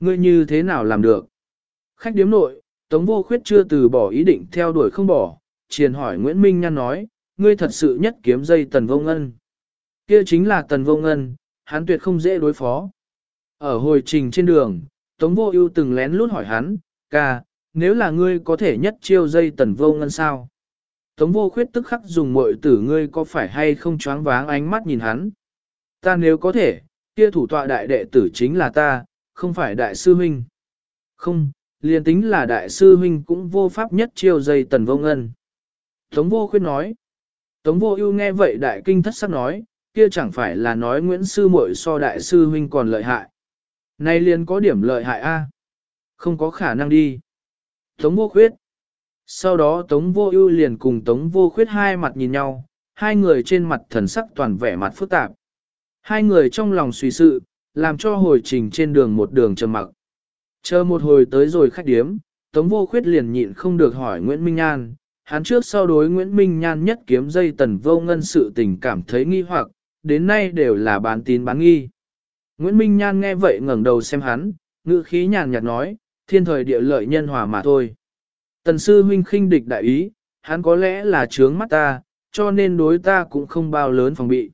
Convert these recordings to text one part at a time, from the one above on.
Ngươi như thế nào làm được? Khách điếm nội, Tống Vô Khuyết chưa từ bỏ ý định theo đuổi không bỏ, triền hỏi Nguyễn Minh Nhan nói, ngươi thật sự nhất kiếm dây Tần Vô Ngân. Kia chính là Tần Vô Ngân, hắn tuyệt không dễ đối phó. Ở hồi trình trên đường, Tống Vô Ưu từng lén lút hỏi hắn, ca, nếu là ngươi có thể nhất chiêu dây Tần Vô Ngân sao? Tống Vô Khuyết tức khắc dùng muội tử ngươi có phải hay không choáng váng ánh mắt nhìn hắn. Ta nếu có thể, kia thủ tọa đại đệ tử chính là ta, không phải đại sư huynh. Không, liền tính là đại sư huynh cũng vô pháp nhất chiêu dây tần vô ngân. Tống vô khuyên nói. Tống vô ưu nghe vậy đại kinh thất sắc nói, kia chẳng phải là nói Nguyễn Sư muội so đại sư huynh còn lợi hại. Này liền có điểm lợi hại a Không có khả năng đi. Tống vô khuyết. Sau đó Tống vô ưu liền cùng Tống vô khuyết hai mặt nhìn nhau, hai người trên mặt thần sắc toàn vẻ mặt phức tạp. Hai người trong lòng suy sự, làm cho hồi trình trên đường một đường trầm mặc. Chờ một hồi tới rồi khách điếm, Tống Vô Khuyết liền nhịn không được hỏi Nguyễn Minh Nhan, hắn trước sau đối Nguyễn Minh Nhan nhất kiếm dây tần vô ngân sự tình cảm thấy nghi hoặc, đến nay đều là bán tín bán nghi. Nguyễn Minh Nhan nghe vậy ngẩng đầu xem hắn, ngữ khí nhàn nhạt nói, thiên thời địa lợi nhân hòa mà thôi. Tần sư huynh khinh địch đại ý, hắn có lẽ là trướng mắt ta, cho nên đối ta cũng không bao lớn phòng bị.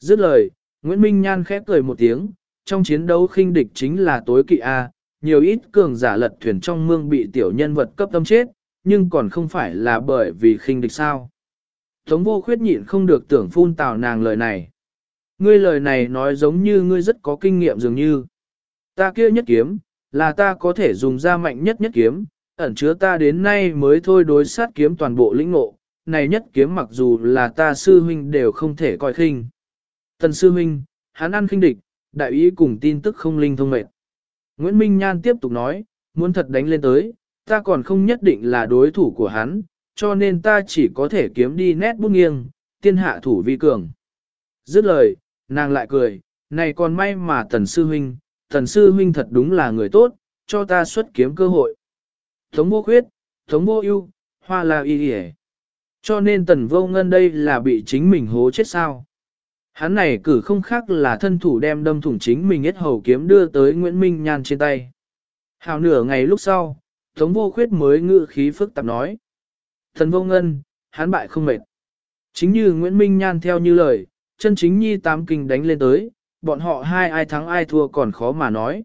Dứt lời, Nguyễn Minh Nhan khép cười một tiếng, trong chiến đấu khinh địch chính là tối kỵ A, nhiều ít cường giả lật thuyền trong mương bị tiểu nhân vật cấp tâm chết, nhưng còn không phải là bởi vì khinh địch sao. Tống vô khuyết nhịn không được tưởng phun tào nàng lời này. Ngươi lời này nói giống như ngươi rất có kinh nghiệm dường như. Ta kia nhất kiếm, là ta có thể dùng ra mạnh nhất nhất kiếm, ẩn chứa ta đến nay mới thôi đối sát kiếm toàn bộ lĩnh ngộ. Này nhất kiếm mặc dù là ta sư huynh đều không thể coi khinh. Tần sư huynh, hắn ăn khinh địch, đại ý cùng tin tức không linh thông mệt. Nguyễn Minh Nhan tiếp tục nói, muốn thật đánh lên tới, ta còn không nhất định là đối thủ của hắn, cho nên ta chỉ có thể kiếm đi nét bút nghiêng, tiên hạ thủ vi cường. Dứt lời, nàng lại cười, này còn may mà tần sư huynh, tần sư huynh thật đúng là người tốt, cho ta xuất kiếm cơ hội. Tống vô khuyết, tống vô ưu, hoa la y hề. Cho nên tần vô ngân đây là bị chính mình hố chết sao. Hắn này cử không khác là thân thủ đem đâm thủng chính mình hết hầu kiếm đưa tới Nguyễn Minh Nhan trên tay. Hào nửa ngày lúc sau, Tống vô khuyết mới ngự khí phức tạp nói. Thần vô ngân, hắn bại không mệt. Chính như Nguyễn Minh Nhan theo như lời, chân chính nhi tám kinh đánh lên tới, bọn họ hai ai thắng ai thua còn khó mà nói.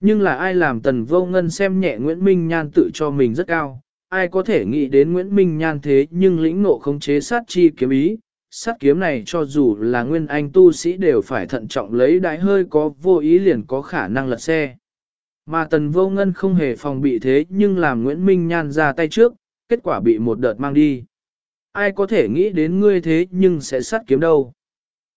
Nhưng là ai làm tần vô ngân xem nhẹ Nguyễn Minh Nhan tự cho mình rất cao, ai có thể nghĩ đến Nguyễn Minh Nhan thế nhưng lĩnh ngộ không chế sát chi kiếm ý, sát kiếm này cho dù là nguyên anh tu sĩ đều phải thận trọng lấy đái hơi có vô ý liền có khả năng lật xe. Mà tần vô ngân không hề phòng bị thế nhưng làm Nguyễn Minh Nhan ra tay trước, kết quả bị một đợt mang đi. Ai có thể nghĩ đến ngươi thế nhưng sẽ sát kiếm đâu.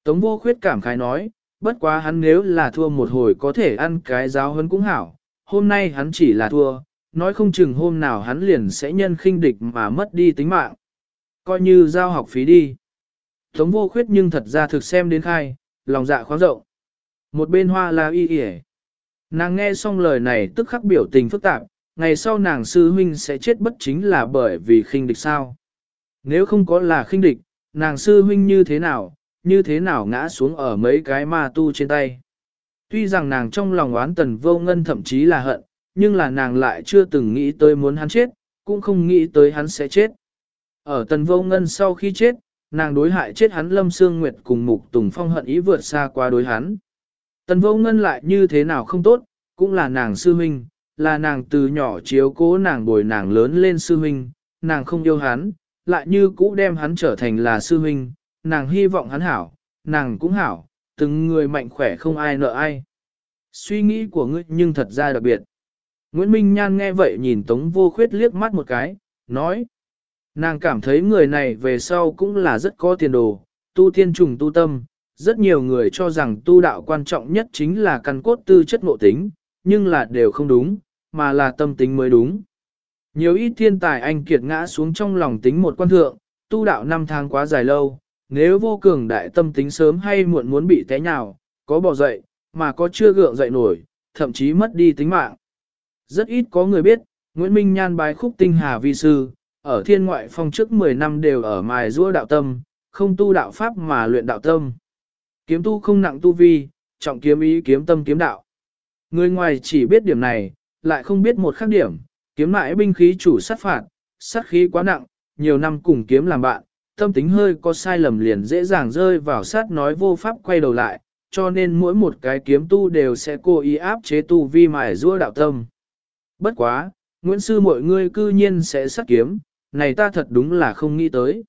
Tống vô khuyết cảm khái nói, bất quá hắn nếu là thua một hồi có thể ăn cái giáo hơn cũng hảo, hôm nay hắn chỉ là thua, nói không chừng hôm nào hắn liền sẽ nhân khinh địch mà mất đi tính mạng. Coi như giao học phí đi. Tống vô khuyết nhưng thật ra thực xem đến khai, lòng dạ khoáng rộng. Một bên hoa là y y Nàng nghe xong lời này tức khắc biểu tình phức tạp, ngày sau nàng sư huynh sẽ chết bất chính là bởi vì khinh địch sao. Nếu không có là khinh địch, nàng sư huynh như thế nào, như thế nào ngã xuống ở mấy cái ma tu trên tay. Tuy rằng nàng trong lòng oán tần vô ngân thậm chí là hận, nhưng là nàng lại chưa từng nghĩ tới muốn hắn chết, cũng không nghĩ tới hắn sẽ chết. Ở tần vô ngân sau khi chết, nàng đối hại chết hắn Lâm Sương Nguyệt cùng Mục Tùng Phong hận ý vượt xa qua đối hắn. Tần vô ngân lại như thế nào không tốt, cũng là nàng sư huynh, là nàng từ nhỏ chiếu cố nàng bồi nàng lớn lên sư huynh, nàng không yêu hắn, lại như cũ đem hắn trở thành là sư huynh, nàng hy vọng hắn hảo, nàng cũng hảo, từng người mạnh khỏe không ai nợ ai. Suy nghĩ của ngươi nhưng thật ra đặc biệt. Nguyễn Minh Nhan nghe vậy nhìn Tống Vô Khuyết liếc mắt một cái, nói, Nàng cảm thấy người này về sau cũng là rất có tiền đồ, tu thiên trùng tu tâm, rất nhiều người cho rằng tu đạo quan trọng nhất chính là căn cốt tư chất ngộ tính, nhưng là đều không đúng, mà là tâm tính mới đúng. Nhiều ít thiên tài anh kiệt ngã xuống trong lòng tính một quan thượng, tu đạo năm tháng quá dài lâu, nếu vô cường đại tâm tính sớm hay muộn muốn bị té nhào, có bỏ dậy, mà có chưa gượng dậy nổi, thậm chí mất đi tính mạng. Rất ít có người biết, Nguyễn Minh Nhan bái khúc tinh hà vi sư, ở thiên ngoại phong trước 10 năm đều ở mài rua đạo tâm, không tu đạo pháp mà luyện đạo tâm. Kiếm tu không nặng tu vi, trọng kiếm ý kiếm tâm kiếm đạo. Người ngoài chỉ biết điểm này, lại không biết một khác điểm, kiếm mãi binh khí chủ sát phạt, sát khí quá nặng, nhiều năm cùng kiếm làm bạn, tâm tính hơi có sai lầm liền dễ dàng rơi vào sát nói vô pháp quay đầu lại, cho nên mỗi một cái kiếm tu đều sẽ cố ý áp chế tu vi mài rua đạo tâm. Bất quá, Nguyễn Sư mọi người cư nhiên sẽ sát kiếm, này ta thật đúng là không nghĩ tới.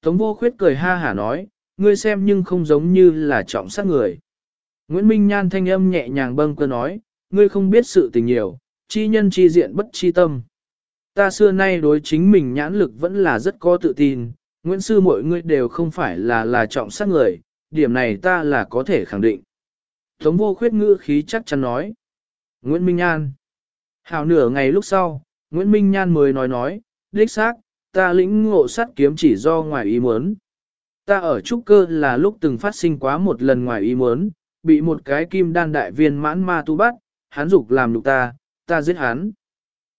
Tống vô khuyết cười ha hả nói, ngươi xem nhưng không giống như là trọng sát người. Nguyễn Minh Nhan thanh âm nhẹ nhàng bâng cơ nói, ngươi không biết sự tình nhiều, chi nhân chi diện bất chi tâm. Ta xưa nay đối chính mình nhãn lực vẫn là rất có tự tin, Nguyễn Sư mọi người đều không phải là là trọng sát người, điểm này ta là có thể khẳng định. Tống vô khuyết ngữ khí chắc chắn nói. Nguyễn Minh Nhan. Hào nửa ngày lúc sau, Nguyễn Minh Nhan mới nói nói, đích xác, ta lĩnh ngộ sát kiếm chỉ do ngoài ý muốn. Ta ở trúc cơ là lúc từng phát sinh quá một lần ngoài ý muốn, bị một cái kim đan đại viên mãn ma tu bắt, hắn dục làm nhục ta, ta giết hắn.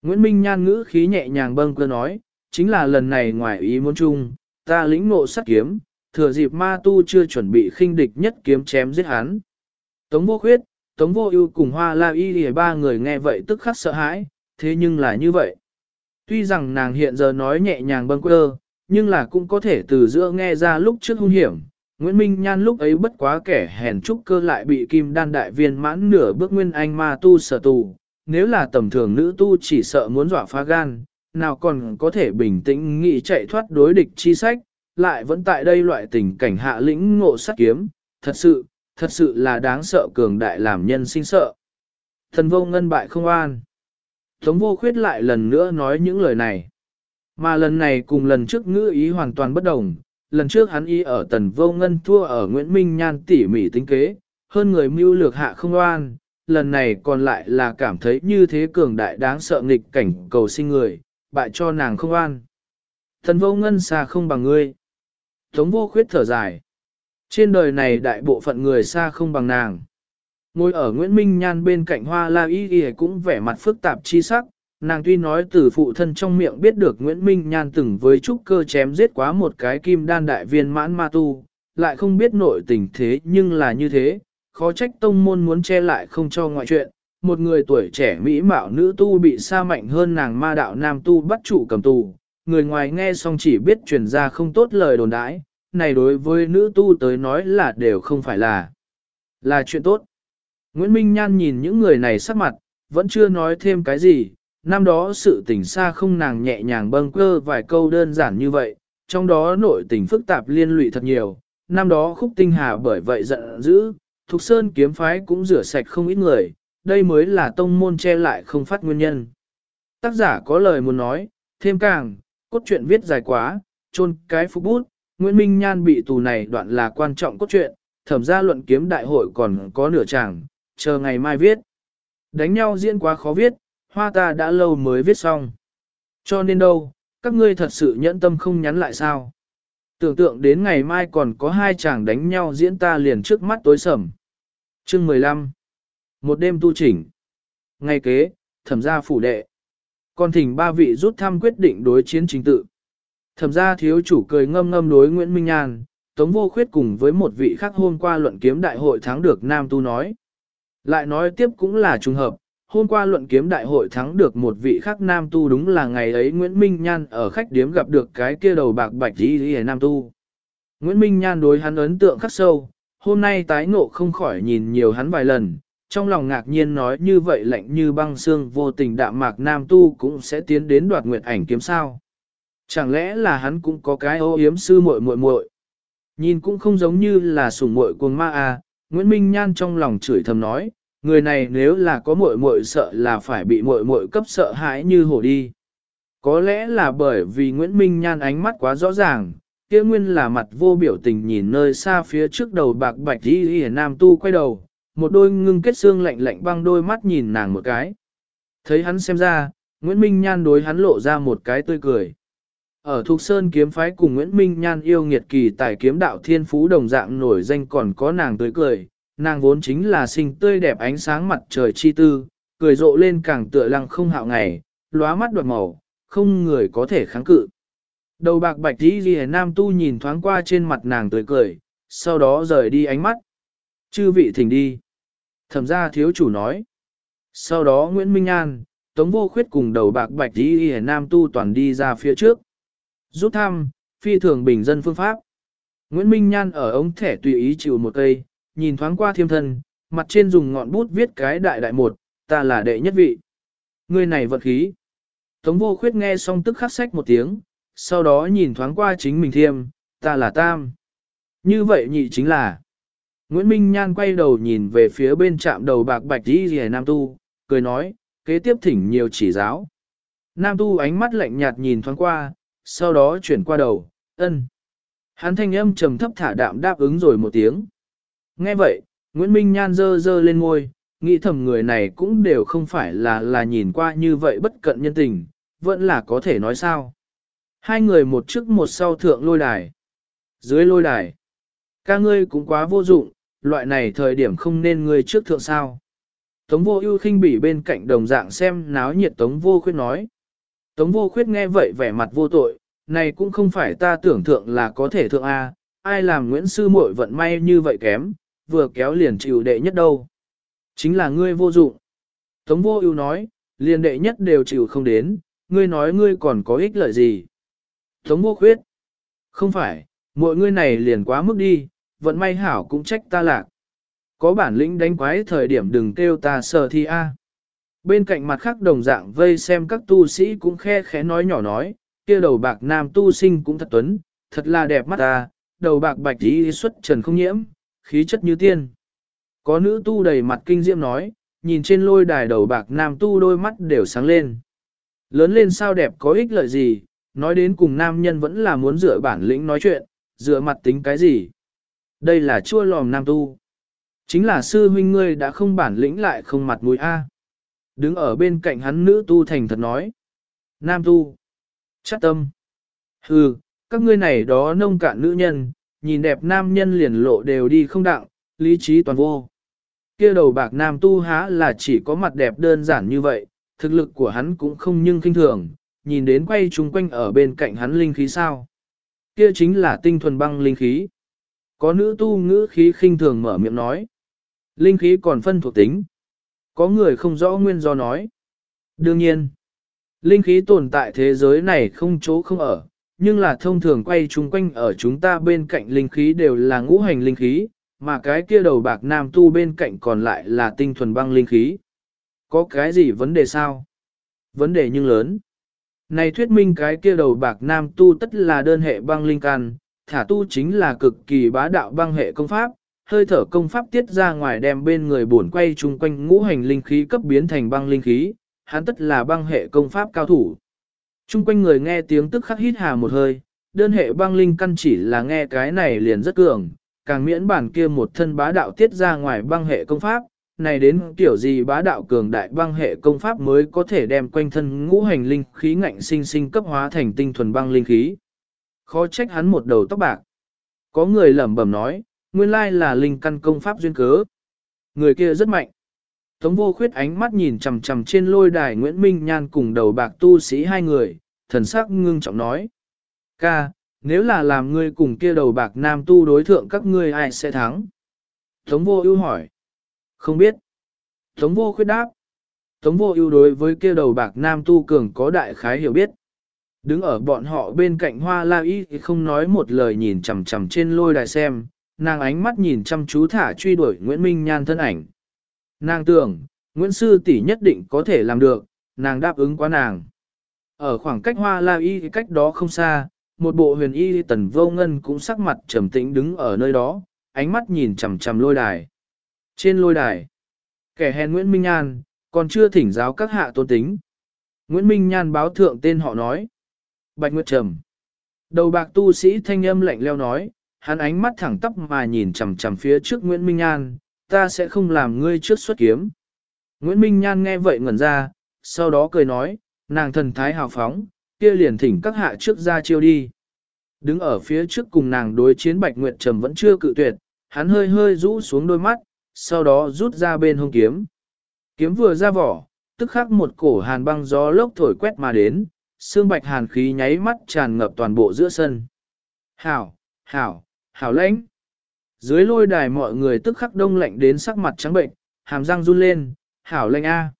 Nguyễn Minh Nhan ngữ khí nhẹ nhàng bâng cơ nói, chính là lần này ngoài ý muốn chung, ta lĩnh ngộ sát kiếm, thừa dịp ma tu chưa chuẩn bị khinh địch nhất kiếm chém giết hắn. Tống vô khuyết, Tống vô ưu cùng hoa la y lìa ba người nghe vậy tức khắc sợ hãi, thế nhưng là như vậy. Tuy rằng nàng hiện giờ nói nhẹ nhàng bâng quơ, nhưng là cũng có thể từ giữa nghe ra lúc trước hung hiểm. Nguyễn Minh Nhan lúc ấy bất quá kẻ hèn trúc cơ lại bị kim đan đại viên mãn nửa bước nguyên anh ma tu sở tù. Nếu là tầm thường nữ tu chỉ sợ muốn dọa phá gan, nào còn có thể bình tĩnh nghĩ chạy thoát đối địch chi sách, lại vẫn tại đây loại tình cảnh hạ lĩnh ngộ sát kiếm, thật sự, thật sự là đáng sợ cường đại làm nhân sinh sợ. Thần vô ngân bại không an. Tống vô khuyết lại lần nữa nói những lời này. Mà lần này cùng lần trước ngữ ý hoàn toàn bất đồng, lần trước hắn ý ở tần vô ngân thua ở Nguyễn Minh Nhan tỉ mỉ tính kế, hơn người mưu lược hạ không oan, lần này còn lại là cảm thấy như thế cường đại đáng sợ nghịch cảnh cầu sinh người, bại cho nàng không oan. Thần vô ngân xa không bằng ngươi. Tống vô khuyết thở dài. Trên đời này đại bộ phận người xa không bằng nàng. Ngồi ở Nguyễn Minh Nhan bên cạnh hoa la y y cũng vẻ mặt phức tạp chi sắc, nàng tuy nói từ phụ thân trong miệng biết được Nguyễn Minh Nhan từng với trúc cơ chém giết quá một cái kim đan đại viên mãn ma tu, lại không biết nội tình thế nhưng là như thế, khó trách tông môn muốn che lại không cho ngoại chuyện. Một người tuổi trẻ mỹ mạo nữ tu bị xa mạnh hơn nàng ma đạo nam tu bắt trụ cầm tù, người ngoài nghe xong chỉ biết truyền ra không tốt lời đồn đãi, này đối với nữ tu tới nói là đều không phải là là chuyện tốt. Nguyễn Minh Nhan nhìn những người này sắc mặt, vẫn chưa nói thêm cái gì, năm đó sự tình xa không nàng nhẹ nhàng bâng cơ vài câu đơn giản như vậy, trong đó nội tình phức tạp liên lụy thật nhiều, năm đó khúc tinh hà bởi vậy giận dữ, Thục Sơn kiếm phái cũng rửa sạch không ít người, đây mới là tông môn che lại không phát nguyên nhân. Tác giả có lời muốn nói, thêm càng, cốt truyện viết dài quá, chôn cái phục bút, Nguyễn Minh Nhan bị tù này đoạn là quan trọng cốt truyện, thẩm ra luận kiếm đại hội còn có nửa chàng, chờ ngày mai viết. Đánh nhau diễn quá khó viết, hoa ta đã lâu mới viết xong. Cho nên đâu, các ngươi thật sự nhẫn tâm không nhắn lại sao? Tưởng tượng đến ngày mai còn có hai chàng đánh nhau diễn ta liền trước mắt tối sầm. Chương 15 Một đêm tu chỉnh. Ngày kế, thẩm gia phủ đệ. Còn thỉnh ba vị rút thăm quyết định đối chiến chính tự. Thẩm gia thiếu chủ cười ngâm ngâm đối Nguyễn Minh Nhan, Tống Vô Khuyết cùng với một vị khác hôm qua luận kiếm đại hội thắng được Nam Tu nói. Lại nói tiếp cũng là trùng hợp, hôm qua luận kiếm đại hội thắng được một vị khác Nam Tu đúng là ngày ấy Nguyễn Minh Nhan ở khách điếm gặp được cái kia đầu bạc bạch đi đi Nam Tu. Nguyễn Minh Nhan đối hắn ấn tượng khắc sâu, hôm nay tái ngộ không khỏi nhìn nhiều hắn vài lần, trong lòng ngạc nhiên nói như vậy lạnh như băng xương vô tình đạm mạc Nam Tu cũng sẽ tiến đến đoạt nguyệt ảnh kiếm sao. Chẳng lẽ là hắn cũng có cái ô yếm sư muội muội muội Nhìn cũng không giống như là sủng muội cuồng ma à, Nguyễn Minh Nhan trong lòng chửi thầm nói, người này nếu là có muội muội sợ là phải bị muội muội cấp sợ hãi như hổ đi. Có lẽ là bởi vì Nguyễn Minh Nhan ánh mắt quá rõ ràng, kia nguyên là mặt vô biểu tình nhìn nơi xa phía trước đầu bạc bạch đi đi nam tu quay đầu, một đôi ngưng kết xương lạnh lạnh băng đôi mắt nhìn nàng một cái. Thấy hắn xem ra, Nguyễn Minh Nhan đối hắn lộ ra một cái tươi cười. Ở Thục Sơn kiếm phái cùng Nguyễn Minh Nhan yêu nghiệt kỳ tài kiếm đạo thiên phú đồng dạng nổi danh còn có nàng tươi cười, nàng vốn chính là sinh tươi đẹp ánh sáng mặt trời chi tư, cười rộ lên càng tựa lăng không hạo ngày, lóa mắt đoạt màu, không người có thể kháng cự. Đầu bạc bạch tí ghi nam tu nhìn thoáng qua trên mặt nàng tươi cười, sau đó rời đi ánh mắt. Chư vị thỉnh đi. Thẩm gia thiếu chủ nói. Sau đó Nguyễn Minh An, Tống Vô Khuyết cùng đầu bạc bạch đi ghi nam tu toàn đi ra phía trước. Rút thăm, phi thường bình dân phương pháp. Nguyễn Minh Nhan ở ống thẻ tùy ý chịu một cây, nhìn thoáng qua thiêm thân, mặt trên dùng ngọn bút viết cái đại đại một, ta là đệ nhất vị. Người này vật khí. Tống vô khuyết nghe xong tức khắc sách một tiếng, sau đó nhìn thoáng qua chính mình thiêm, ta là tam. Như vậy nhị chính là. Nguyễn Minh Nhan quay đầu nhìn về phía bên trạm đầu bạc bạch đi rìa Nam Tu, cười nói, kế tiếp thỉnh nhiều chỉ giáo. Nam Tu ánh mắt lạnh nhạt nhìn thoáng qua, sau đó chuyển qua đầu, ân. Hắn thanh âm trầm thấp thả đạm đáp ứng rồi một tiếng. Nghe vậy, Nguyễn Minh Nhan dơ dơ lên ngôi, nghĩ thầm người này cũng đều không phải là là nhìn qua như vậy bất cận nhân tình, vẫn là có thể nói sao. Hai người một trước một sau thượng lôi đài. Dưới lôi đài, ca ngươi cũng quá vô dụng, loại này thời điểm không nên ngươi trước thượng sao. Tống vô ưu khinh bỉ bên cạnh đồng dạng xem náo nhiệt tống vô khuyết nói. Tống vô khuyết nghe vậy vẻ mặt vô tội, này cũng không phải ta tưởng thượng là có thể thượng A, ai làm Nguyễn Sư muội vận may như vậy kém, vừa kéo liền chịu đệ nhất đâu. Chính là ngươi vô dụng. Tống vô ưu nói, liền đệ nhất đều chịu không đến, ngươi nói ngươi còn có ích lợi gì. Tống vô khuyết. Không phải, mọi ngươi này liền quá mức đi, vận may hảo cũng trách ta lạc. Có bản lĩnh đánh quái thời điểm đừng kêu ta sờ thi a. Bên cạnh mặt khác đồng dạng vây xem các tu sĩ cũng khe khẽ nói nhỏ nói, kia đầu bạc nam tu sinh cũng thật tuấn, thật là đẹp mắt ta, đầu bạc bạch tí xuất trần không nhiễm, khí chất như tiên. Có nữ tu đầy mặt kinh diễm nói, nhìn trên lôi đài đầu bạc nam tu đôi mắt đều sáng lên. Lớn lên sao đẹp có ích lợi gì, nói đến cùng nam nhân vẫn là muốn dựa bản lĩnh nói chuyện, dựa mặt tính cái gì. Đây là chua lòm nam tu. Chính là sư huynh ngươi đã không bản lĩnh lại không mặt mũi A. Đứng ở bên cạnh hắn nữ tu thành thật nói. Nam tu. Chắc tâm. Hừ, các ngươi này đó nông cạn nữ nhân, nhìn đẹp nam nhân liền lộ đều đi không đặng, lý trí toàn vô. Kia đầu bạc nam tu há là chỉ có mặt đẹp đơn giản như vậy, thực lực của hắn cũng không nhưng kinh thường, nhìn đến quay chung quanh ở bên cạnh hắn linh khí sao. Kia chính là tinh thuần băng linh khí. Có nữ tu ngữ khí khinh thường mở miệng nói. Linh khí còn phân thuộc tính. Có người không rõ nguyên do nói. Đương nhiên, linh khí tồn tại thế giới này không chỗ không ở, nhưng là thông thường quay chung quanh ở chúng ta bên cạnh linh khí đều là ngũ hành linh khí, mà cái kia đầu bạc nam tu bên cạnh còn lại là tinh thuần băng linh khí. Có cái gì vấn đề sao? Vấn đề nhưng lớn. Này thuyết minh cái kia đầu bạc nam tu tất là đơn hệ băng linh can, thả tu chính là cực kỳ bá đạo băng hệ công pháp, hơi thở công pháp tiết ra ngoài đem bên người bổn quay chung quanh ngũ hành linh khí cấp biến thành băng linh khí, hắn tất là băng hệ công pháp cao thủ. Chung quanh người nghe tiếng tức khắc hít hà một hơi, đơn hệ băng linh căn chỉ là nghe cái này liền rất cường, càng miễn bản kia một thân bá đạo tiết ra ngoài băng hệ công pháp, này đến kiểu gì bá đạo cường đại băng hệ công pháp mới có thể đem quanh thân ngũ hành linh khí ngạnh sinh sinh cấp hóa thành tinh thuần băng linh khí. Khó trách hắn một đầu tóc bạc. Có người lẩm bẩm nói, nguyên lai là linh căn công pháp duyên cớ. Người kia rất mạnh. Tống vô khuyết ánh mắt nhìn chằm chằm trên lôi đài Nguyễn Minh Nhan cùng đầu bạc tu sĩ hai người, thần sắc ngưng trọng nói. Ca, nếu là làm ngươi cùng kia đầu bạc nam tu đối thượng các ngươi ai sẽ thắng? Tống vô ưu hỏi. Không biết. Tống vô khuyết đáp. Tống vô ưu đối với kia đầu bạc nam tu cường có đại khái hiểu biết. Đứng ở bọn họ bên cạnh hoa la y thì không nói một lời nhìn chằm chằm trên lôi đài xem, nàng ánh mắt nhìn chăm chú thả truy đuổi Nguyễn Minh Nhan thân ảnh. Nàng tưởng, Nguyễn Sư tỷ nhất định có thể làm được, nàng đáp ứng quá nàng. Ở khoảng cách hoa la y cách đó không xa, một bộ huyền y tần vô ngân cũng sắc mặt trầm tĩnh đứng ở nơi đó, ánh mắt nhìn chằm chằm lôi đài. Trên lôi đài, kẻ hèn Nguyễn Minh Nhan, còn chưa thỉnh giáo các hạ tôn tính. Nguyễn Minh Nhan báo thượng tên họ nói. Bạch Nguyệt Trầm. Đầu bạc tu sĩ thanh âm lạnh leo nói, hắn ánh mắt thẳng tắp mà nhìn chằm chằm phía trước Nguyễn Minh Nhan, ta sẽ không làm ngươi trước xuất kiếm. Nguyễn Minh Nhan nghe vậy ngẩn ra, sau đó cười nói, nàng thần thái hào phóng, kia liền thỉnh các hạ trước ra chiêu đi. Đứng ở phía trước cùng nàng đối chiến Bạch Nguyệt Trầm vẫn chưa cự tuyệt, hắn hơi hơi rũ xuống đôi mắt, sau đó rút ra bên hông kiếm. Kiếm vừa ra vỏ, tức khắc một cổ hàn băng gió lốc thổi quét mà đến, xương bạch hàn khí nháy mắt tràn ngập toàn bộ giữa sân. Hảo, hảo, hảo lãnh. Dưới lôi đài mọi người tức khắc đông lạnh đến sắc mặt trắng bệnh, hàm răng run lên, hảo lãnh A.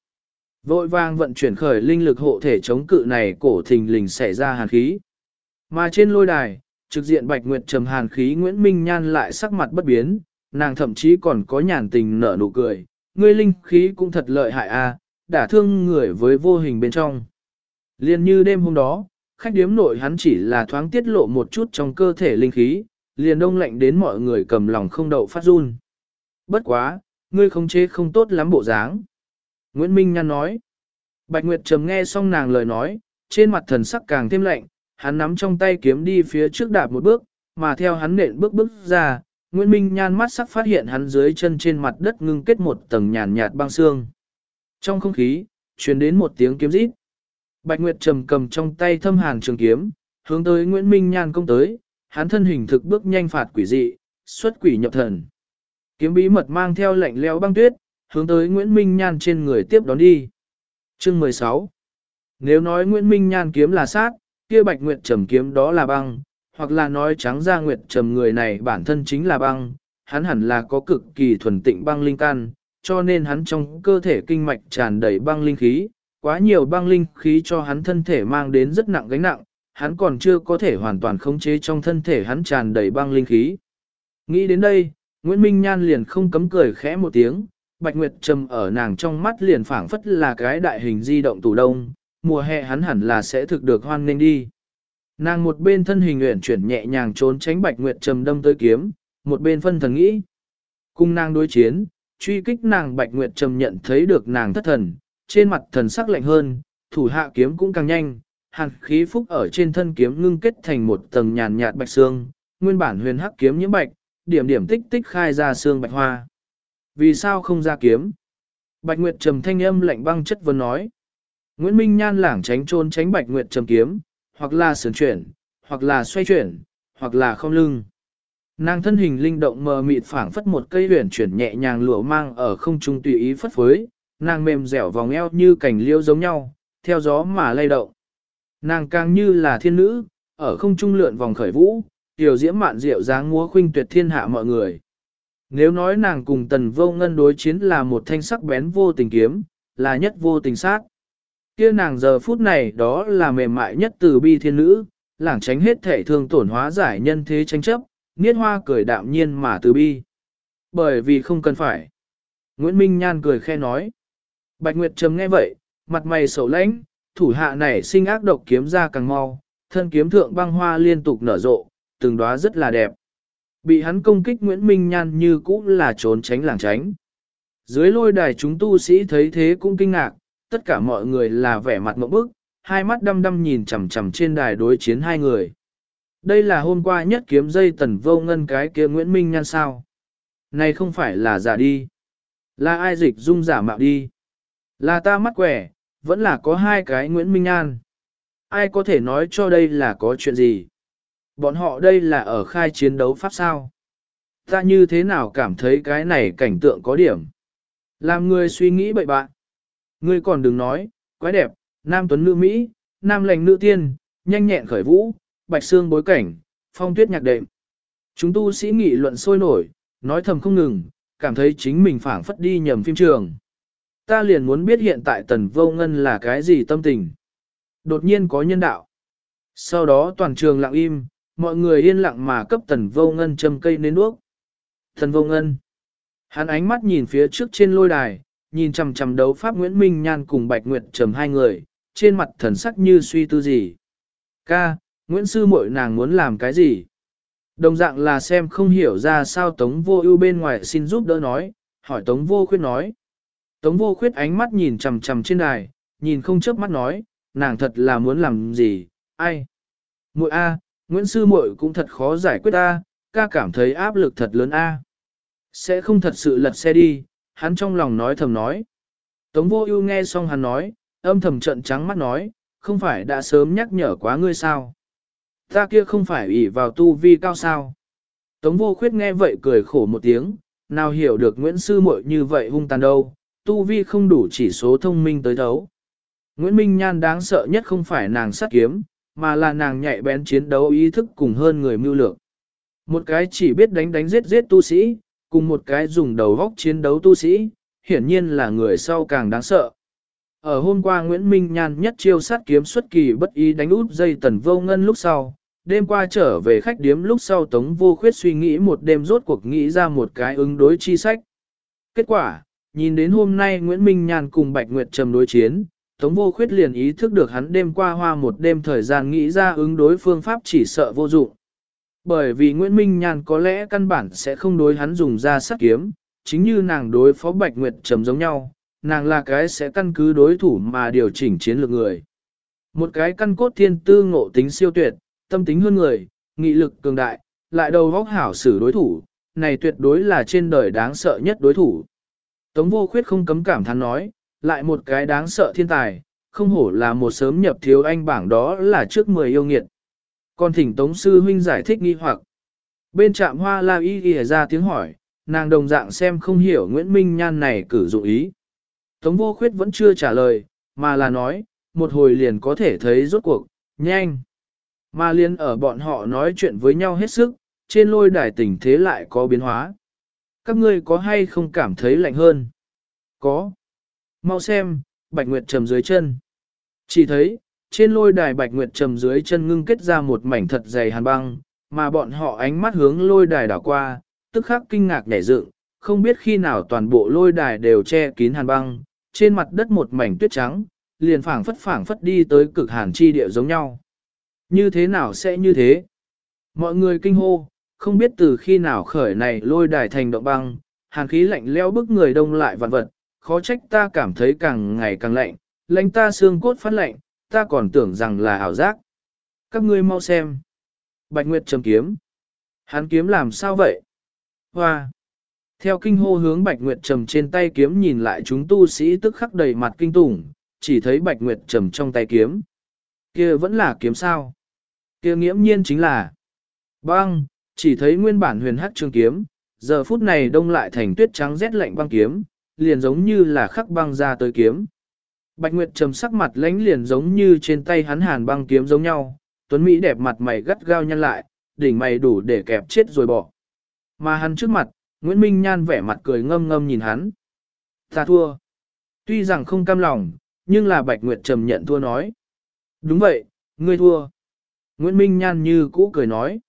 Vội vàng vận chuyển khởi linh lực hộ thể chống cự này cổ thình lình xảy ra hàn khí. Mà trên lôi đài, trực diện Bạch Nguyệt trầm hàn khí Nguyễn Minh Nhan lại sắc mặt bất biến, nàng thậm chí còn có nhàn tình nở nụ cười, ngươi linh khí cũng thật lợi hại a, à, đả thương người với vô hình bên trong. Liên như đêm hôm đó, khách điếm nội hắn chỉ là thoáng tiết lộ một chút trong cơ thể linh khí, liền đông lạnh đến mọi người cầm lòng không đậu phát run. Bất quá, ngươi không chế không tốt lắm bộ dáng. Nguyễn Minh Nhan nói. Bạch Nguyệt trầm nghe xong nàng lời nói, trên mặt thần sắc càng thêm lạnh, hắn nắm trong tay kiếm đi phía trước đạp một bước, mà theo hắn nện bước bước ra, Nguyễn Minh Nhan mắt sắc phát hiện hắn dưới chân trên mặt đất ngưng kết một tầng nhàn nhạt băng xương. Trong không khí, truyền đến một tiếng kiếm rít. Bạch Nguyệt trầm cầm trong tay thâm hàn trường kiếm, hướng tới Nguyễn Minh Nhan công tới, hắn thân hình thực bước nhanh phạt quỷ dị, xuất quỷ nhập thần. Kiếm bí mật mang theo lạnh leo băng tuyết, hướng tới Nguyễn Minh Nhan trên người tiếp đón đi. Chương 16 Nếu nói Nguyễn Minh Nhan kiếm là sát, kia Bạch Nguyệt trầm kiếm đó là băng, hoặc là nói trắng ra Nguyệt trầm người này bản thân chính là băng, hắn hẳn là có cực kỳ thuần tịnh băng linh căn, cho nên hắn trong cơ thể kinh mạch tràn đầy băng linh khí, quá nhiều băng linh khí cho hắn thân thể mang đến rất nặng gánh nặng, hắn còn chưa có thể hoàn toàn khống chế trong thân thể hắn tràn đầy băng linh khí. Nghĩ đến đây, Nguyễn Minh Nhan liền không cấm cười khẽ một tiếng, Bạch Nguyệt Trầm ở nàng trong mắt liền phảng phất là cái đại hình di động tủ đông, mùa hè hắn hẳn là sẽ thực được hoan nghênh đi. Nàng một bên thân hình uyển chuyển nhẹ nhàng trốn tránh Bạch Nguyệt Trầm đâm tới kiếm, một bên phân thần nghĩ. Cùng nàng đối chiến, truy kích nàng Bạch Nguyệt Trầm nhận thấy được nàng thất thần, trên mặt thần sắc lạnh hơn, thủ hạ kiếm cũng càng nhanh, hàn khí phúc ở trên thân kiếm ngưng kết thành một tầng nhàn nhạt bạch xương, nguyên bản huyền hắc kiếm nhiễm bạch, điểm điểm tích tích khai ra xương bạch hoa. Vì sao không ra kiếm? Bạch Nguyệt trầm thanh âm lạnh băng chất vấn nói. Nguyễn Minh Nhan lảng tránh trôn tránh Bạch Nguyệt trầm kiếm, hoặc là sườn chuyển, hoặc là xoay chuyển, hoặc là không lưng. Nàng thân hình linh động mờ mịt phảng phất một cây huyền chuyển nhẹ nhàng lụa mang ở không trung tùy ý phất phới, nàng mềm dẻo vòng eo như cảnh liêu giống nhau, theo gió mà lay động. Nàng càng như là thiên nữ, ở không trung lượn vòng khởi vũ, tiểu diễm mạn diệu dáng múa khuynh tuyệt thiên hạ mọi người. Nếu nói nàng cùng tần vô ngân đối chiến là một thanh sắc bén vô tình kiếm, là nhất vô tình sát. kia nàng giờ phút này đó là mềm mại nhất từ bi thiên nữ, lảng tránh hết thể thương tổn hóa giải nhân thế tranh chấp, niết hoa cười đạm nhiên mà từ bi. Bởi vì không cần phải. Nguyễn Minh Nhan cười khe nói. Bạch Nguyệt Trầm nghe vậy, mặt mày sầu lãnh, thủ hạ này sinh ác độc kiếm ra càng mau, thân kiếm thượng băng hoa liên tục nở rộ, từng đóa rất là đẹp. Bị hắn công kích Nguyễn Minh Nhan như cũ là trốn tránh làng tránh. Dưới lôi đài chúng tu sĩ thấy thế cũng kinh ngạc, tất cả mọi người là vẻ mặt mẫu bức, hai mắt đăm đăm nhìn chằm chằm trên đài đối chiến hai người. Đây là hôm qua nhất kiếm dây tần vô ngân cái kia Nguyễn Minh Nhan sao. Này không phải là giả đi. Là ai dịch dung giả mạo đi. Là ta mắt quẻ, vẫn là có hai cái Nguyễn Minh An. Ai có thể nói cho đây là có chuyện gì? Bọn họ đây là ở khai chiến đấu pháp sao? Ta như thế nào cảm thấy cái này cảnh tượng có điểm? Làm người suy nghĩ bậy bạn. Ngươi còn đừng nói, quái đẹp, nam tuấn nữ Mỹ, nam lành nữ tiên, nhanh nhẹn khởi vũ, bạch xương bối cảnh, phong tuyết nhạc đệm. Chúng tu sĩ nghị luận sôi nổi, nói thầm không ngừng, cảm thấy chính mình phảng phất đi nhầm phim trường. Ta liền muốn biết hiện tại tần vô ngân là cái gì tâm tình. Đột nhiên có nhân đạo. Sau đó toàn trường lặng im, mọi người yên lặng mà cấp tần vô ngân châm cây nến đuốc. Tần vô ngân. Hắn ánh mắt nhìn phía trước trên lôi đài, nhìn chằm chằm đấu pháp Nguyễn Minh Nhan cùng Bạch Nguyệt trầm hai người, trên mặt thần sắc như suy tư gì. Ca, Nguyễn Sư muội nàng muốn làm cái gì? Đồng dạng là xem không hiểu ra sao Tống vô ưu bên ngoài xin giúp đỡ nói, hỏi Tống vô khuyết nói. Tống vô khuyết ánh mắt nhìn chằm chằm trên đài, nhìn không chớp mắt nói, nàng thật là muốn làm gì, ai? Muội A, Nguyễn Sư muội cũng thật khó giải quyết A, ca cảm thấy áp lực thật lớn A. Sẽ không thật sự lật xe đi, hắn trong lòng nói thầm nói. Tống vô ưu nghe xong hắn nói, âm thầm trận trắng mắt nói, không phải đã sớm nhắc nhở quá ngươi sao? Ta kia không phải ủy vào tu vi cao sao? Tống vô khuyết nghe vậy cười khổ một tiếng, nào hiểu được Nguyễn Sư muội như vậy hung tàn đâu, tu vi không đủ chỉ số thông minh tới thấu. Nguyễn Minh Nhan đáng sợ nhất không phải nàng sát kiếm, mà là nàng nhạy bén chiến đấu ý thức cùng hơn người mưu lược. Một cái chỉ biết đánh đánh giết giết tu sĩ, cùng một cái dùng đầu góc chiến đấu tu sĩ, hiển nhiên là người sau càng đáng sợ. Ở hôm qua Nguyễn Minh Nhan nhất chiêu sát kiếm xuất kỳ bất ý đánh út dây tần vô ngân lúc sau, đêm qua trở về khách điếm lúc sau Tống Vô Khuyết suy nghĩ một đêm rốt cuộc nghĩ ra một cái ứng đối chi sách. Kết quả, nhìn đến hôm nay Nguyễn Minh Nhan cùng Bạch Nguyệt Trầm đối chiến, Tống Vô Khuyết liền ý thức được hắn đêm qua hoa một đêm thời gian nghĩ ra ứng đối phương pháp chỉ sợ vô dụng. Bởi vì Nguyễn Minh Nhan có lẽ căn bản sẽ không đối hắn dùng ra sát kiếm, chính như nàng đối phó Bạch Nguyệt Trầm giống nhau, nàng là cái sẽ căn cứ đối thủ mà điều chỉnh chiến lược người. Một cái căn cốt thiên tư ngộ tính siêu tuyệt, tâm tính hơn người, nghị lực cường đại, lại đầu góc hảo xử đối thủ, này tuyệt đối là trên đời đáng sợ nhất đối thủ. Tống vô khuyết không cấm cảm thán nói, lại một cái đáng sợ thiên tài, không hổ là một sớm nhập thiếu anh bảng đó là trước 10 yêu nghiệt. Còn thỉnh Tống sư huynh giải thích nghi hoặc. Bên trạm hoa la y ghi ra tiếng hỏi, nàng đồng dạng xem không hiểu Nguyễn Minh Nhan này cử dụng ý. Tống vô khuyết vẫn chưa trả lời, mà là nói, một hồi liền có thể thấy rốt cuộc, nhanh. Mà liên ở bọn họ nói chuyện với nhau hết sức, trên lôi đài tình thế lại có biến hóa. Các ngươi có hay không cảm thấy lạnh hơn? Có. Mau xem, Bạch Nguyệt trầm dưới chân. Chỉ thấy, trên lôi đài Bạch Nguyệt trầm dưới chân ngưng kết ra một mảnh thật dày hàn băng, mà bọn họ ánh mắt hướng lôi đài đảo qua, tức khắc kinh ngạc nhảy dựng, không biết khi nào toàn bộ lôi đài đều che kín hàn băng, trên mặt đất một mảnh tuyết trắng, liền phảng phất phảng phất đi tới cực hàn chi địa giống nhau. Như thế nào sẽ như thế? Mọi người kinh hô, không biết từ khi nào khởi này lôi đài thành động băng, hàn khí lạnh leo bức người đông lại vạn vật, khó trách ta cảm thấy càng ngày càng lạnh, lạnh ta xương cốt phát lạnh, ta còn tưởng rằng là ảo giác. Các ngươi mau xem. Bạch Nguyệt trầm kiếm. Hắn kiếm làm sao vậy? Hoa. Theo kinh hô hướng Bạch Nguyệt trầm trên tay kiếm nhìn lại chúng tu sĩ tức khắc đầy mặt kinh tủng, chỉ thấy Bạch Nguyệt trầm trong tay kiếm. kia vẫn là kiếm sao? kia nghiễm nhiên chính là băng, chỉ thấy nguyên bản huyền hắc trường kiếm, giờ phút này đông lại thành tuyết trắng rét lạnh băng kiếm, liền giống như là khắc băng ra tới kiếm. Bạch Nguyệt trầm sắc mặt lãnh liền giống như trên tay hắn hàn băng kiếm giống nhau, Tuấn Mỹ đẹp mặt mày gắt gao nhăn lại, đỉnh mày đủ để kẹp chết rồi bỏ. Mà hắn trước mặt, Nguyễn Minh Nhan vẻ mặt cười ngâm ngâm nhìn hắn. Ta thua. Tuy rằng không cam lòng, nhưng là Bạch Nguyệt trầm nhận thua nói. Đúng vậy, ngươi thua. Nguyễn Minh Nhan như cũ cười nói.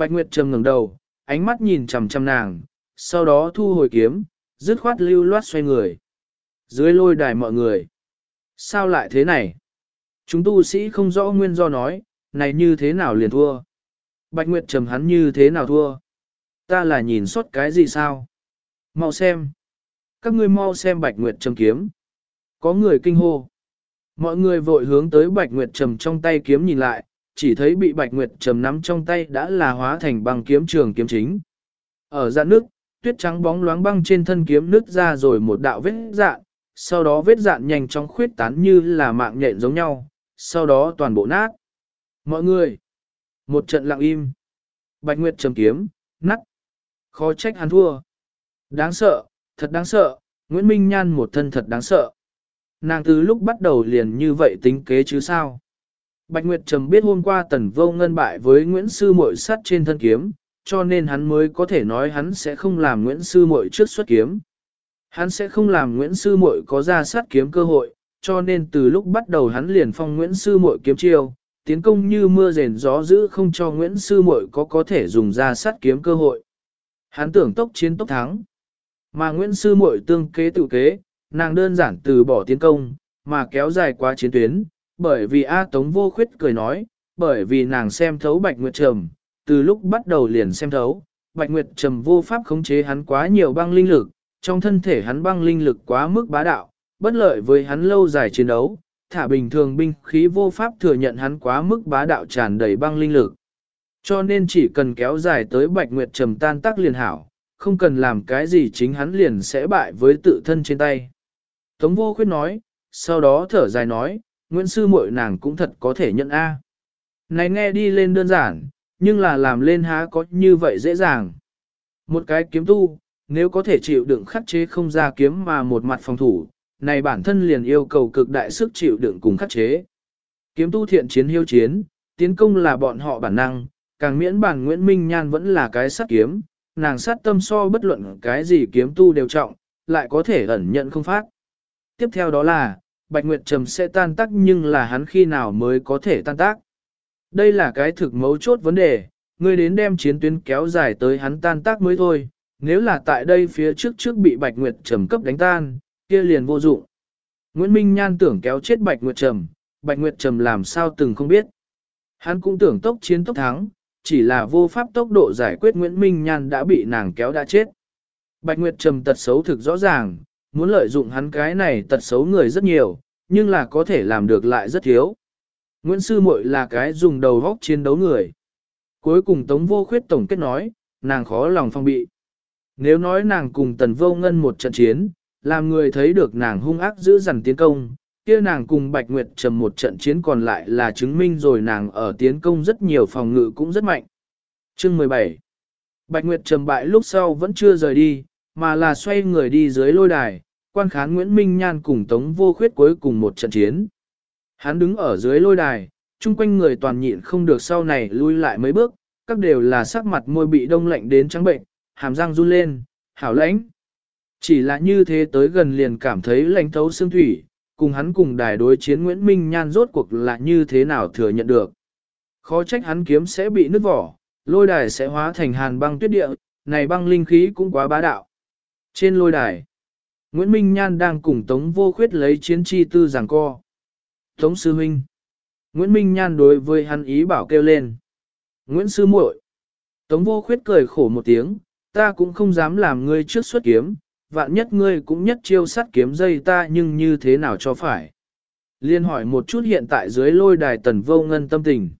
Bạch Nguyệt trầm ngẩng đầu, ánh mắt nhìn chằm chằm nàng, sau đó thu hồi kiếm, dứt khoát lưu loát xoay người. Dưới lôi đài mọi người. Sao lại thế này? Chúng tu sĩ không rõ nguyên do nói, này như thế nào liền thua? Bạch Nguyệt trầm hắn như thế nào thua? Ta là nhìn sót cái gì sao? Mau xem. Các ngươi mau xem Bạch Nguyệt trầm kiếm. Có người kinh hô. Mọi người vội hướng tới Bạch Nguyệt trầm trong tay kiếm nhìn lại, chỉ thấy bị Bạch Nguyệt trầm nắm trong tay đã là hóa thành băng kiếm trường kiếm chính. Ở dạng nước, tuyết trắng bóng loáng băng trên thân kiếm nứt ra rồi một đạo vết dạn, sau đó vết dạn nhanh chóng khuyết tán như là mạng nhện giống nhau, sau đó toàn bộ nát. Mọi người, một trận lặng im. Bạch Nguyệt trầm kiếm, nắt. Khó trách hắn thua. Đáng sợ, thật đáng sợ, Nguyễn Minh Nhan một thân thật đáng sợ. Nàng từ lúc bắt đầu liền như vậy tính kế chứ sao. Bạch Nguyệt Trầm biết hôm qua Tần Vô Ngân bại với Nguyễn Sư Mội sắt trên thân kiếm, cho nên hắn mới có thể nói hắn sẽ không làm Nguyễn Sư Mội trước xuất kiếm. Hắn sẽ không làm Nguyễn Sư Mội có ra sát kiếm cơ hội, cho nên từ lúc bắt đầu hắn liền phong Nguyễn Sư Mội kiếm chiêu, tiến công như mưa rền gió giữ không cho Nguyễn Sư Mội có có thể dùng ra sát kiếm cơ hội. Hắn tưởng tốc chiến tốc thắng. Mà Nguyễn Sư Mội tương kế tự kế, nàng đơn giản từ bỏ tiến công, mà kéo dài qua chiến tuyến, bởi vì A Tống vô khuyết cười nói, bởi vì nàng xem thấu Bạch Nguyệt Trầm, từ lúc bắt đầu liền xem thấu, Bạch Nguyệt Trầm vô pháp khống chế hắn quá nhiều băng linh lực, trong thân thể hắn băng linh lực quá mức bá đạo, bất lợi với hắn lâu dài chiến đấu, thả bình thường binh khí vô pháp thừa nhận hắn quá mức bá đạo tràn đầy băng linh lực. Cho nên chỉ cần kéo dài tới Bạch Nguyệt Trầm tan tác liền hảo, không cần làm cái gì chính hắn liền sẽ bại với tự thân trên tay. Tống vô khuyết nói, sau đó thở dài nói, Nguyễn Sư muội nàng cũng thật có thể nhận A. Này nghe đi lên đơn giản, nhưng là làm lên há có như vậy dễ dàng. Một cái kiếm tu, nếu có thể chịu đựng khắc chế không ra kiếm mà một mặt phòng thủ, này bản thân liền yêu cầu cực đại sức chịu đựng cùng khắc chế. Kiếm tu thiện chiến hiêu chiến, tiến công là bọn họ bản năng, càng miễn bản Nguyễn Minh Nhan vẫn là cái sát kiếm, nàng sát tâm so bất luận cái gì kiếm tu đều trọng, lại có thể ẩn nhận không phát. Tiếp theo đó là, Bạch Nguyệt Trầm sẽ tan tác nhưng là hắn khi nào mới có thể tan tác. Đây là cái thực mấu chốt vấn đề, ngươi đến đem chiến tuyến kéo dài tới hắn tan tác mới thôi, nếu là tại đây phía trước trước bị Bạch Nguyệt Trầm cấp đánh tan, kia liền vô dụng. Nguyễn Minh Nhan tưởng kéo chết Bạch Nguyệt Trầm, Bạch Nguyệt Trầm làm sao từng không biết. Hắn cũng tưởng tốc chiến tốc thắng, chỉ là vô pháp tốc độ giải quyết Nguyễn Minh Nhan đã bị nàng kéo đã chết. Bạch Nguyệt Trầm tật xấu thực rõ ràng, muốn lợi dụng hắn cái này tật xấu người rất nhiều, nhưng là có thể làm được lại rất thiếu. Nguyễn Sư Muội là cái dùng đầu góc chiến đấu người. Cuối cùng Tống Vô Khuyết tổng kết nói, nàng khó lòng phong bị. Nếu nói nàng cùng Tần Vô Ngân một trận chiến, làm người thấy được nàng hung ác giữ dằn tiến công, kia nàng cùng Bạch Nguyệt trầm một trận chiến còn lại là chứng minh rồi nàng ở tiến công rất nhiều phòng ngự cũng rất mạnh. Chương 17 Bạch Nguyệt trầm bại lúc sau vẫn chưa rời đi, mà là xoay người đi dưới lôi đài, quan khán Nguyễn Minh Nhan cùng Tống Vô Khuyết cuối cùng một trận chiến. Hắn đứng ở dưới lôi đài, chung quanh người toàn nhịn không được sau này lui lại mấy bước, các đều là sắc mặt môi bị đông lạnh đến trắng bệnh, hàm răng run lên, hảo lãnh. Chỉ là như thế tới gần liền cảm thấy lạnh thấu xương thủy, cùng hắn cùng đài đối chiến Nguyễn Minh Nhan rốt cuộc là như thế nào thừa nhận được. Khó trách hắn kiếm sẽ bị nứt vỏ, lôi đài sẽ hóa thành hàn băng tuyết địa, này băng linh khí cũng quá bá đạo. Trên lôi đài, Nguyễn Minh Nhan đang cùng Tống Vô Khuyết lấy chiến chi tư giảng co. Tống Sư Minh Nguyễn Minh Nhan đối với hắn ý bảo kêu lên. Nguyễn Sư muội Tống Vô Khuyết cười khổ một tiếng, ta cũng không dám làm ngươi trước xuất kiếm, vạn nhất ngươi cũng nhất chiêu sắt kiếm dây ta nhưng như thế nào cho phải. Liên hỏi một chút hiện tại dưới lôi đài tần vô ngân tâm tình.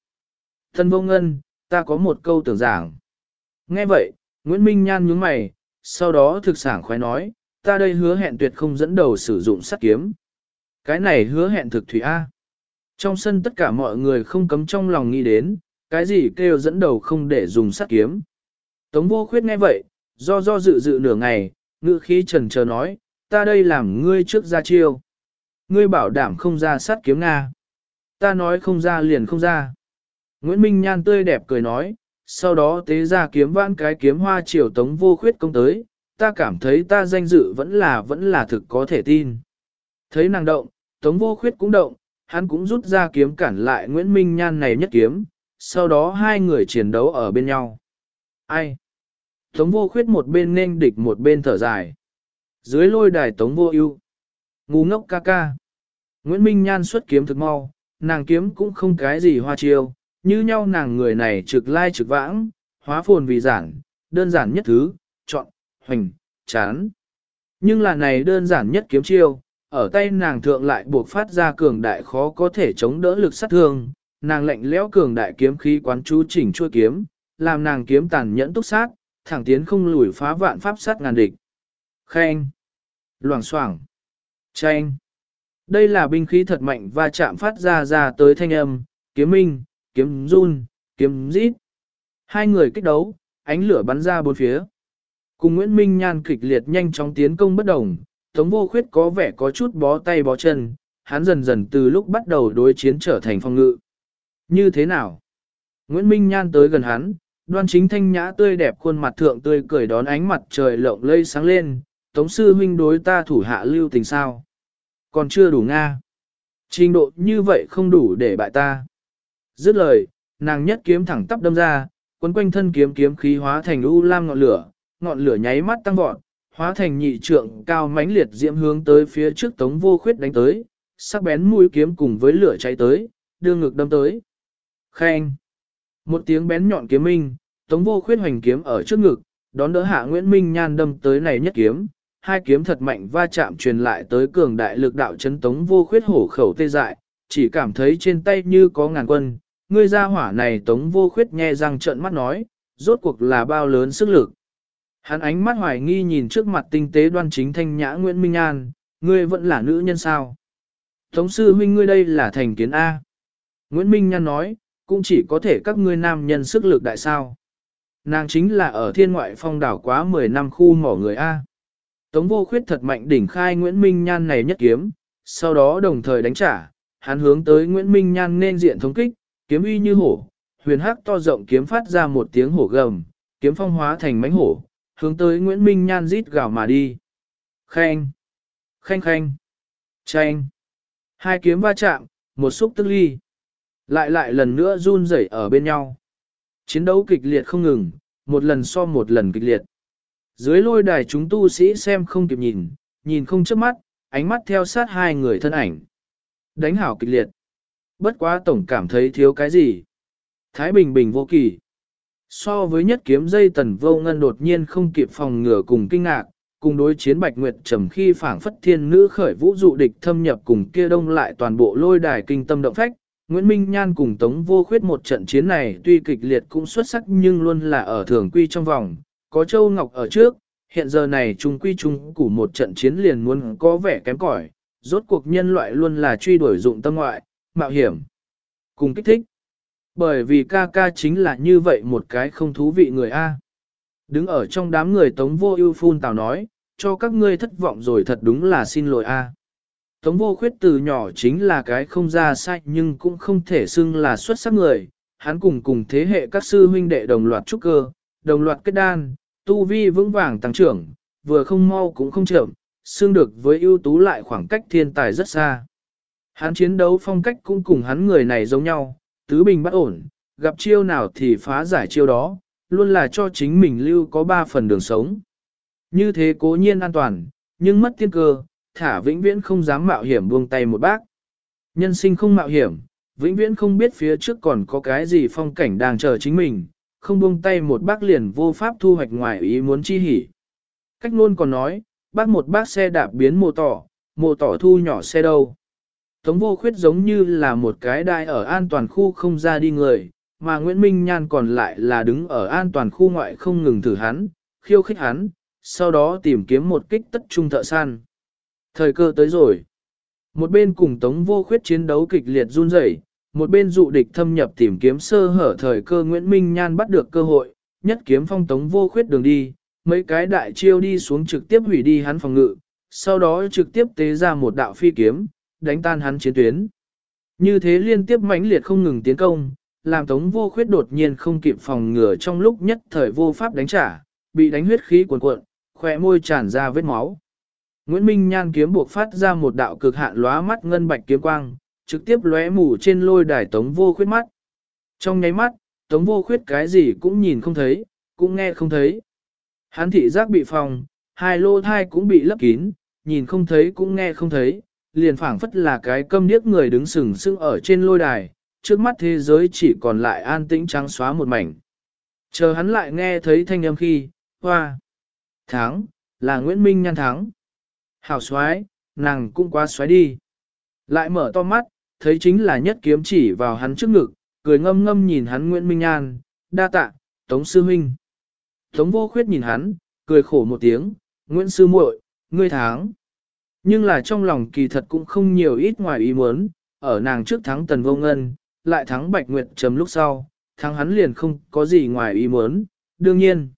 Tần vô ngân, ta có một câu tưởng giảng. Nghe vậy, Nguyễn Minh Nhan nhướng mày, sau đó thực sản khoái nói, ta đây hứa hẹn tuyệt không dẫn đầu sử dụng sắt kiếm. Cái này hứa hẹn thực thủy A. Trong sân tất cả mọi người không cấm trong lòng nghĩ đến, cái gì kêu dẫn đầu không để dùng sắt kiếm. Tống vô khuyết nghe vậy, do do dự dự nửa ngày, ngữ khí trần chờ nói, ta đây làm ngươi trước ra chiêu. Ngươi bảo đảm không ra sắt kiếm Nga. Ta nói không ra liền không ra. Nguyễn Minh Nhan tươi đẹp cười nói, sau đó tế ra kiếm vãn cái kiếm hoa triều tống vô khuyết công tới, ta cảm thấy ta danh dự vẫn là vẫn là thực có thể tin. Thấy nàng động, tống vô khuyết cũng động, hắn cũng rút ra kiếm cản lại Nguyễn Minh Nhan này nhất kiếm, sau đó hai người chiến đấu ở bên nhau. Ai? Tống vô khuyết một bên nên địch một bên thở dài. Dưới lôi đài tống vô ưu Ngu ngốc ca ca. Nguyễn Minh Nhan xuất kiếm thực mau, nàng kiếm cũng không cái gì hoa chiêu, như nhau nàng người này trực lai trực vãng, hóa phồn vì giản, đơn giản nhất thứ, chọn, hoành, chán. Nhưng là này đơn giản nhất kiếm chiêu, ở tay nàng thượng lại buộc phát ra cường đại khó có thể chống đỡ lực sát thương, nàng lệnh lẽo cường đại kiếm khí quán chú chỉnh chuôi kiếm, làm nàng kiếm tàn nhẫn túc sát, thẳng tiến không lùi phá vạn pháp sát ngàn địch. Khen, loảng xoảng, tranh. Đây là binh khí thật mạnh và chạm phát ra ra tới thanh âm, kiếm minh, kiếm run, kiếm rít. Hai người kích đấu, ánh lửa bắn ra bốn phía. Cùng Nguyễn Minh Nhan kịch liệt nhanh chóng tiến công bất đồng, Tống Vô Khuyết có vẻ có chút bó tay bó chân, hắn dần dần từ lúc bắt đầu đối chiến trở thành phong ngự. Như thế nào? Nguyễn Minh Nhan tới gần hắn, đoan chính thanh nhã tươi đẹp khuôn mặt thượng tươi cười đón ánh mặt trời lộng lây sáng lên, Tống sư huynh đối ta thủ hạ lưu tình sao? Còn chưa đủ Nga. Trình độ như vậy không đủ để bại ta. Dứt lời, nàng nhất kiếm thẳng tắp đâm ra, quấn quanh thân kiếm kiếm khí hóa thành u lam ngọn lửa, ngọn lửa nháy mắt tăng vọt, hóa thành nhị trượng cao mãnh liệt diễm hướng tới phía trước tống vô khuyết đánh tới, sắc bén mũi kiếm cùng với lửa cháy tới, đưa ngực đâm tới. Khen! Một tiếng bén nhọn kiếm minh, tống vô khuyết hoành kiếm ở trước ngực, đón đỡ hạ Nguyễn Minh Nhan đâm tới này nhất kiếm, hai kiếm thật mạnh va chạm truyền lại tới cường đại lực đạo chấn tống vô khuyết hổ khẩu tê dại, chỉ cảm thấy trên tay như có ngàn quân, ngươi ra hỏa này tống vô khuyết nghe răng trợn mắt nói, rốt cuộc là bao lớn sức lực. Hắn ánh mắt hoài nghi nhìn trước mặt tinh tế đoan chính thanh nhã Nguyễn Minh An, ngươi vẫn là nữ nhân sao? Tống sư huynh ngươi đây là thành kiến A. Nguyễn Minh Nhan nói, cũng chỉ có thể các ngươi nam nhân sức lực đại sao. Nàng chính là ở thiên ngoại phong đảo quá 10 năm khu mỏ người A. Tống vô khuyết thật mạnh đỉnh khai Nguyễn Minh Nhan này nhất kiếm, sau đó đồng thời đánh trả, hắn hướng tới Nguyễn Minh Nhan nên diện thống kích, kiếm uy như hổ, huyền hắc to rộng kiếm phát ra một tiếng hổ gầm, kiếm phong hóa thành mánh hổ, hướng tới Nguyễn Minh Nhan rít gào mà đi. Khanh! Khanh khanh! Chanh! Hai kiếm va chạm, một xúc tức ly. Lại lại lần nữa run rẩy ở bên nhau. Chiến đấu kịch liệt không ngừng, một lần so một lần kịch liệt. Dưới lôi đài chúng tu sĩ xem không kịp nhìn, nhìn không chớp mắt, ánh mắt theo sát hai người thân ảnh. Đánh hảo kịch liệt. Bất quá tổng cảm thấy thiếu cái gì. Thái Bình Bình vô kỳ. So với nhất kiếm dây tần vô ngân đột nhiên không kịp phòng ngừa cùng kinh ngạc, cùng đối chiến Bạch Nguyệt trầm khi phảng phất thiên nữ khởi vũ dụ địch thâm nhập cùng kia đông lại toàn bộ lôi đài kinh tâm động phách. Nguyễn Minh Nhan cùng Tống Vô Khuyết một trận chiến này tuy kịch liệt cũng xuất sắc nhưng luôn là ở thường quy trong vòng, có Châu Ngọc ở trước, hiện giờ này trung quy trung củ một trận chiến liền muốn có vẻ kém cỏi, rốt cuộc nhân loại luôn là truy đuổi dụng tâm ngoại, mạo hiểm, cùng kích thích. Bởi vì ca ca chính là như vậy một cái không thú vị người A. Đứng ở trong đám người Tống Vô Ưu phun tào nói, cho các ngươi thất vọng rồi thật đúng là xin lỗi A. Tống Vô Khuyết từ nhỏ chính là cái không ra sai nhưng cũng không thể xưng là xuất sắc người, hắn cùng cùng thế hệ các sư huynh đệ đồng loạt trúc cơ, đồng loạt kết đan, tu vi vững vàng tăng trưởng, vừa không mau cũng không chậm, xương được với ưu tú lại khoảng cách thiên tài rất xa. Hắn chiến đấu phong cách cũng cùng hắn người này giống nhau, tứ bình bất ổn, gặp chiêu nào thì phá giải chiêu đó, luôn là cho chính mình lưu có ba phần đường sống. Như thế cố nhiên an toàn, nhưng mất tiên cơ, thả vĩnh viễn không dám mạo hiểm buông tay một bác. Nhân sinh không mạo hiểm, vĩnh viễn không biết phía trước còn có cái gì phong cảnh đang chờ chính mình, không buông tay một bác liền vô pháp thu hoạch ngoài ý muốn chi hỉ. Cách luôn còn nói, bác một bác xe đạp biến mô tỏ, mô tỏ thu nhỏ xe đâu. Tống vô khuyết giống như là một cái đai ở an toàn khu không ra đi người, mà Nguyễn Minh Nhan còn lại là đứng ở an toàn khu ngoại không ngừng thử hắn, khiêu khích hắn, sau đó tìm kiếm một kích tất trung thợ săn. Thời cơ tới rồi. Một bên cùng Tống vô khuyết chiến đấu kịch liệt run rẩy, một bên dụ địch thâm nhập tìm kiếm sơ hở thời cơ Nguyễn Minh Nhan bắt được cơ hội, nhất kiếm phong Tống vô khuyết đường đi, mấy cái đại chiêu đi xuống trực tiếp hủy đi hắn phòng ngự, sau đó trực tiếp tế ra một đạo phi kiếm, đánh tan hắn chiến tuyến. Như thế liên tiếp mãnh liệt không ngừng tiến công, làm Tống Vô Khuyết đột nhiên không kịp phòng ngừa trong lúc nhất thời vô pháp đánh trả, bị đánh huyết khí cuồn cuộn, khỏe môi tràn ra vết máu. Nguyễn Minh Nhan kiếm buộc phát ra một đạo cực hạn lóa mắt ngân bạch kiếm quang, trực tiếp lóe mù trên lôi đài Tống Vô Khuyết mắt. Trong nháy mắt, Tống Vô Khuyết cái gì cũng nhìn không thấy, cũng nghe không thấy. Hắn thị giác bị phòng, hai lô thai cũng bị lấp kín, nhìn không thấy cũng nghe không thấy, liền phảng phất là cái câm điếc người đứng sừng sững ở trên lôi đài, trước mắt thế giới chỉ còn lại an tĩnh trắng xóa một mảnh. Chờ hắn lại nghe thấy thanh âm khi, hoa, thắng, là Nguyễn Minh Nhan thắng. Hảo xoái, nàng cũng quá xoái đi. Lại mở to mắt, thấy chính là nhất kiếm chỉ vào hắn trước ngực, cười ngâm ngâm nhìn hắn Nguyễn Minh Nhan, đa tạ, Tống Sư Minh. Tống vô khuyết nhìn hắn, cười khổ một tiếng, Nguyễn Sư muội, ngươi tháng. Nhưng là trong lòng kỳ thật cũng không nhiều ít ngoài ý muốn, ở nàng trước thắng Tần Vô Ngân, lại thắng Bạch Nguyệt Trầm lúc sau, thắng hắn liền không có gì ngoài ý muốn, đương nhiên.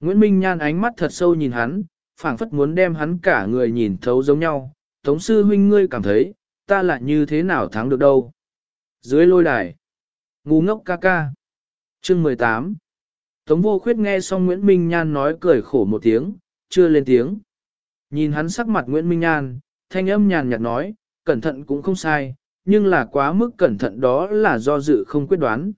Nguyễn Minh Nhan ánh mắt thật sâu nhìn hắn, phảng phất muốn đem hắn cả người nhìn thấu giống nhau, Tống sư huynh ngươi cảm thấy, ta lại như thế nào thắng được đâu. Dưới lôi đài, ngu ngốc ca ca. Chương 18 Tống vô khuyết nghe xong Nguyễn Minh Nhan nói cười khổ một tiếng, chưa lên tiếng. Nhìn hắn sắc mặt Nguyễn Minh Nhan, thanh âm nhàn nhạt nói, cẩn thận cũng không sai, nhưng là quá mức cẩn thận đó là do dự không quyết đoán.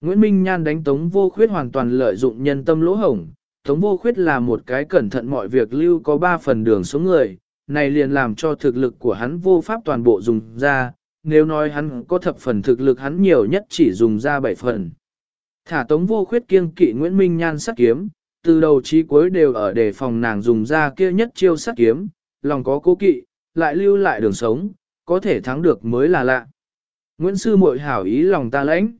Nguyễn Minh Nhan đánh Tống Vô Khuyết hoàn toàn lợi dụng nhân tâm lỗ hổng. Tống Vô Khuyết là một cái cẩn thận mọi việc lưu có ba phần đường số người, này liền làm cho thực lực của hắn vô pháp toàn bộ dùng ra, nếu nói hắn có thập phần thực lực hắn nhiều nhất chỉ dùng ra bảy phần. Thả Tống Vô Khuyết kiêng kỵ Nguyễn Minh Nhan sát kiếm, từ đầu chí cuối đều ở đề phòng nàng dùng ra kia nhất chiêu sát kiếm, lòng có cố kỵ, lại lưu lại đường sống, có thể thắng được mới là lạ. Nguyễn Sư muội hảo ý lòng ta lãnh.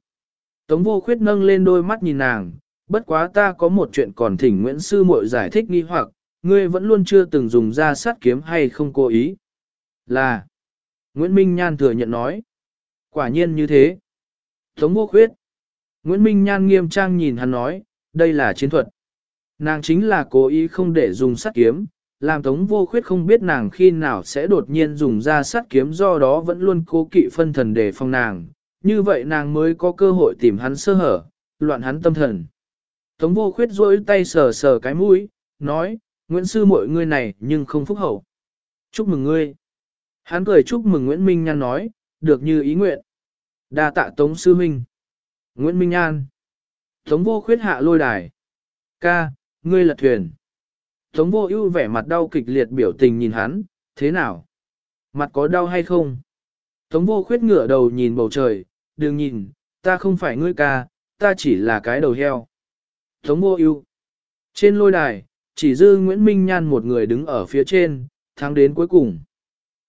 Tống vô khuyết nâng lên đôi mắt nhìn nàng, bất quá ta có một chuyện còn thỉnh Nguyễn Sư muội giải thích nghi hoặc, ngươi vẫn luôn chưa từng dùng ra sát kiếm hay không cố ý. Là, Nguyễn Minh Nhan thừa nhận nói, quả nhiên như thế. Tống vô khuyết, Nguyễn Minh Nhan nghiêm trang nhìn hắn nói, đây là chiến thuật. Nàng chính là cố ý không để dùng sát kiếm, làm tống vô khuyết không biết nàng khi nào sẽ đột nhiên dùng ra sát kiếm do đó vẫn luôn cố kỵ phân thần để phòng nàng, như vậy nàng mới có cơ hội tìm hắn sơ hở, loạn hắn tâm thần. Tống vô khuyết rỗi tay sờ sờ cái mũi, nói, Nguyễn Sư mội ngươi này nhưng không phúc hậu. Chúc mừng ngươi. Hắn cười chúc mừng Nguyễn Minh Nhan nói, được như ý nguyện. đa tạ Tống Sư Minh. Nguyễn Minh Nhan. Tống vô khuyết hạ lôi đài. Ca, ngươi lật thuyền. Tống vô ưu vẻ mặt đau kịch liệt biểu tình nhìn hắn, thế nào? Mặt có đau hay không? Tống vô khuyết ngửa đầu nhìn bầu trời, đừng nhìn, ta không phải ngươi ca, ta chỉ là cái đầu heo. Tống vô ưu. Trên lôi đài, chỉ dư Nguyễn Minh Nhan một người đứng ở phía trên, thắng đến cuối cùng.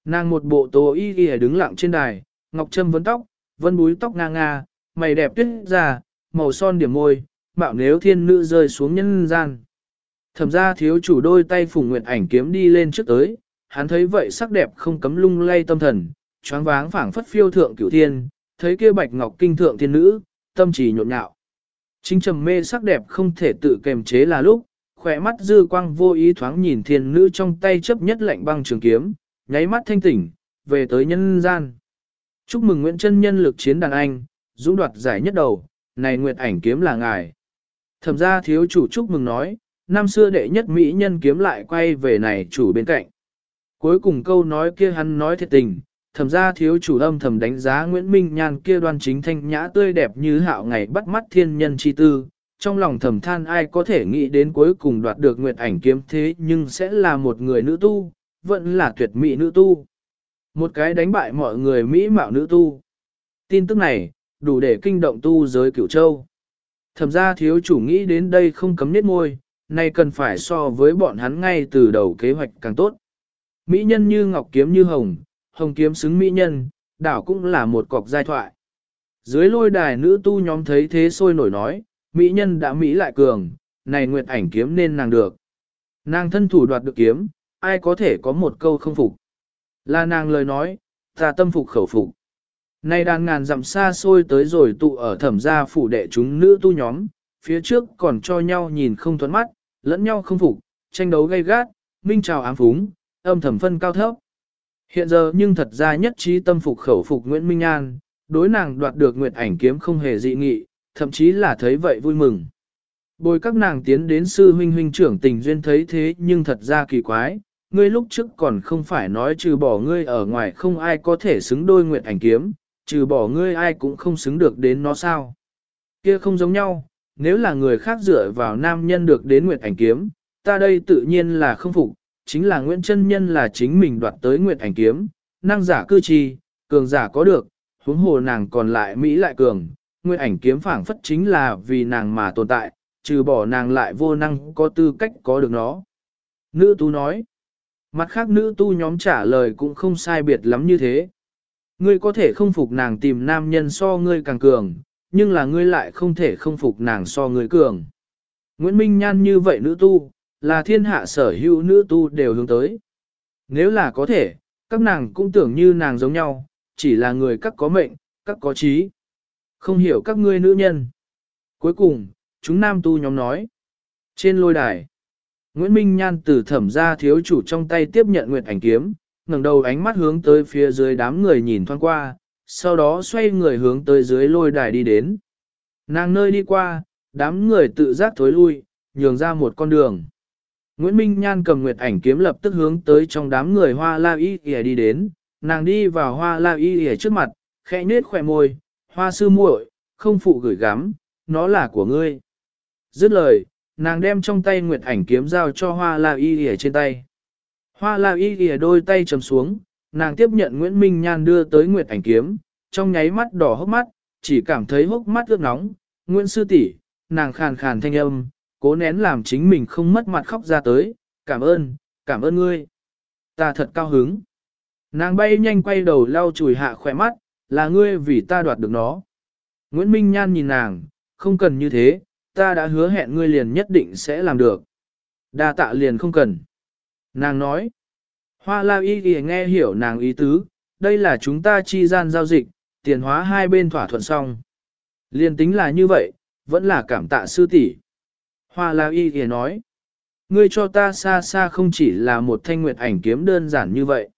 Nàng một bộ tố y y đứng lặng trên đài, ngọc trâm vấn tóc, vân búi tóc nga nga, mày đẹp tuyết ra, màu son điểm môi, bạo nếu thiên nữ rơi xuống nhân gian. Thẩm ra thiếu chủ đôi tay phùng nguyệt ảnh kiếm đi lên trước tới, hắn thấy vậy sắc đẹp không cấm lung lay tâm thần, choáng váng phảng phất phiêu thượng cửu thiên, thấy kia bạch ngọc kinh thượng thiên nữ, tâm trí nhộn nhạo. Chính trầm mê sắc đẹp không thể tự kềm chế là lúc, khỏe mắt dư quang vô ý thoáng nhìn thiên nữ trong tay chấp nhất lạnh băng trường kiếm, nháy mắt thanh tỉnh, về tới nhân gian. Chúc mừng Nguyễn Trân nhân lực chiến đàn anh, dũng đoạt giải nhất đầu, này Nguyệt ảnh kiếm là ngài. Thẩm gia thiếu chủ chúc mừng nói, năm xưa đệ nhất Mỹ nhân kiếm lại quay về này chủ bên cạnh. Cuối cùng câu nói kia hắn nói thiệt tình, thầm ra thiếu chủ âm thầm đánh giá Nguyễn Minh Nhan kia đoan chính thanh nhã tươi đẹp như hạo ngày bắt mắt thiên nhân chi tư, trong lòng thầm than ai có thể nghĩ đến cuối cùng đoạt được nguyệt ảnh kiếm thế nhưng sẽ là một người nữ tu, vẫn là tuyệt mỹ nữ tu. Một cái đánh bại mọi người Mỹ mạo nữ tu. Tin tức này, đủ để kinh động tu giới cửu châu. thầm ra thiếu chủ nghĩ đến đây không cấm nết môi, nay cần phải so với bọn hắn ngay từ đầu kế hoạch càng tốt. Mỹ nhân như ngọc kiếm như hồng, hồng kiếm xứng mỹ nhân, đảo cũng là một cọc giai thoại. Dưới lôi đài nữ tu nhóm thấy thế sôi nổi nói, mỹ nhân đã mỹ lại cường, này nguyệt ảnh kiếm nên nàng được. Nàng thân thủ đoạt được kiếm, ai có thể có một câu không phục. Là nàng lời nói, ta tâm phục khẩu phục. Này đàn ngàn dặm xa xôi tới rồi tụ ở thẩm gia phủ đệ chúng nữ tu nhóm, phía trước còn cho nhau nhìn không thuẫn mắt, lẫn nhau không phục, tranh đấu gay gắt, minh trào ám phúng, âm thầm phân cao thấp. Hiện giờ nhưng thật ra nhất trí tâm phục khẩu phục Nguyễn Minh An, đối nàng đoạt được Nguyệt ảnh kiếm không hề dị nghị, thậm chí là thấy vậy vui mừng. Bồi các nàng tiến đến sư huynh huynh trưởng tình duyên thấy thế nhưng thật ra kỳ quái, ngươi lúc trước còn không phải nói trừ bỏ ngươi ở ngoài không ai có thể xứng đôi Nguyệt ảnh kiếm, trừ bỏ ngươi ai cũng không xứng được đến nó sao. Kia không giống nhau, nếu là người khác dựa vào nam nhân được đến Nguyệt ảnh kiếm, ta đây tự nhiên là không phục, chính là Nguyễn Trân Nhân là chính mình đoạt tới Nguyệt ảnh kiếm, năng giả cư trì, cường giả có được, huống hồ nàng còn lại Mỹ lại cường, Nguyệt ảnh kiếm phảng phất chính là vì nàng mà tồn tại, trừ bỏ nàng lại vô năng có tư cách có được nó. Nữ tu nói, mặt khác nữ tu nhóm trả lời cũng không sai biệt lắm như thế. Ngươi có thể không phục nàng tìm nam nhân so ngươi càng cường, nhưng là ngươi lại không thể không phục nàng so người cường. Nguyễn Minh Nhan như vậy nữ tu, là thiên hạ sở hữu nữ tu đều hướng tới. Nếu là có thể, các nàng cũng tưởng như nàng giống nhau, chỉ là người các có mệnh, các có trí. Không hiểu các ngươi nữ nhân. Cuối cùng, chúng nam tu nhóm nói. Trên lôi đài, Nguyễn Minh Nhan từ thẩm ra thiếu chủ trong tay tiếp nhận nguyệt ảnh kiếm, ngẩng đầu ánh mắt hướng tới phía dưới đám người nhìn thoáng qua, sau đó xoay người hướng tới dưới lôi đài đi đến. Nàng nơi đi qua, đám người tự giác thối lui, nhường ra một con đường. Nguyễn Minh Nhan cầm nguyệt ảnh kiếm lập tức hướng tới trong đám người hoa la y kìa đi đến, nàng đi vào hoa la y kìa trước mặt, khẽ nết khỏe môi, hoa sư muội, không phụ gửi gắm, nó là của ngươi. Dứt lời, nàng đem trong tay nguyệt ảnh kiếm giao cho hoa la y kìa trên tay. Hoa la y kìa đôi tay trầm xuống, nàng tiếp nhận Nguyễn Minh Nhan đưa tới nguyệt ảnh kiếm, trong nháy mắt đỏ hốc mắt, chỉ cảm thấy hốc mắt ướt nóng, Nguyễn sư tỷ, nàng khàn khàn thanh âm, cố nén làm chính mình không mất mặt khóc ra tới, cảm ơn, cảm ơn ngươi. Ta thật cao hứng. Nàng bay nhanh quay đầu lau chùi hạ khỏe mắt, là ngươi vì ta đoạt được nó. Nguyễn Minh Nhan nhìn nàng, không cần như thế, ta đã hứa hẹn ngươi liền nhất định sẽ làm được. Đa tạ liền không cần. Nàng nói, hoa la y thì nghe hiểu nàng ý tứ, đây là chúng ta chi gian giao dịch, tiền hóa hai bên thỏa thuận xong. Liền tính là như vậy, vẫn là cảm tạ sư tỷ. Hoa la y thì nói, ngươi cho ta xa xa không chỉ là một thanh nguyệt ảnh kiếm đơn giản như vậy.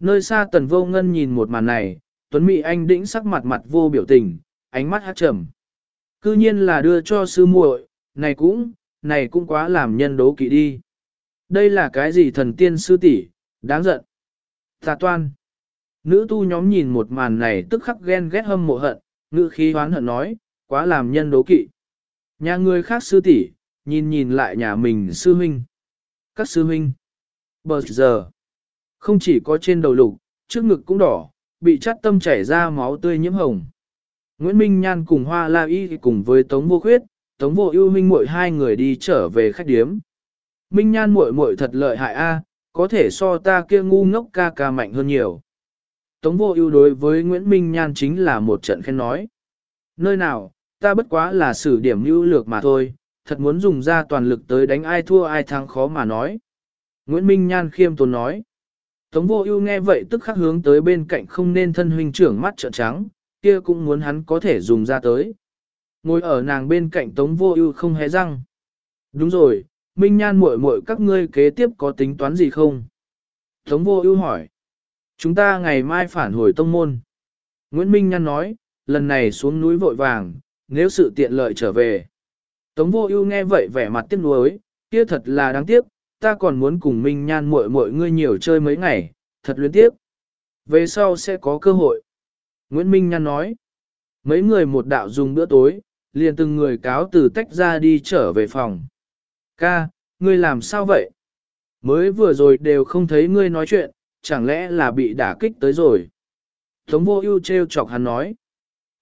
Nơi xa tần vô ngân nhìn một màn này, Tuấn Mỹ Anh đĩnh sắc mặt mặt vô biểu tình, ánh mắt hát trầm. Cư nhiên là đưa cho sư muội, này cũng, này cũng quá làm nhân đố kỵ đi. Đây là cái gì thần tiên sư tỷ, đáng giận. Tà toan. Nữ tu nhóm nhìn một màn này tức khắc ghen ghét hâm mộ hận, ngữ khí hoán hận nói, quá làm nhân đố kỵ. Nhà người khác sư tỷ, nhìn nhìn lại nhà mình sư huynh. Các sư huynh. Bờ giờ. Không chỉ có trên đầu lục, trước ngực cũng đỏ, bị chắt tâm chảy ra máu tươi nhiễm hồng. Nguyễn Minh Nhan cùng Hoa La Y cùng với Tống Vô Khuyết, Tống Vô Ưu Minh muội hai người đi trở về khách điếm. Minh Nhan muội muội thật lợi hại a, có thể so ta kia ngu ngốc ca ca mạnh hơn nhiều. Tống Vô Ưu đối với Nguyễn Minh Nhan chính là một trận khen nói. Nơi nào, ta bất quá là sử điểm ưu lược mà thôi, thật muốn dùng ra toàn lực tới đánh ai thua ai thắng khó mà nói. Nguyễn Minh Nhan khiêm tốn nói. Tống vô ưu nghe vậy tức khắc hướng tới bên cạnh không nên thân huynh trưởng mắt trợn trắng, kia cũng muốn hắn có thể dùng ra tới. Ngồi ở nàng bên cạnh tống vô ưu không hé răng. Đúng rồi, Minh Nhan muội muội các ngươi kế tiếp có tính toán gì không? Tống vô ưu hỏi. Chúng ta ngày mai phản hồi tông môn. Nguyễn Minh Nhan nói, lần này xuống núi vội vàng, nếu sự tiện lợi trở về. Tống vô ưu nghe vậy vẻ mặt tiếc nuối, kia thật là đáng tiếc, ta còn muốn cùng Minh Nhan muội muội ngươi nhiều chơi mấy ngày, thật luyến tiếc. Về sau sẽ có cơ hội. Nguyễn Minh Nhan nói, mấy người một đạo dùng bữa tối, liền từng người cáo từ tách ra đi trở về phòng. Ca, ngươi làm sao vậy? Mới vừa rồi đều không thấy ngươi nói chuyện, chẳng lẽ là bị đả kích tới rồi? Tống vô ưu treo chọc hắn nói.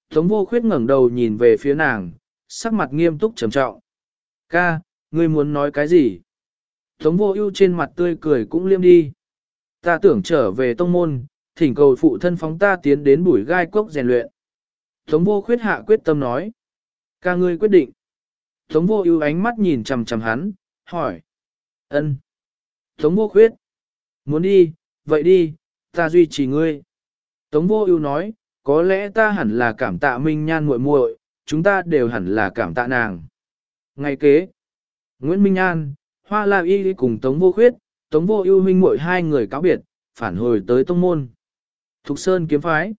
Tống vô khuyết ngẩng đầu nhìn về phía nàng, sắc mặt nghiêm túc trầm trọng. Ca, ngươi muốn nói cái gì? Tống vô ưu trên mặt tươi cười cũng liêm đi. Ta tưởng trở về tông môn, thỉnh cầu phụ thân phóng ta tiến đến bụi gai cốc rèn luyện. Tống vô khuyết hạ quyết tâm nói. Ca ngươi quyết định. Tống vô ưu ánh mắt nhìn chằm chằm hắn, hỏi. ân. Tống vô khuyết. Muốn đi, vậy đi, ta duy trì ngươi. Tống vô ưu nói, có lẽ ta hẳn là cảm tạ minh nhan muội muội, chúng ta đều hẳn là cảm tạ nàng. Ngày kế, Nguyễn Minh an, Hoa La Y cùng Tống Vô Khuyết, Tống Vô Ưu huynh muội hai người cáo biệt, phản hồi tới tông môn. Thục Sơn kiếm phái.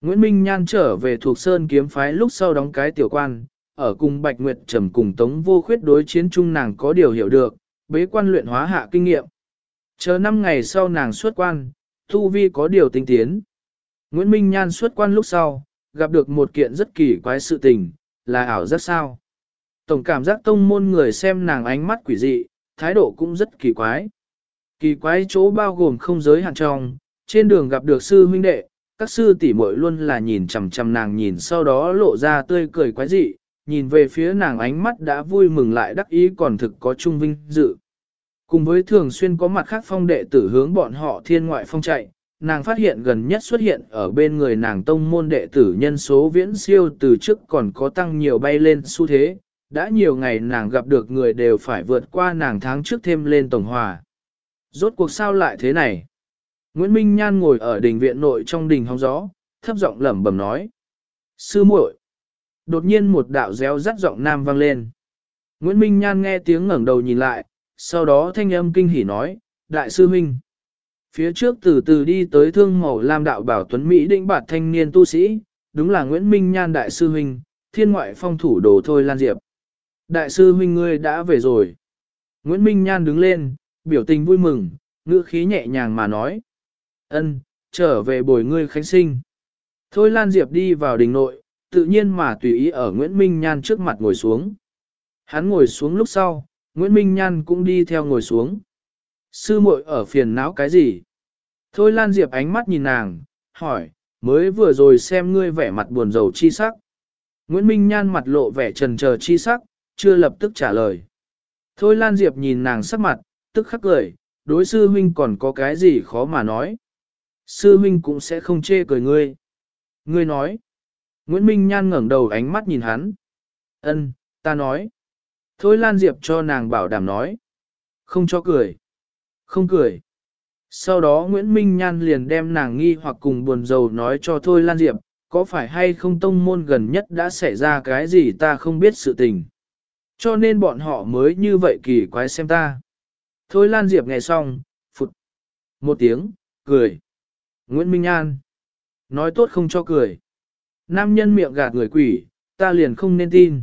Nguyễn Minh Nhan trở về Thục Sơn kiếm phái lúc sau đóng cái tiểu quan, ở cùng Bạch Nguyệt Trầm cùng Tống Vô Khuyết đối chiến chung nàng có điều hiểu được, bế quan luyện hóa hạ kinh nghiệm. Chờ năm ngày sau nàng xuất quan, thu vi có điều tinh tiến. Nguyễn Minh Nhan xuất quan lúc sau, gặp được một kiện rất kỳ quái sự tình, là ảo giác sao. Tổng cảm giác tông môn người xem nàng ánh mắt quỷ dị, thái độ cũng rất kỳ quái. Kỳ quái chỗ bao gồm không giới hạn trong, trên đường gặp được sư huynh đệ, các sư tỷ muội luôn là nhìn chằm chằm nàng nhìn sau đó lộ ra tươi cười quái dị, nhìn về phía nàng ánh mắt đã vui mừng lại đắc ý còn thực có trung vinh dự. Cùng với thường xuyên có mặt khác phong đệ tử hướng bọn họ thiên ngoại phong chạy, nàng phát hiện gần nhất xuất hiện ở bên người nàng tông môn đệ tử nhân số viễn siêu từ trước còn có tăng nhiều bay lên xu thế, đã nhiều ngày nàng gặp được người đều phải vượt qua nàng tháng trước thêm lên tổng hòa. Rốt cuộc sao lại thế này? Nguyễn Minh Nhan ngồi ở đình viện nội trong đình hóng gió, thấp giọng lẩm bẩm nói. Sư muội. Đột nhiên một đạo réo rắt giọng nam vang lên. Nguyễn Minh Nhan nghe tiếng ngẩng đầu nhìn lại, sau đó thanh âm kinh hỉ nói, Đại sư Minh. Phía trước từ từ đi tới thương màu lam đạo bảo tuấn Mỹ định bạt thanh niên tu sĩ, đúng là Nguyễn Minh Nhan Đại sư Huynh, thiên ngoại phong thủ đồ thôi Lan Diệp. Đại sư Huynh ngươi đã về rồi. Nguyễn Minh Nhan đứng lên, biểu tình vui mừng, ngữ khí nhẹ nhàng mà nói. ân trở về bồi ngươi khánh sinh. Thôi Lan Diệp đi vào đình nội, tự nhiên mà tùy ý ở Nguyễn Minh Nhan trước mặt ngồi xuống. Hắn ngồi xuống lúc sau, Nguyễn Minh Nhan cũng đi theo ngồi xuống. Sư muội ở phiền não cái gì? Thôi Lan Diệp ánh mắt nhìn nàng, hỏi, mới vừa rồi xem ngươi vẻ mặt buồn rầu chi sắc. Nguyễn Minh Nhan mặt lộ vẻ trần chờ chi sắc, chưa lập tức trả lời. Thôi Lan Diệp nhìn nàng sắc mặt, tức khắc cười, đối sư huynh còn có cái gì khó mà nói. Sư huynh cũng sẽ không chê cười ngươi. Ngươi nói. Nguyễn Minh Nhan ngẩng đầu ánh mắt nhìn hắn. Ân, ta nói. Thôi Lan Diệp cho nàng bảo đảm nói. Không cho cười. Không cười. Sau đó Nguyễn Minh Nhan liền đem nàng nghi hoặc cùng buồn rầu nói cho Thôi Lan Diệp, có phải hay không tông môn gần nhất đã xảy ra cái gì ta không biết sự tình. Cho nên bọn họ mới như vậy kỳ quái xem ta. Thôi Lan Diệp nghe xong, phụt. Một tiếng, cười. Nguyễn Minh Nhan. Nói tốt không cho cười. Nam nhân miệng gạt người quỷ, ta liền không nên tin.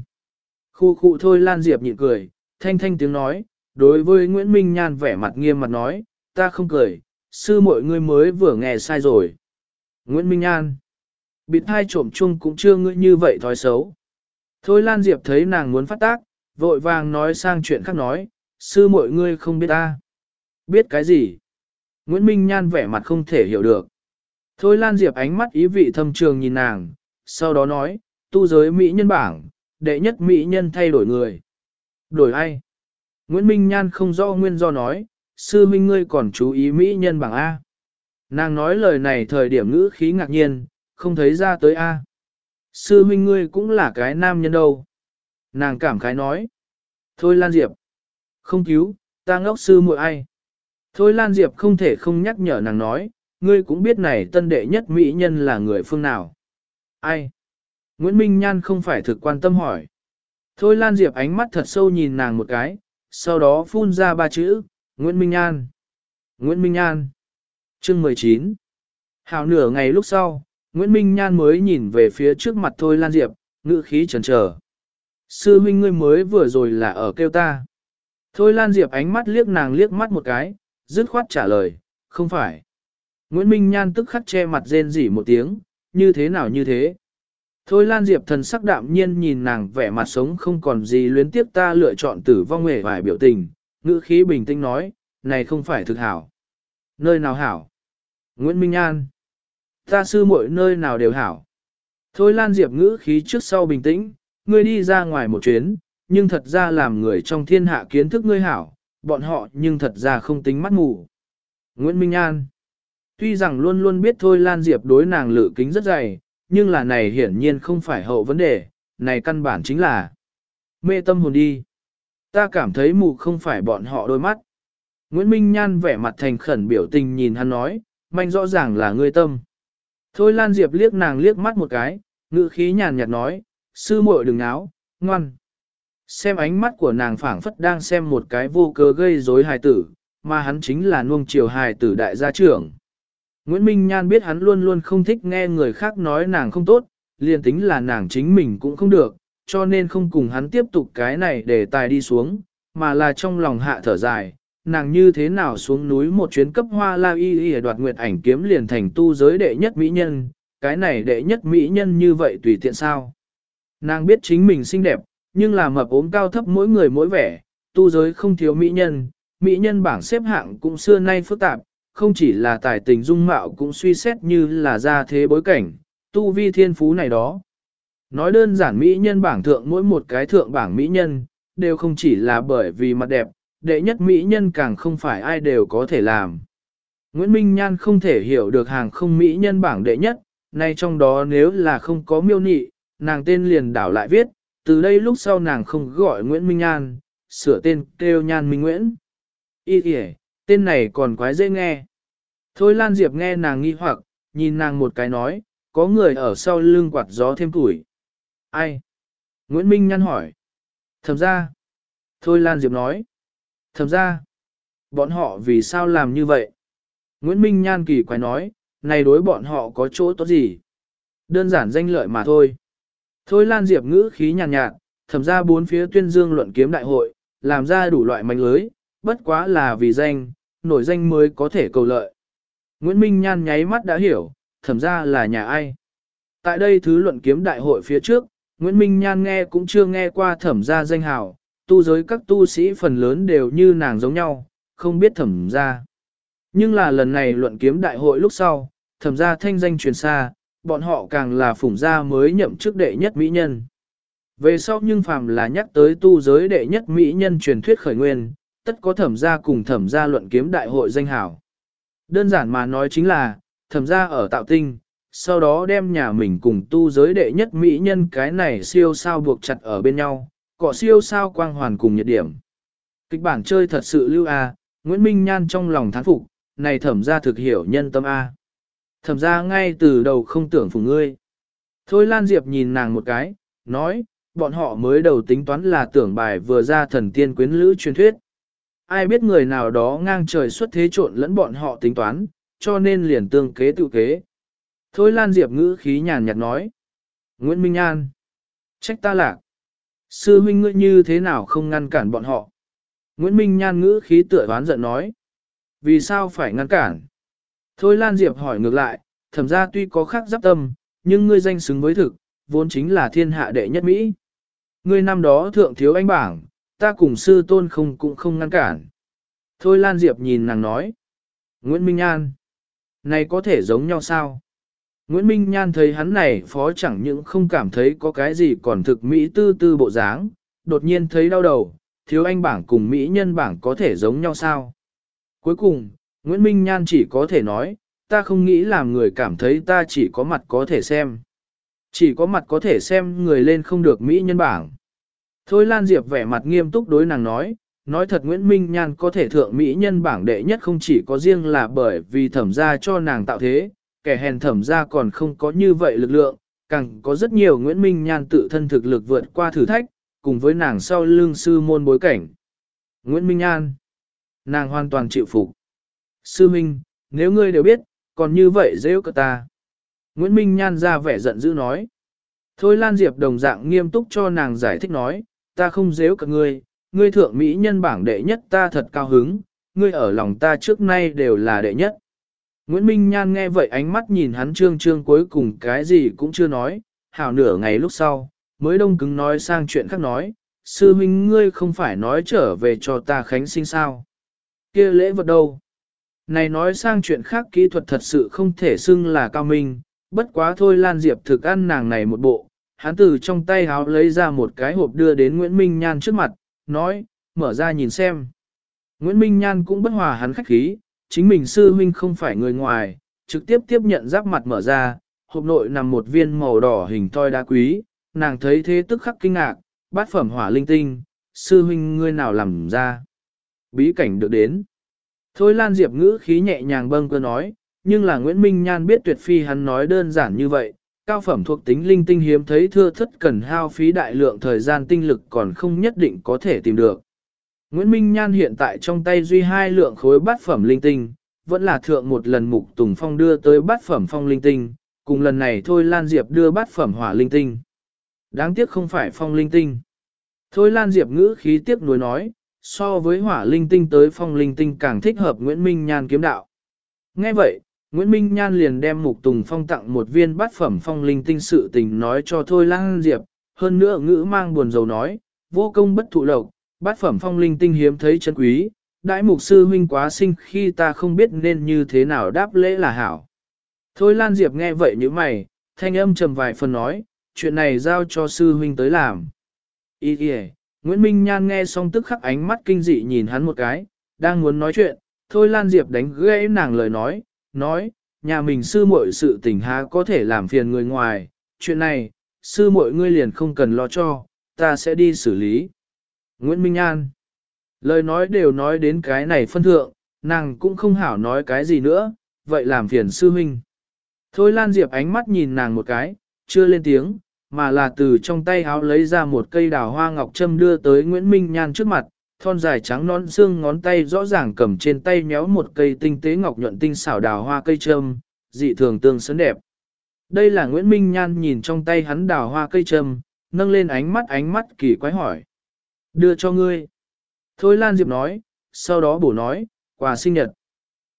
Khu khu thôi Lan Diệp nhịn cười, thanh thanh tiếng nói, đối với Nguyễn Minh Nhan vẻ mặt nghiêm mặt nói, ta không cười, sư mọi ngươi mới vừa nghe sai rồi. Nguyễn Minh Nhan Bịt hai trộm chung cũng chưa ngươi như vậy thói xấu. Thôi Lan Diệp thấy nàng muốn phát tác, vội vàng nói sang chuyện khác nói, sư mọi ngươi không biết ta. Biết cái gì? Nguyễn Minh Nhan vẻ mặt không thể hiểu được. Thôi Lan Diệp ánh mắt ý vị thâm trường nhìn nàng, sau đó nói, tu giới Mỹ nhân bảng, đệ nhất Mỹ nhân thay đổi người. Đổi ai? Nguyễn Minh Nhan không rõ nguyên do nói, sư minh ngươi còn chú ý Mỹ nhân bảng A. Nàng nói lời này thời điểm ngữ khí ngạc nhiên, không thấy ra tới A. Sư huynh ngươi cũng là cái nam nhân đâu. Nàng cảm khái nói. Thôi Lan Diệp. Không cứu, ta ngốc sư muội ai. Thôi Lan Diệp không thể không nhắc nhở nàng nói, ngươi cũng biết này tân đệ nhất mỹ nhân là người phương nào. Ai? Nguyễn Minh Nhan không phải thực quan tâm hỏi. Thôi Lan Diệp ánh mắt thật sâu nhìn nàng một cái, sau đó phun ra ba chữ, Nguyễn Minh Nhan. Nguyễn Minh Nhan. Chương 19. Hào nửa ngày lúc sau, Nguyễn Minh Nhan mới nhìn về phía trước mặt Thôi Lan Diệp, ngữ khí chần chờ. Sư huynh ngươi mới vừa rồi là ở kêu ta. Thôi Lan Diệp ánh mắt liếc nàng liếc mắt một cái, dứt khoát trả lời, không phải. Nguyễn Minh Nhan tức khắc che mặt rên rỉ một tiếng, như thế nào như thế. Thôi Lan Diệp thần sắc đạm nhiên nhìn nàng vẻ mặt sống không còn gì luyến tiếp ta lựa chọn tử vong nghề vài biểu tình, ngữ khí bình tĩnh nói, này không phải thực hảo. Nơi nào hảo? Nguyễn Minh An. Ta sư muội nơi nào đều hảo. Thôi Lan Diệp ngữ khí trước sau bình tĩnh, ngươi đi ra ngoài một chuyến, nhưng thật ra làm người trong thiên hạ kiến thức ngươi hảo, bọn họ nhưng thật ra không tính mắt ngủ. Nguyễn Minh An. Tuy rằng luôn luôn biết Thôi Lan Diệp đối nàng lự kính rất dày, nhưng là này hiển nhiên không phải hậu vấn đề, này căn bản chính là mê tâm hồn đi. Ta cảm thấy mù không phải bọn họ đôi mắt. Nguyễn Minh Nhan vẻ mặt thành khẩn biểu tình nhìn hắn nói, manh rõ ràng là ngươi tâm. Thôi Lan Diệp liếc nàng liếc mắt một cái, ngữ khí nhàn nhạt nói, sư muội đừng áo, ngoan. Xem ánh mắt của nàng phảng phất đang xem một cái vô cớ gây rối hài tử, mà hắn chính là nuông chiều hài tử đại gia trưởng. Nguyễn Minh Nhan biết hắn luôn luôn không thích nghe người khác nói nàng không tốt, liền tính là nàng chính mình cũng không được, cho nên không cùng hắn tiếp tục cái này để tài đi xuống, mà là trong lòng hạ thở dài, nàng như thế nào xuống núi một chuyến cấp hoa la y y đoạt nguyệt ảnh kiếm liền thành tu giới đệ nhất mỹ nhân, cái này đệ nhất mỹ nhân như vậy tùy tiện sao. Nàng biết chính mình xinh đẹp, nhưng là mập ốm cao thấp mỗi người mỗi vẻ, tu giới không thiếu mỹ nhân, mỹ nhân bảng xếp hạng cũng xưa nay phức tạp, không chỉ là tài tình dung mạo cũng suy xét như là ra thế bối cảnh, tu vi thiên phú này đó. Nói đơn giản mỹ nhân bảng thượng mỗi một cái thượng bảng mỹ nhân, đều không chỉ là bởi vì mặt đẹp, đệ nhất mỹ nhân càng không phải ai đều có thể làm. Nguyễn Minh Nhan không thể hiểu được hàng không mỹ nhân bảng đệ nhất, nay trong đó nếu là không có miêu nị, nàng tên liền đảo lại viết, từ đây lúc sau nàng không gọi Nguyễn Minh Nhan, sửa tên kêu Nhan Minh Nguyễn. Ý kìa, tên này còn quái dễ nghe. Thôi Lan Diệp nghe nàng nghi hoặc, nhìn nàng một cái nói, có người ở sau lưng quạt gió thêm tuổi. Ai? Nguyễn Minh nhăn hỏi. Thầm ra. Thôi Lan Diệp nói. Thầm ra. Bọn họ vì sao làm như vậy? Nguyễn Minh nhan kỳ quái nói, này đối bọn họ có chỗ tốt gì? Đơn giản danh lợi mà thôi. Thôi Lan Diệp ngữ khí nhàn nhạt, nhạt, thầm ra bốn phía tuyên dương luận kiếm đại hội, làm ra đủ loại mánh lưới, bất quá là vì danh, nổi danh mới có thể cầu lợi. Nguyễn Minh Nhan nháy mắt đã hiểu, thẩm ra là nhà ai. Tại đây thứ luận kiếm đại hội phía trước, Nguyễn Minh Nhan nghe cũng chưa nghe qua thẩm ra danh hào, tu giới các tu sĩ phần lớn đều như nàng giống nhau, không biết thẩm ra. Nhưng là lần này luận kiếm đại hội lúc sau, thẩm ra thanh danh truyền xa, bọn họ càng là phủng gia mới nhậm chức đệ nhất mỹ nhân. Về sau nhưng phàm là nhắc tới tu giới đệ nhất mỹ nhân truyền thuyết khởi nguyên, tất có thẩm gia cùng thẩm gia luận kiếm đại hội danh hào. Đơn giản mà nói chính là, thẩm gia ở tạo tinh, sau đó đem nhà mình cùng tu giới đệ nhất mỹ nhân cái này siêu sao buộc chặt ở bên nhau, cọ siêu sao quang hoàn cùng nhiệt điểm. Kịch bản chơi thật sự lưu a, Nguyễn Minh Nhan trong lòng thán phục, này thẩm gia thực hiểu nhân tâm a. Thẩm gia ngay từ đầu không tưởng phủ ngươi. Thôi Lan Diệp nhìn nàng một cái, nói, bọn họ mới đầu tính toán là tưởng bài vừa ra thần tiên quyến lữ truyền thuyết ai biết người nào đó ngang trời xuất thế trộn lẫn bọn họ tính toán, cho nên liền tương kế tự kế. Thôi Lan Diệp ngữ khí nhàn nhạt nói. Nguyễn Minh An. Trách ta lạc. Sư huynh ngươi như thế nào không ngăn cản bọn họ? Nguyễn Minh Nhan ngữ khí tựa đoán giận nói. Vì sao phải ngăn cản? Thôi Lan Diệp hỏi ngược lại, thẩm ra tuy có khác giáp tâm, nhưng ngươi danh xứng với thực, vốn chính là thiên hạ đệ nhất Mỹ. Ngươi năm đó thượng thiếu anh bảng, ta cùng sư tôn không cũng không ngăn cản. Thôi Lan Diệp nhìn nàng nói. Nguyễn Minh An. Này có thể giống nhau sao? Nguyễn Minh Nhan thấy hắn này phó chẳng những không cảm thấy có cái gì còn thực Mỹ tư tư bộ dáng, đột nhiên thấy đau đầu, thiếu anh bảng cùng Mỹ nhân bảng có thể giống nhau sao? Cuối cùng, Nguyễn Minh Nhan chỉ có thể nói, ta không nghĩ làm người cảm thấy ta chỉ có mặt có thể xem. Chỉ có mặt có thể xem người lên không được Mỹ nhân bảng. Thôi Lan Diệp vẻ mặt nghiêm túc đối nàng nói, nói thật Nguyễn Minh Nhan có thể thượng Mỹ nhân bảng đệ nhất không chỉ có riêng là bởi vì thẩm gia cho nàng tạo thế, kẻ hèn thẩm gia còn không có như vậy lực lượng, càng có rất nhiều Nguyễn Minh Nhan tự thân thực lực vượt qua thử thách, cùng với nàng sau lương sư môn bối cảnh. Nguyễn Minh Nhan Nàng hoàn toàn chịu phục. Sư Minh, nếu ngươi đều biết, còn như vậy dễ cơ ta. Nguyễn Minh Nhan ra vẻ giận dữ nói. Thôi Lan Diệp đồng dạng nghiêm túc cho nàng giải thích nói, ta không dễ cả ngươi, ngươi thượng Mỹ nhân bảng đệ nhất ta thật cao hứng, ngươi ở lòng ta trước nay đều là đệ nhất. Nguyễn Minh Nhan nghe vậy ánh mắt nhìn hắn trương trương cuối cùng cái gì cũng chưa nói, hảo nửa ngày lúc sau, mới đông cứng nói sang chuyện khác nói, sư huynh ngươi không phải nói trở về cho ta khánh sinh sao. kia lễ vật đâu? Này nói sang chuyện khác kỹ thuật thật sự không thể xưng là cao minh, bất quá thôi Lan Diệp thực ăn nàng này một bộ, hắn từ trong tay háo lấy ra một cái hộp đưa đến Nguyễn Minh Nhan trước mặt, nói, mở ra nhìn xem. Nguyễn Minh Nhan cũng bất hòa hắn khách khí, chính mình sư huynh không phải người ngoài, trực tiếp tiếp nhận giáp mặt mở ra, hộp nội nằm một viên màu đỏ hình toi đá quý, nàng thấy thế tức khắc kinh ngạc, bát phẩm hỏa linh tinh, sư huynh ngươi nào làm ra. Bí cảnh được đến. Thôi Lan Diệp ngữ khí nhẹ nhàng bâng cơ nói, nhưng là Nguyễn Minh Nhan biết tuyệt phi hắn nói đơn giản như vậy, cao phẩm thuộc tính linh tinh hiếm thấy thưa thất cần hao phí đại lượng thời gian tinh lực còn không nhất định có thể tìm được. Nguyễn Minh Nhan hiện tại trong tay duy hai lượng khối bát phẩm linh tinh, vẫn là thượng một lần mục Tùng Phong đưa tới bát phẩm phong linh tinh, cùng lần này thôi Lan Diệp đưa bát phẩm hỏa linh tinh. Đáng tiếc không phải phong linh tinh. Thôi Lan Diệp ngữ khí tiếc nuối nói, so với hỏa linh tinh tới phong linh tinh càng thích hợp Nguyễn Minh Nhan kiếm đạo. Nghe vậy, Nguyễn Minh Nhan liền đem Mục Tùng Phong tặng một viên bát phẩm phong linh tinh sự tình nói cho Thôi Lan Diệp, hơn nữa ngữ mang buồn dầu nói, vô công bất thụ lộc, bát phẩm phong linh tinh hiếm thấy chân quý, đại mục sư huynh quá sinh khi ta không biết nên như thế nào đáp lễ là hảo. Thôi Lan Diệp nghe vậy như mày, thanh âm trầm vài phần nói, chuyện này giao cho sư huynh tới làm. Ý kìa, Nguyễn Minh Nhan nghe xong tức khắc ánh mắt kinh dị nhìn hắn một cái, đang muốn nói chuyện, thôi Lan Diệp đánh gãy nàng lời nói, nói, nhà mình sư muội sự tình há có thể làm phiền người ngoài, chuyện này, sư muội ngươi liền không cần lo cho, ta sẽ đi xử lý. Nguyễn Minh An Lời nói đều nói đến cái này phân thượng, nàng cũng không hảo nói cái gì nữa, vậy làm phiền sư huynh. Thôi Lan Diệp ánh mắt nhìn nàng một cái, chưa lên tiếng, mà là từ trong tay háo lấy ra một cây đào hoa ngọc trâm đưa tới Nguyễn Minh Nhan trước mặt, thon dài trắng non xương ngón tay rõ ràng cầm trên tay méo một cây tinh tế ngọc nhuận tinh xảo đào hoa cây trâm, dị thường tương sấn đẹp. Đây là Nguyễn Minh Nhan nhìn trong tay hắn đào hoa cây trâm, nâng lên ánh mắt ánh mắt kỳ quái hỏi. Đưa cho ngươi. Thôi Lan Diệp nói, sau đó bổ nói, quà sinh nhật.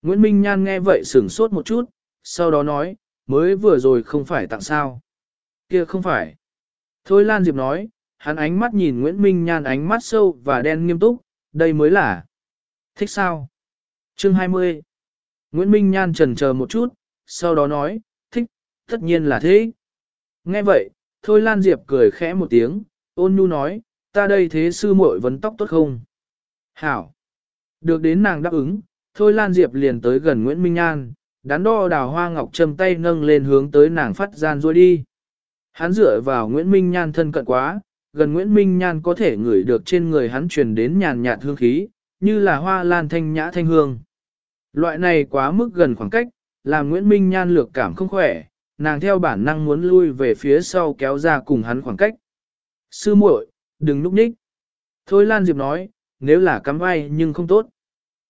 Nguyễn Minh Nhan nghe vậy sửng sốt một chút, sau đó nói, mới vừa rồi không phải tặng sao. Kia không phải. Thôi Lan Diệp nói, hắn ánh mắt nhìn Nguyễn Minh Nhan ánh mắt sâu và đen nghiêm túc, đây mới là. Thích sao? Chương 20 Nguyễn Minh Nhan trần chờ một chút, sau đó nói, thích, tất nhiên là thế. Nghe vậy, Thôi Lan Diệp cười khẽ một tiếng, ôn nhu nói, ta đây thế sư muội vấn tóc tốt không? Hảo. Được đến nàng đáp ứng, Thôi Lan Diệp liền tới gần Nguyễn Minh Nhan, đắn đo đào hoa ngọc châm tay nâng lên hướng tới nàng phát gian rồi đi. Hắn dựa vào Nguyễn Minh Nhan thân cận quá, gần Nguyễn Minh Nhan có thể ngửi được trên người hắn truyền đến nhàn nhạt hương khí, như là hoa lan thanh nhã thanh hương. Loại này quá mức gần khoảng cách, làm Nguyễn Minh Nhan lược cảm không khỏe, nàng theo bản năng muốn lui về phía sau kéo ra cùng hắn khoảng cách. Sư muội, đừng núp nhích. Thôi Lan Diệp nói, nếu là cắm vai nhưng không tốt.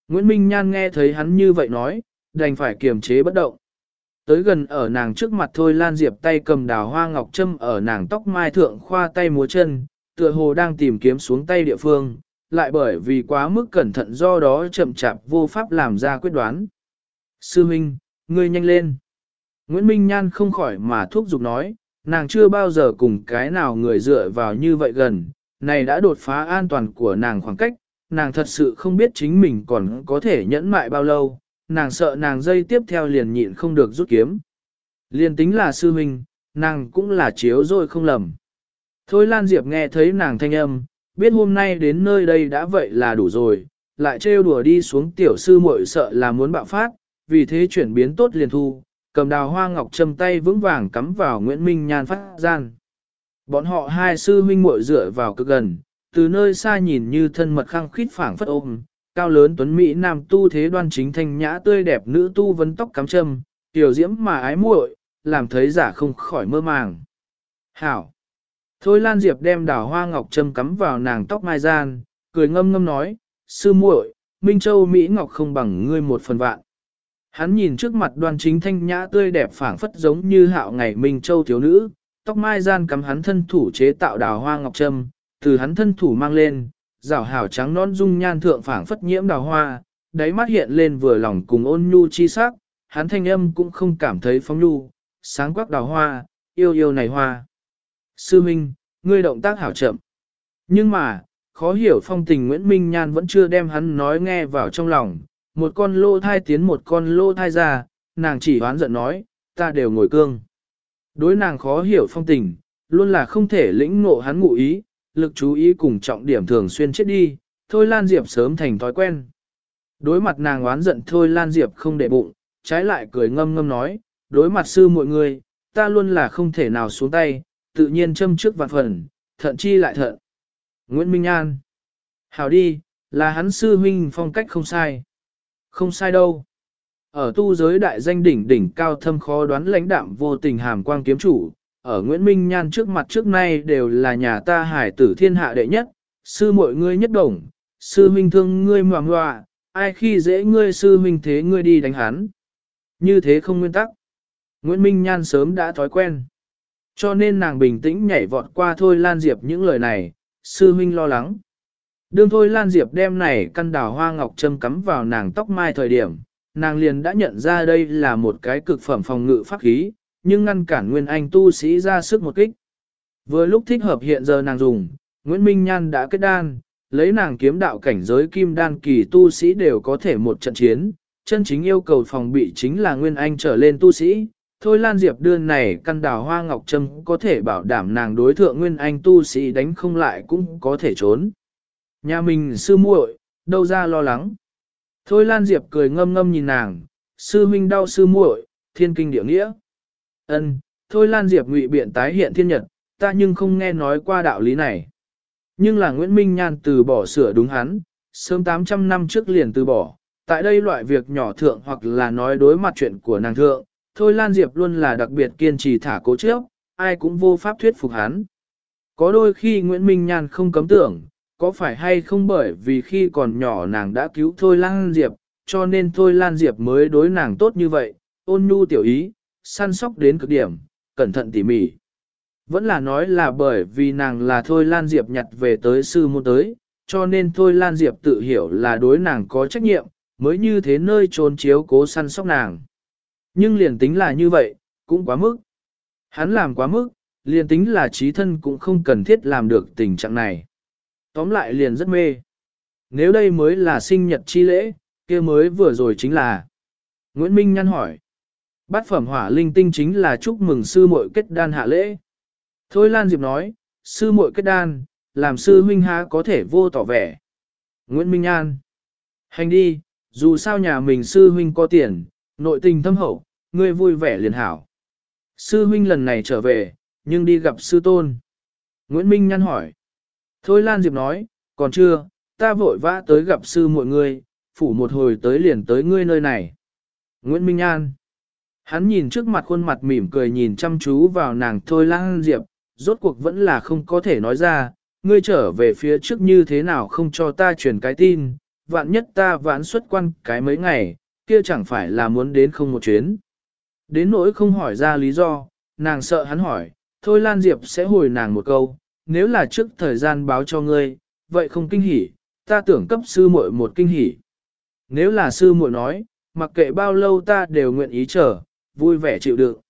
Nguyễn Minh Nhan nghe thấy hắn như vậy nói, đành phải kiềm chế bất động. Tới gần ở nàng trước mặt thôi Lan Diệp tay cầm đào hoa ngọc trâm ở nàng tóc mai thượng khoa tay múa chân, tựa hồ đang tìm kiếm xuống tay địa phương, lại bởi vì quá mức cẩn thận do đó chậm chạp vô pháp làm ra quyết đoán. Sư Minh, ngươi nhanh lên. Nguyễn Minh Nhan không khỏi mà thúc giục nói, nàng chưa bao giờ cùng cái nào người dựa vào như vậy gần, này đã đột phá an toàn của nàng khoảng cách, nàng thật sự không biết chính mình còn có thể nhẫn mại bao lâu, nàng sợ nàng dây tiếp theo liền nhịn không được rút kiếm. Liền tính là sư huynh, nàng cũng là chiếu rồi không lầm. Thôi Lan Diệp nghe thấy nàng thanh âm, biết hôm nay đến nơi đây đã vậy là đủ rồi, lại trêu đùa đi xuống tiểu sư muội sợ là muốn bạo phát, vì thế chuyển biến tốt liền thu, cầm đào hoa ngọc châm tay vững vàng cắm vào Nguyễn Minh Nhan phát gian. Bọn họ hai sư huynh muội dựa vào cực gần, từ nơi xa nhìn như thân mật khăng khít phảng phất ôm, cao lớn tuấn Mỹ nam tu thế đoan chính thanh nhã tươi đẹp nữ tu vấn tóc cắm châm, tiểu diễm mà ái muội, làm thấy giả không khỏi mơ màng. Hảo! Thôi Lan Diệp đem đào hoa ngọc châm cắm vào nàng tóc mai gian, cười ngâm ngâm nói, sư muội, Minh Châu Mỹ Ngọc không bằng ngươi một phần vạn. Hắn nhìn trước mặt đoan chính thanh nhã tươi đẹp phảng phất giống như hạo ngày Minh Châu thiếu nữ, tóc mai gian cắm hắn thân thủ chế tạo đào hoa ngọc trâm, từ hắn thân thủ mang lên, rảo hảo trắng non dung nhan thượng phảng phất nhiễm đào hoa, đáy mắt hiện lên vừa lòng cùng ôn nhu chi sắc, hắn thanh âm cũng không cảm thấy phóng nhu, sáng quắc đào hoa, yêu yêu này hoa. Sư Minh, ngươi động tác hảo chậm. Nhưng mà, khó hiểu phong tình Nguyễn Minh Nhan vẫn chưa đem hắn nói nghe vào trong lòng, một con lô thai tiến một con lô thai ra, nàng chỉ hoán giận nói, ta đều ngồi cương. Đối nàng khó hiểu phong tình, luôn là không thể lĩnh ngộ hắn ngụ ý, lực chú ý cùng trọng điểm thường xuyên chết đi, thôi Lan Diệp sớm thành thói quen. Đối mặt nàng oán giận thôi Lan Diệp không để bụng, trái lại cười ngâm ngâm nói, đối mặt sư mọi người, ta luôn là không thể nào xuống tay, tự nhiên châm trước vạn phần, thận chi lại thận. Nguyễn Minh An Hảo đi, là hắn sư huynh phong cách không sai. Không sai đâu. Ở tu giới đại danh đỉnh đỉnh cao thâm khó đoán lãnh đạm vô tình hàm quang kiếm chủ, ở Nguyễn Minh Nhan trước mặt trước nay đều là nhà ta hải tử thiên hạ đệ nhất, sư mọi ngươi nhất đồng, sư huynh thương ngươi ngoà ngoà, ai khi dễ ngươi sư huynh thế ngươi đi đánh hắn. Như thế không nguyên tắc. Nguyễn Minh Nhan sớm đã thói quen. Cho nên nàng bình tĩnh nhảy vọt qua thôi Lan Diệp những lời này, sư huynh lo lắng. Đương thôi Lan Diệp đem này căn đào hoa ngọc châm cắm vào nàng tóc mai thời điểm, nàng liền đã nhận ra đây là một cái cực phẩm phòng ngự pháp khí, nhưng ngăn cản Nguyên Anh tu sĩ ra sức một kích. Vừa lúc thích hợp hiện giờ nàng dùng, Nguyễn Minh Nhan đã kết đan, lấy nàng kiếm đạo cảnh giới kim đan kỳ tu sĩ đều có thể một trận chiến, chân chính yêu cầu phòng bị chính là Nguyên Anh trở lên tu sĩ. Thôi Lan Diệp đưa này căn đào hoa ngọc trâm có thể bảo đảm nàng đối thượng Nguyên Anh tu sĩ đánh không lại cũng có thể trốn. Nhà mình sư muội, đâu ra lo lắng. Thôi Lan Diệp cười ngâm ngâm nhìn nàng, sư huynh đau sư muội, thiên kinh địa nghĩa. Ân, thôi Lan Diệp ngụy biện tái hiện thiên nhật, ta nhưng không nghe nói qua đạo lý này. Nhưng là Nguyễn Minh Nhan từ bỏ sửa đúng hắn, sớm 800 năm trước liền từ bỏ, tại đây loại việc nhỏ thượng hoặc là nói đối mặt chuyện của nàng thượng, thôi Lan Diệp luôn là đặc biệt kiên trì thả cố trước, ai cũng vô pháp thuyết phục hắn. Có đôi khi Nguyễn Minh Nhan không cấm tưởng, có phải hay không bởi vì khi còn nhỏ nàng đã cứu Thôi Lan Diệp, cho nên Thôi Lan Diệp mới đối nàng tốt như vậy, ôn nhu tiểu ý, săn sóc đến cực điểm, cẩn thận tỉ mỉ. Vẫn là nói là bởi vì nàng là Thôi Lan Diệp nhặt về tới sư môn tới, cho nên Thôi Lan Diệp tự hiểu là đối nàng có trách nhiệm, mới như thế nơi trốn chiếu cố săn sóc nàng. Nhưng liền tính là như vậy, cũng quá mức. Hắn làm quá mức, liền tính là trí thân cũng không cần thiết làm được tình trạng này. Tóm lại liền rất mê. Nếu đây mới là sinh nhật chi lễ, kia mới vừa rồi chính là. Nguyễn Minh nhăn hỏi. Bát phẩm hỏa linh tinh chính là chúc mừng sư muội kết đan hạ lễ. Thôi Lan Diệp nói, sư muội kết đan, làm sư huynh há có thể vô tỏ vẻ. Nguyễn Minh An. Hành đi, dù sao nhà mình sư huynh có tiền, nội tình thâm hậu, ngươi vui vẻ liền hảo. Sư huynh lần này trở về, nhưng đi gặp sư tôn. Nguyễn Minh nhăn hỏi. Thôi Lan Diệp nói, còn chưa, ta vội vã tới gặp sư muội ngươi, phủ một hồi tới liền tới ngươi nơi này. Nguyễn Minh An. Hắn nhìn trước mặt khuôn mặt mỉm cười nhìn chăm chú vào nàng Thôi Lan Diệp, rốt cuộc vẫn là không có thể nói ra, ngươi trở về phía trước như thế nào không cho ta truyền cái tin, vạn nhất ta vãn xuất quan cái mấy ngày, kia chẳng phải là muốn đến không một chuyến. Đến nỗi không hỏi ra lý do, nàng sợ hắn hỏi, thôi Lan Diệp sẽ hồi nàng một câu, nếu là trước thời gian báo cho ngươi, vậy không kinh hỉ, ta tưởng cấp sư muội một kinh hỉ. Nếu là sư muội nói, mặc kệ bao lâu ta đều nguyện ý chờ, vui vẻ chịu đựng.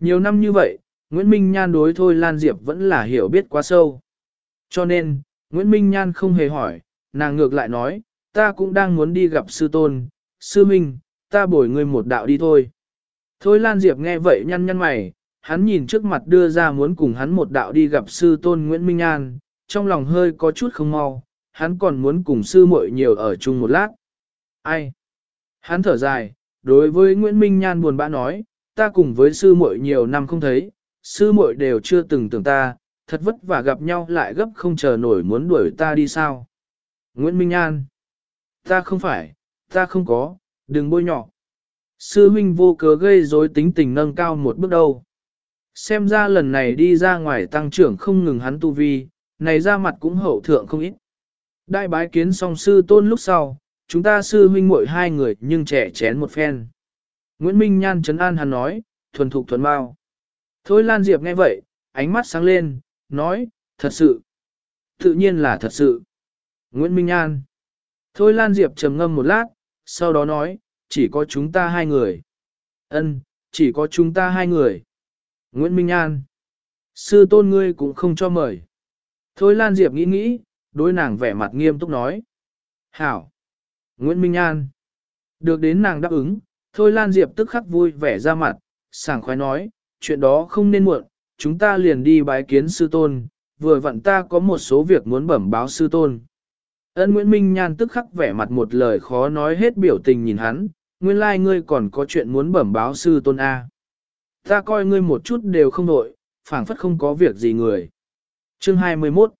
Nhiều năm như vậy, Nguyễn Minh Nhan đối Thôi Lan Diệp vẫn là hiểu biết quá sâu. Cho nên, Nguyễn Minh Nhan không hề hỏi, nàng ngược lại nói, ta cũng đang muốn đi gặp sư tôn, sư minh, ta bồi ngươi một đạo đi thôi. Thôi Lan Diệp nghe vậy nhăn nhăn mày, hắn nhìn trước mặt đưa ra muốn cùng hắn một đạo đi gặp sư tôn Nguyễn Minh Nhan, trong lòng hơi có chút không mau, hắn còn muốn cùng sư muội nhiều ở chung một lát. Ai? Hắn thở dài, đối với Nguyễn Minh Nhan buồn bã nói, ta cùng với sư muội nhiều năm không thấy, sư muội đều chưa từng tưởng ta, thật vất vả gặp nhau lại gấp không chờ nổi muốn đuổi ta đi sao. Nguyễn Minh Nhan. Ta không phải, ta không có, đừng bôi nhọ. Sư huynh vô cớ gây rối tính tình nâng cao một bước đâu. Xem ra lần này đi ra ngoài tăng trưởng không ngừng hắn tu vi, này ra mặt cũng hậu thượng không ít. Đại bái kiến song sư tôn lúc sau, chúng ta sư huynh muội hai người nhưng trẻ chén một phen. Nguyễn Minh Nhan trấn an hắn nói, thuần thục thuần bao. Thôi Lan Diệp nghe vậy, ánh mắt sáng lên, nói, thật sự. Tự nhiên là thật sự. Nguyễn Minh Nhan. Thôi Lan Diệp trầm ngâm một lát, sau đó nói, chỉ có chúng ta hai người. Ân, chỉ có chúng ta hai người. Nguyễn Minh Nhan. Sư tôn ngươi cũng không cho mời. Thôi Lan Diệp nghĩ nghĩ, đối nàng vẻ mặt nghiêm túc nói. Hảo. Nguyễn Minh An Được đến nàng đáp ứng, Thôi Lan Diệp tức khắc vui vẻ ra mặt, sảng khoái nói, chuyện đó không nên muộn, chúng ta liền đi bái kiến sư tôn, vừa vặn ta có một số việc muốn bẩm báo sư tôn. Ân Nguyễn Minh Nhan tức khắc vẻ mặt một lời khó nói hết biểu tình nhìn hắn, nguyên lai like ngươi còn có chuyện muốn bẩm báo sư tôn A. Ta coi ngươi một chút đều không nội, phảng phất không có việc gì người. Chương 21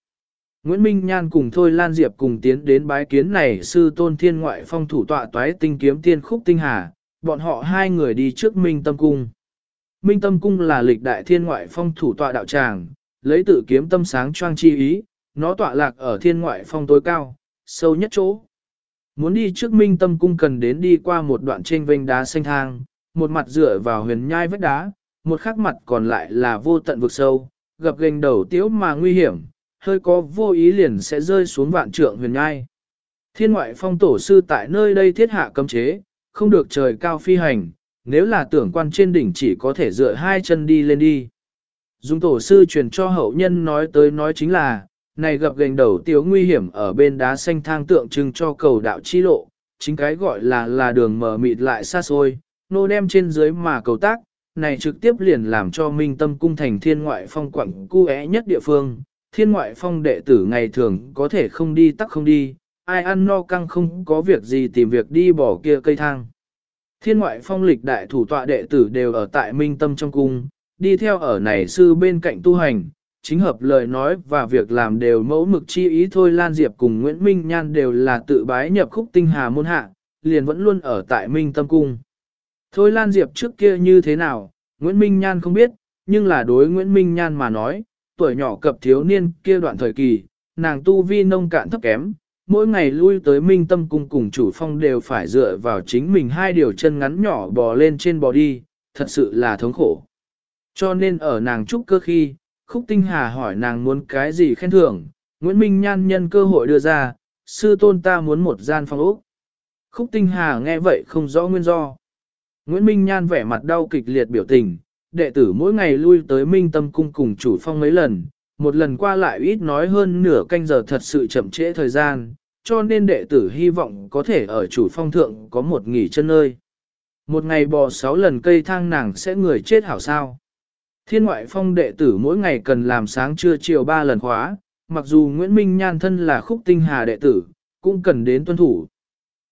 Nguyễn Minh Nhan cùng Thôi Lan Diệp cùng tiến đến bái kiến này sư tôn thiên ngoại phong thủ tọa toái tinh kiếm tiên khúc tinh hà, bọn họ hai người đi trước Minh Tâm Cung. Minh Tâm Cung là lịch đại thiên ngoại phong thủ tọa đạo tràng, lấy tự kiếm tâm sáng choang chi ý, nó tọa lạc ở thiên ngoại phong tối cao, sâu nhất chỗ. Muốn đi trước Minh Tâm Cung cần đến đi qua một đoạn trên vênh đá xanh thang, một mặt dựa vào huyền nhai vách đá, một khắc mặt còn lại là vô tận vực sâu, gập gành đầu tiếu mà nguy hiểm, hơi có vô ý liền sẽ rơi xuống vạn trượng huyền ngai. Thiên ngoại phong tổ sư tại nơi đây thiết hạ cấm chế, không được trời cao phi hành, nếu là tưởng quan trên đỉnh chỉ có thể dựa hai chân đi lên đi. Dung tổ sư truyền cho hậu nhân nói tới nói chính là, này gặp gành đầu tiếu nguy hiểm ở bên đá xanh thang tượng trưng cho cầu đạo chi lộ, chính cái gọi là là đường mở mịt lại xa xôi, nô đem trên dưới mà cầu tác, này trực tiếp liền làm cho minh tâm cung thành thiên ngoại phong quẳng cu é nhất địa phương, thiên ngoại phong đệ tử ngày thường có thể không đi tắc không đi, ai ăn no căng không có việc gì tìm việc đi bỏ kia cây thang. Thiên ngoại phong lịch đại thủ tọa đệ tử đều ở tại minh tâm trong cung, đi theo ở này sư bên cạnh tu hành, chính hợp lời nói và việc làm đều mẫu mực chi ý thôi Lan Diệp cùng Nguyễn Minh Nhan đều là tự bái nhập khúc tinh hà môn hạ, liền vẫn luôn ở tại Minh Tâm Cung. Thôi Lan Diệp trước kia như thế nào, Nguyễn Minh Nhan không biết, nhưng là đối Nguyễn Minh Nhan mà nói, tuổi nhỏ cập thiếu niên kia đoạn thời kỳ, nàng tu vi nông cạn thấp kém, mỗi ngày lui tới Minh Tâm Cung cùng chủ phong đều phải dựa vào chính mình hai điều chân ngắn nhỏ bò lên trên bò đi, thật sự là thống khổ. Cho nên ở nàng trúc cơ khi, Khúc Tinh Hà hỏi nàng muốn cái gì khen thưởng, Nguyễn Minh Nhan nhân cơ hội đưa ra, sư tôn ta muốn một gian phòng ốc. Khúc Tinh Hà nghe vậy không rõ nguyên do. Nguyễn Minh Nhan vẻ mặt đau kịch liệt biểu tình, đệ tử mỗi ngày lui tới Minh Tâm Cung cùng chủ phong mấy lần, một lần qua lại ít nói hơn nửa canh giờ thật sự chậm trễ thời gian, cho nên đệ tử hy vọng có thể ở chủ phong thượng có một nghỉ chân nơi. Một ngày bò sáu lần cây thang nàng sẽ người chết hảo sao. Thiên ngoại phong đệ tử mỗi ngày cần làm sáng trưa chiều ba lần khóa, mặc dù Nguyễn Minh Nhan thân là khúc tinh hà đệ tử, cũng cần đến tuân thủ.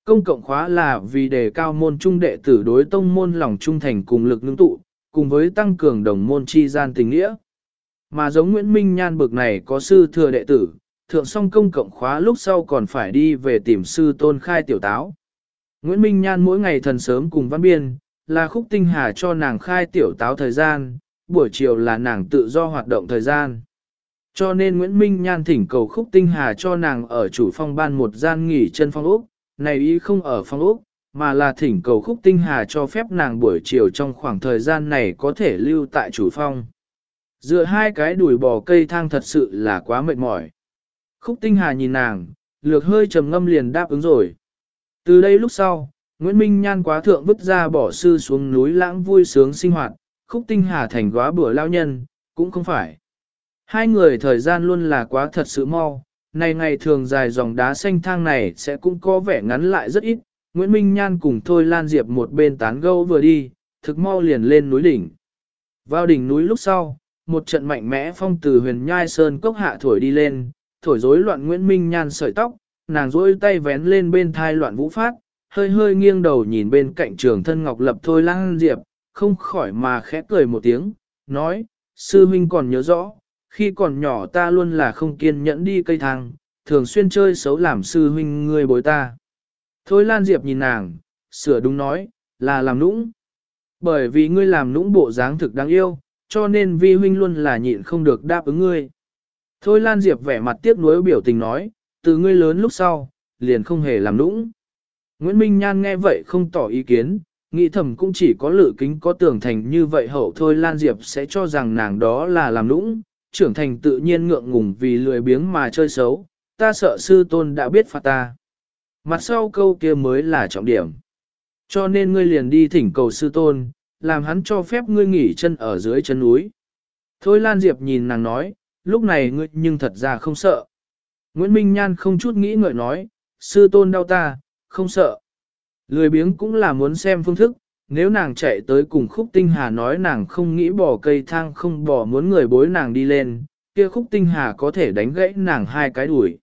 Công cộng khóa là vì đề cao môn trung đệ tử đối tông môn lòng trung thành cùng lực nương tụ, cùng với tăng cường đồng môn chi gian tình nghĩa. Mà giống Nguyễn Minh Nhan bực này có sư thừa đệ tử, thượng xong công cộng khóa lúc sau còn phải đi về tìm sư tôn khai tiểu táo. Nguyễn Minh Nhan mỗi ngày thần sớm cùng văn biên, là khúc tinh hà cho nàng khai tiểu táo thời gian, buổi chiều là nàng tự do hoạt động thời gian. Cho nên Nguyễn Minh Nhan thỉnh cầu khúc tinh hà cho nàng ở chủ phong ban một gian nghỉ chân phong ốc, này ý không ở phong ốc, mà là thỉnh cầu khúc tinh hà cho phép nàng buổi chiều trong khoảng thời gian này có thể lưu tại chủ phong. Dựa hai cái đùi bò cây thang thật sự là quá mệt mỏi. Khúc tinh hà nhìn nàng, lược hơi trầm ngâm liền đáp ứng rồi. Từ đây lúc sau, Nguyễn Minh Nhan quá thượng vứt ra bỏ sư xuống núi lãng vui sướng sinh hoạt, khúc tinh hà thành quá bữa lao nhân, cũng không phải. Hai người thời gian luôn là quá thật sự mau, này ngày thường dài dòng đá xanh thang này sẽ cũng có vẻ ngắn lại rất ít. Nguyễn Minh Nhan cùng Thôi Lan Diệp một bên tán gẫu vừa đi, thực mau liền lên núi đỉnh. Vào đỉnh núi lúc sau, một trận mạnh mẽ phong từ huyền nhai sơn cốc hạ thổi đi lên, thổi rối loạn Nguyễn Minh Nhan sợi tóc, nàng rối tay vén lên bên thai loạn vũ phát, hơi hơi nghiêng đầu nhìn bên cạnh trường thân Ngọc Lập Thôi Lan Diệp, không khỏi mà khẽ cười một tiếng, nói, sư huynh còn nhớ rõ, khi còn nhỏ ta luôn là không kiên nhẫn đi cây thang, thường xuyên chơi xấu làm sư huynh người bối ta. Thôi Lan Diệp nhìn nàng, sửa đúng nói, là làm nũng. Bởi vì ngươi làm nũng bộ dáng thực đáng yêu, cho nên vi huynh luôn là nhịn không được đáp ứng ngươi. Thôi Lan Diệp vẻ mặt tiếc nuối biểu tình nói, từ ngươi lớn lúc sau, liền không hề làm nũng. Nguyễn Minh Nhan nghe vậy không tỏ ý kiến, nghĩ thầm cũng chỉ có lự kính có tưởng thành như vậy hậu thôi Lan Diệp sẽ cho rằng nàng đó là làm nũng, trưởng thành tự nhiên ngượng ngùng vì lười biếng mà chơi xấu, ta sợ sư tôn đã biết phạt ta. Mặt sau câu kia mới là trọng điểm. Cho nên ngươi liền đi thỉnh cầu sư tôn, làm hắn cho phép ngươi nghỉ chân ở dưới chân núi. Thôi Lan Diệp nhìn nàng nói, lúc này ngươi nhưng thật ra không sợ. Nguyễn Minh Nhan không chút nghĩ ngợi nói, sư tôn đau ta, không sợ. Lười biếng cũng là muốn xem phương thức, nếu nàng chạy tới cùng khúc tinh hà nói nàng không nghĩ bỏ cây thang không bỏ muốn người bối nàng đi lên, kia khúc tinh hà có thể đánh gãy nàng hai cái đuổi.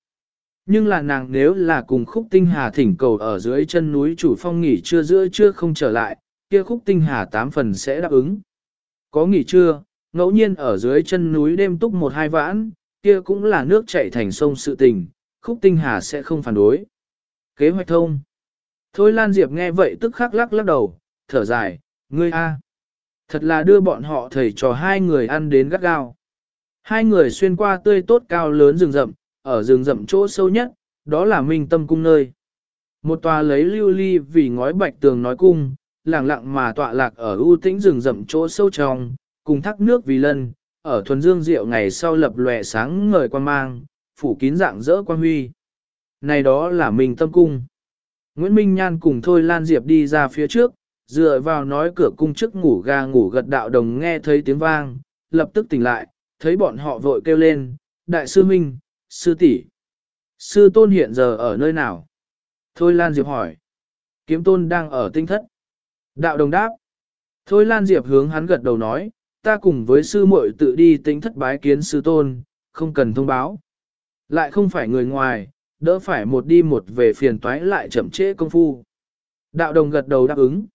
Nhưng là nàng nếu là cùng khúc tinh hà thỉnh cầu ở dưới chân núi chủ phong nghỉ trưa giữa trưa không trở lại, kia khúc tinh hà tám phần sẽ đáp ứng. Có nghỉ trưa, ngẫu nhiên ở dưới chân núi đêm túc một hai vãn, kia cũng là nước chảy thành sông sự tình, khúc tinh hà sẽ không phản đối. Kế hoạch thông. Thôi Lan Diệp nghe vậy tức khắc lắc lắc đầu, thở dài, ngươi a, Thật là đưa bọn họ thầy trò hai người ăn đến gắt gao. Hai người xuyên qua tươi tốt cao lớn rừng rậm, ở rừng rậm chỗ sâu nhất, đó là minh tâm cung nơi. Một tòa lấy lưu ly vì ngói bạch tường nói cung, lặng lặng mà tọa lạc ở ưu tĩnh rừng rậm chỗ sâu trong, cùng thác nước vì lân, ở thuần dương rượu ngày sau lập lòe sáng ngời quan mang, phủ kín dạng dỡ quan huy. Này đó là minh tâm cung. Nguyễn Minh Nhan cùng Thôi Lan Diệp đi ra phía trước, dựa vào nói cửa cung trước ngủ ga ngủ gật đạo đồng nghe thấy tiếng vang, lập tức tỉnh lại, thấy bọn họ vội kêu lên, đại sư Minh, sư tỷ, Sư tôn hiện giờ ở nơi nào? Thôi Lan Diệp hỏi. Kiếm tôn đang ở tinh thất. Đạo đồng đáp. Thôi Lan Diệp hướng hắn gật đầu nói, ta cùng với sư muội tự đi tinh thất bái kiến sư tôn, không cần thông báo. Lại không phải người ngoài, đỡ phải một đi một về phiền toái lại chậm trễ công phu. Đạo đồng gật đầu đáp ứng.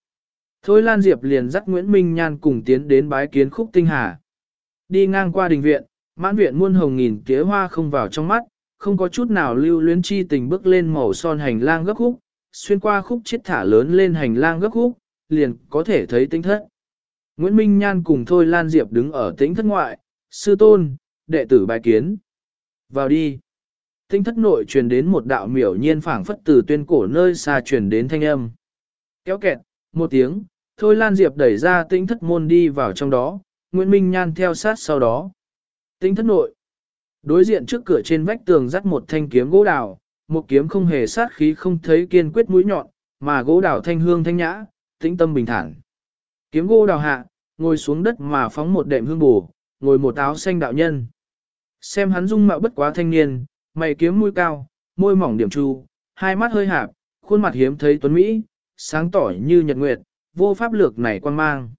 Thôi Lan Diệp liền dắt Nguyễn Minh Nhan cùng tiến đến bái kiến khúc tinh hà. Đi ngang qua đình viện, mãn viện muôn hồng nghìn tía hoa không vào trong mắt, không có chút nào lưu luyến chi tình bước lên màu son hành lang gấp khúc, xuyên qua khúc chiết thả lớn lên hành lang gấp khúc, liền có thể thấy tinh thất. Nguyễn Minh Nhan cùng Thôi Lan Diệp đứng ở tính thất ngoại, sư tôn, đệ tử bài kiến. Vào đi. Tinh thất nội truyền đến một đạo miểu nhiên phảng phất từ tuyên cổ nơi xa truyền đến thanh âm. Kéo kẹt, một tiếng, Thôi Lan Diệp đẩy ra tinh thất môn đi vào trong đó, Nguyễn Minh Nhan theo sát sau đó. Tinh thất nội. Đối diện trước cửa trên vách tường dắt một thanh kiếm gỗ đào, một kiếm không hề sát khí không thấy kiên quyết mũi nhọn, mà gỗ đào thanh hương thanh nhã, tĩnh tâm bình thản. Kiếm gỗ đào hạ, ngồi xuống đất mà phóng một đệm hương bù, ngồi một áo xanh đạo nhân. Xem hắn dung mạo bất quá thanh niên, mày kiếm mũi cao, môi mỏng điểm chu, hai mắt hơi hạp, khuôn mặt hiếm thấy tuấn Mỹ, sáng tỏ như nhật nguyệt, vô pháp lược này quan mang.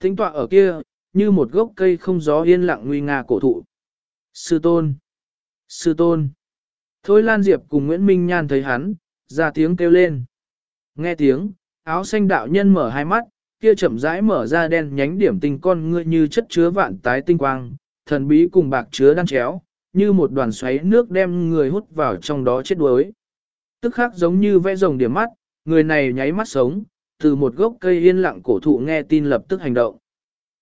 Tính tọa ở kia, như một gốc cây không gió yên lặng nguy nga cổ thụ. Sư tôn! Sư tôn! Thôi Lan Diệp cùng Nguyễn Minh Nhan thấy hắn, ra tiếng kêu lên. Nghe tiếng, áo xanh đạo nhân mở hai mắt, kia chậm rãi mở ra đen nhánh điểm tinh con ngươi như chất chứa vạn tái tinh quang, thần bí cùng bạc chứa đan chéo, như một đoàn xoáy nước đem người hút vào trong đó chết đuối. Tức khắc giống như vẽ rồng điểm mắt, người này nháy mắt sống, từ một gốc cây yên lặng cổ thụ nghe tin lập tức hành động.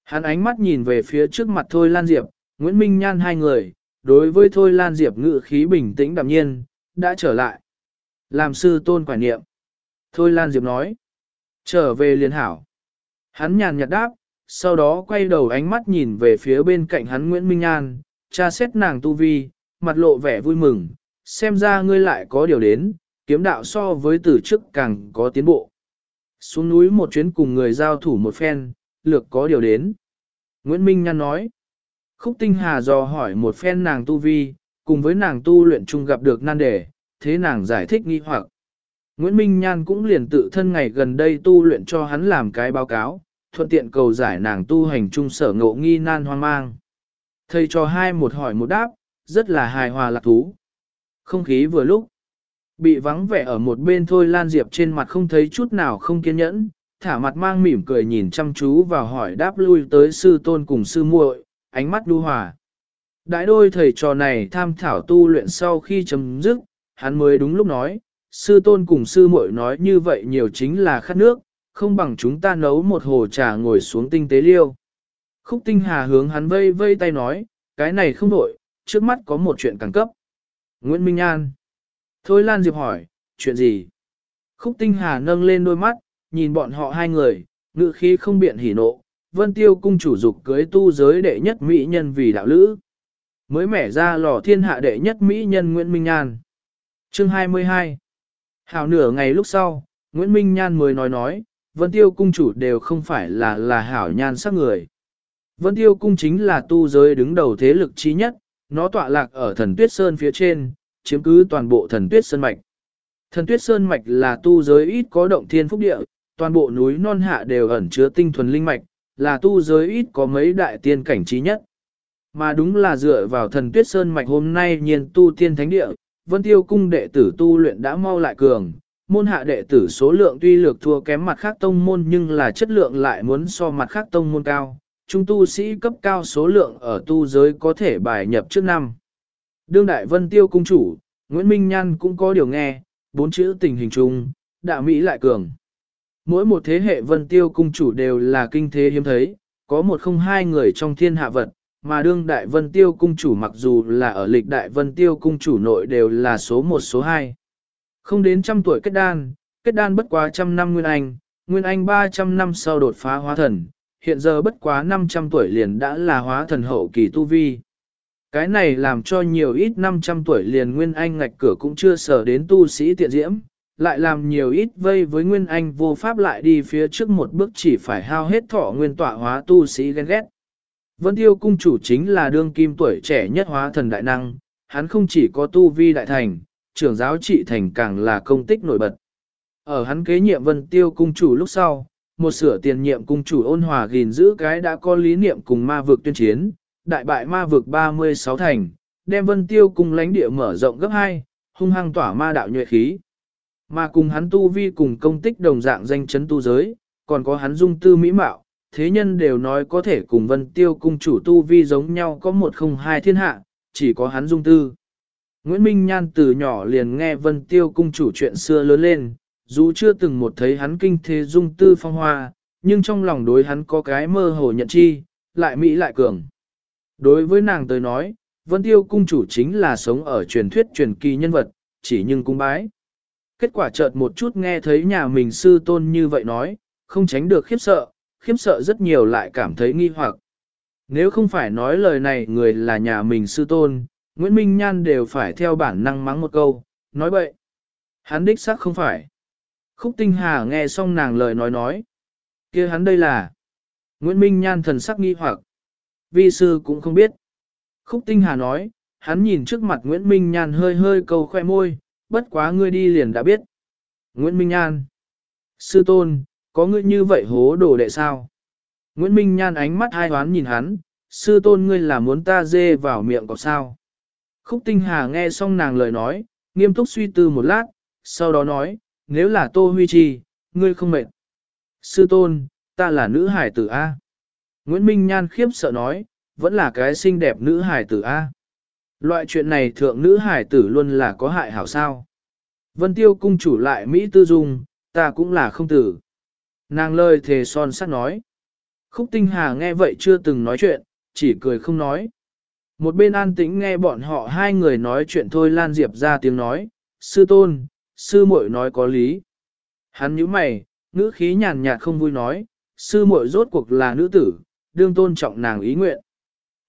Hắn ánh mắt nhìn về phía trước mặt Thôi Lan Diệp, Nguyễn Minh Nhan hai người, đối với Thôi Lan Diệp ngự khí bình tĩnh đạm nhiên, đã trở lại. Làm sư tôn quả niệm. Thôi Lan Diệp nói. Trở về liền hảo. Hắn nhàn nhạt đáp, sau đó quay đầu ánh mắt nhìn về phía bên cạnh hắn Nguyễn Minh Nhan, cha xét nàng tu vi, mặt lộ vẻ vui mừng, xem ra ngươi lại có điều đến, kiếm đạo so với từ trước càng có tiến bộ. Xuống núi một chuyến cùng người giao thủ một phen, lược có điều đến. Nguyễn Minh Nhan nói. Khúc Tinh Hà dò hỏi một phen nàng tu vi, cùng với nàng tu luyện chung gặp được nan đề, thế nàng giải thích nghi hoặc. Nguyễn Minh Nhan cũng liền tự thân ngày gần đây tu luyện cho hắn làm cái báo cáo, thuận tiện cầu giải nàng tu hành chung sở ngộ nghi nan hoang mang. Thầy cho hai một hỏi một đáp, rất là hài hòa lạc thú. Không khí vừa lúc, bị vắng vẻ ở một bên thôi Lan Diệp trên mặt không thấy chút nào không kiên nhẫn, thả mặt mang mỉm cười nhìn chăm chú vào hỏi đáp lui tới sư tôn cùng sư muội, ánh mắt đu hòa. Đại đôi thầy trò này tham thảo tu luyện sau khi chấm dứt, hắn mới đúng lúc nói, sư tôn cùng sư muội nói như vậy nhiều chính là khát nước, không bằng chúng ta nấu một hồ trà ngồi xuống tinh tế liêu. Khúc tinh hà hướng hắn vây vây tay nói, cái này không đổi, trước mắt có một chuyện càng cấp. Nguyễn Minh An. Thôi Lan Diệp hỏi, chuyện gì? Khúc tinh hà nâng lên đôi mắt, nhìn bọn họ hai người, ngự khí không biện hỉ nộ, vân tiêu cung chủ dục cưới tu giới đệ nhất mỹ nhân vì đạo lữ. Mới mẻ ra lò thiên hạ đệ nhất mỹ nhân Nguyễn Minh Nhan. Chương 22 Hào nửa ngày lúc sau, Nguyễn Minh Nhan mới nói nói, Vân Tiêu cung chủ đều không phải là là hảo nhan sắc người. Vân Tiêu cung chính là tu giới đứng đầu thế lực trí nhất, nó tọa lạc ở thần tuyết sơn phía trên, chiếm cứ toàn bộ thần tuyết sơn mạch. Thần tuyết sơn mạch là tu giới ít có động thiên phúc địa, toàn bộ núi non hạ đều ẩn chứa tinh thuần linh mạch, là tu giới ít có mấy đại tiên cảnh trí nhất. Mà đúng là dựa vào thần tuyết sơn mạch hôm nay nhiên tu tiên thánh địa, vân tiêu cung đệ tử tu luyện đã mau lại cường, môn hạ đệ tử số lượng tuy lược thua kém mặt khác tông môn nhưng là chất lượng lại muốn so mặt khác tông môn cao, trung tu sĩ cấp cao số lượng ở tu giới có thể bài nhập trước năm. Đương đại vân tiêu cung chủ, Nguyễn Minh Nhan cũng có điều nghe, bốn chữ tình hình chung, đạo Mỹ lại cường. Mỗi một thế hệ vân tiêu cung chủ đều là kinh thế hiếm thấy, có một không hai người trong thiên hạ vật, mà đương đại vân tiêu cung chủ mặc dù là ở lịch đại vân tiêu cung chủ nội đều là số một số hai. Không đến trăm tuổi kết đan, kết đan bất quá trăm năm nguyên anh, nguyên anh 300 năm sau đột phá hóa thần, hiện giờ bất quá 500 tuổi liền đã là hóa thần hậu kỳ tu vi. Cái này làm cho nhiều ít 500 tuổi liền nguyên anh ngạch cửa cũng chưa sở đến tu sĩ tiện diễm, lại làm nhiều ít vây với nguyên anh vô pháp lại đi phía trước một bước chỉ phải hao hết thọ nguyên tọa hóa tu sĩ ghen ghét. Vân Tiêu cung chủ chính là đương kim tuổi trẻ nhất hóa thần đại năng, hắn không chỉ có tu vi đại thành, trưởng giáo trị thành càng là công tích nổi bật. Ở hắn kế nhiệm Vân Tiêu cung chủ lúc sau, một sửa tiền nhiệm cung chủ ôn hòa gìn giữ cái đã có lý niệm cùng ma vực tuyên chiến, đại bại ma vực 36 thành, đem Vân Tiêu cung lãnh địa mở rộng gấp 2, hung hăng tỏa ma đạo nhuệ khí. Mà cùng hắn tu vi cùng công tích đồng dạng danh chấn tu giới, còn có hắn dung tư mỹ mạo, thế nhân đều nói có thể cùng vân tiêu cung chủ tu vi giống nhau có một không hai thiên hạ, chỉ có hắn dung tư. Nguyễn Minh Nhan từ nhỏ liền nghe vân tiêu cung chủ chuyện xưa lớn lên, dù chưa từng một thấy hắn kinh thế dung tư phong hoa, nhưng trong lòng đối hắn có cái mơ hồ nhận chi, lại mỹ lại cường. Đối với nàng tới nói, vân tiêu cung chủ chính là sống ở truyền thuyết truyền kỳ nhân vật, chỉ nhưng cung bái. Kết quả chợt một chút nghe thấy nhà mình sư tôn như vậy nói, không tránh được khiếp sợ, khiếp sợ rất nhiều lại cảm thấy nghi hoặc. Nếu không phải nói lời này người là nhà mình sư tôn, Nguyễn Minh Nhan đều phải theo bản năng mắng một câu, nói bậy. Hắn đích xác không phải. Khúc Tinh Hà nghe xong nàng lời nói nói. kia hắn đây là. Nguyễn Minh Nhan thần sắc nghi hoặc. Vi sư cũng không biết. Khúc Tinh Hà nói, hắn nhìn trước mặt Nguyễn Minh Nhan hơi hơi cầu khoe môi, bất quá ngươi đi liền đã biết. Nguyễn Minh Nhan. Sư tôn, có ngươi như vậy hố đồ đệ sao? Nguyễn Minh Nhan ánh mắt hai hoán nhìn hắn, sư tôn ngươi là muốn ta dê vào miệng có sao? Khúc Tinh Hà nghe xong nàng lời nói, nghiêm túc suy tư một lát, sau đó nói, nếu là Tô Huy trì ngươi không mệt. Sư tôn, ta là nữ hải tử A. Nguyễn Minh Nhan khiếp sợ nói, vẫn là cái xinh đẹp nữ hải tử A. Loại chuyện này thượng nữ hải tử luôn là có hại hảo sao. Vân Tiêu cung chủ lại Mỹ tư dung, ta cũng là không tử. Nàng lời thề son sắt nói. Khúc Tinh Hà nghe vậy chưa từng nói chuyện, chỉ cười không nói. Một bên an tĩnh nghe bọn họ hai người nói chuyện thôi Lan Diệp ra tiếng nói, sư tôn, sư muội nói có lý. Hắn nhíu mày, ngữ khí nhàn nhạt không vui nói, sư muội rốt cuộc là nữ tử, đương tôn trọng nàng ý nguyện.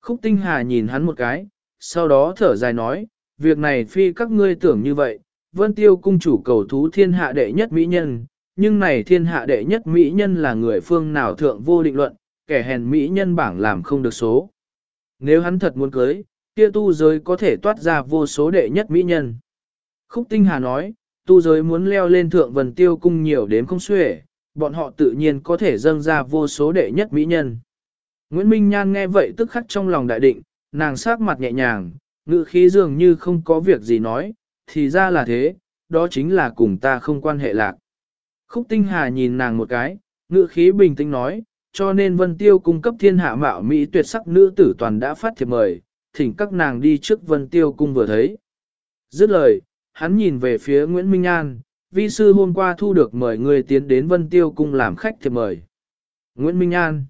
Khúc Tinh Hà nhìn hắn một cái, sau đó thở dài nói, việc này phi các ngươi tưởng như vậy, vân tiêu cung chủ cầu thú thiên hạ đệ nhất mỹ nhân, nhưng này thiên hạ đệ nhất mỹ nhân là người phương nào thượng vô định luận, kẻ hèn mỹ nhân bảng làm không được số. Nếu hắn thật muốn cưới, kia tu giới có thể toát ra vô số đệ nhất mỹ nhân. Khúc Tinh Hà nói, tu giới muốn leo lên thượng vần tiêu cung nhiều đến không xuể, bọn họ tự nhiên có thể dâng ra vô số đệ nhất mỹ nhân. Nguyễn Minh Nhan nghe vậy tức khắc trong lòng đại định, nàng sát mặt nhẹ nhàng, ngữ khí dường như không có việc gì nói, thì ra là thế, đó chính là cùng ta không quan hệ lạc. Khúc Tinh Hà nhìn nàng một cái, ngữ khí bình tĩnh nói, cho nên Vân Tiêu cung cấp thiên hạ mạo Mỹ tuyệt sắc nữ tử toàn đã phát thiệp mời, thỉnh các nàng đi trước Vân Tiêu cung vừa thấy. Dứt lời, hắn nhìn về phía Nguyễn Minh An, vi sư hôm qua thu được mời người tiến đến Vân Tiêu cung làm khách thiệp mời. Nguyễn Minh An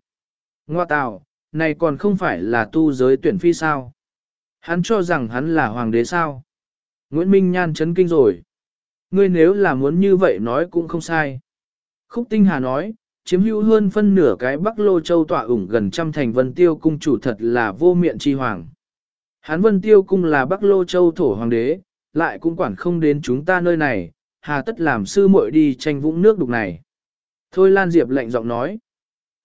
Ngoa tạo, này còn không phải là tu giới tuyển phi sao? Hắn cho rằng hắn là hoàng đế sao? Nguyễn Minh Nhan chấn kinh rồi. Ngươi nếu là muốn như vậy nói cũng không sai. Khúc Tinh Hà nói, chiếm hữu hơn phân nửa cái Bắc Lô Châu tọa ủng gần trăm thành Vân Tiêu cung chủ thật là vô miệng chi hoàng. Hán Vân Tiêu cung là Bắc Lô Châu thổ hoàng đế, lại cũng quản không đến chúng ta nơi này, hà tất làm sư muội đi tranh vũng nước đục này. Thôi Lan Diệp lạnh giọng nói.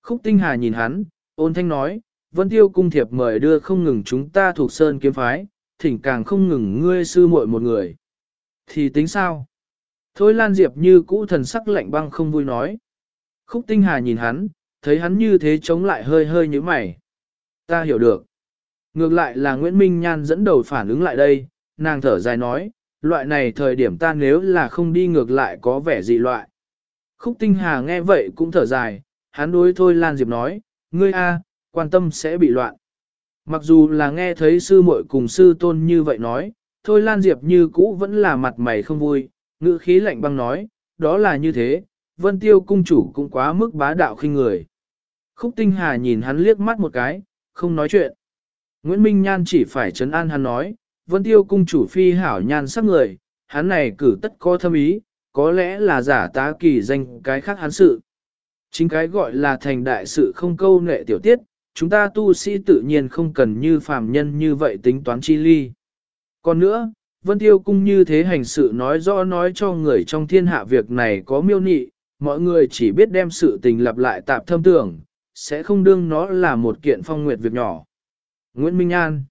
Khúc Tinh Hà nhìn hắn, ôn thanh nói, Vân Tiêu cung thiệp mời đưa không ngừng chúng ta thuộc sơn kiếm phái, thỉnh càng không ngừng ngươi sư muội một người. Thì tính sao? Thôi Lan Diệp như cũ thần sắc lạnh băng không vui nói. Khúc Tinh Hà nhìn hắn, thấy hắn như thế chống lại hơi hơi như mày. Ta hiểu được. Ngược lại là Nguyễn Minh Nhan dẫn đầu phản ứng lại đây, nàng thở dài nói, loại này thời điểm ta nếu là không đi ngược lại có vẻ dị loại. Khúc Tinh Hà nghe vậy cũng thở dài, hắn đối thôi Lan Diệp nói, ngươi a, quan tâm sẽ bị loạn. Mặc dù là nghe thấy sư muội cùng sư tôn như vậy nói, thôi Lan Diệp như cũ vẫn là mặt mày không vui, ngữ khí lạnh băng nói, đó là như thế, vân tiêu cung chủ cũng quá mức bá đạo khinh người. Khúc Tinh Hà nhìn hắn liếc mắt một cái, không nói chuyện. Nguyễn Minh Nhan chỉ phải chấn an hắn nói, vân tiêu cung chủ phi hảo nhan sắc người, hắn này cử tất có thâm ý, có lẽ là giả tá kỳ danh cái khác hắn sự. Chính cái gọi là thành đại sự không câu nệ tiểu tiết, chúng ta tu sĩ tự nhiên không cần như phàm nhân như vậy tính toán chi ly. Còn nữa, Vân Tiêu Cung như thế hành sự nói rõ nói cho người trong thiên hạ việc này có miêu nị, mọi người chỉ biết đem sự tình lặp lại tạp thâm tưởng, sẽ không đương nó là một kiện phong nguyệt việc nhỏ. Nguyễn Minh An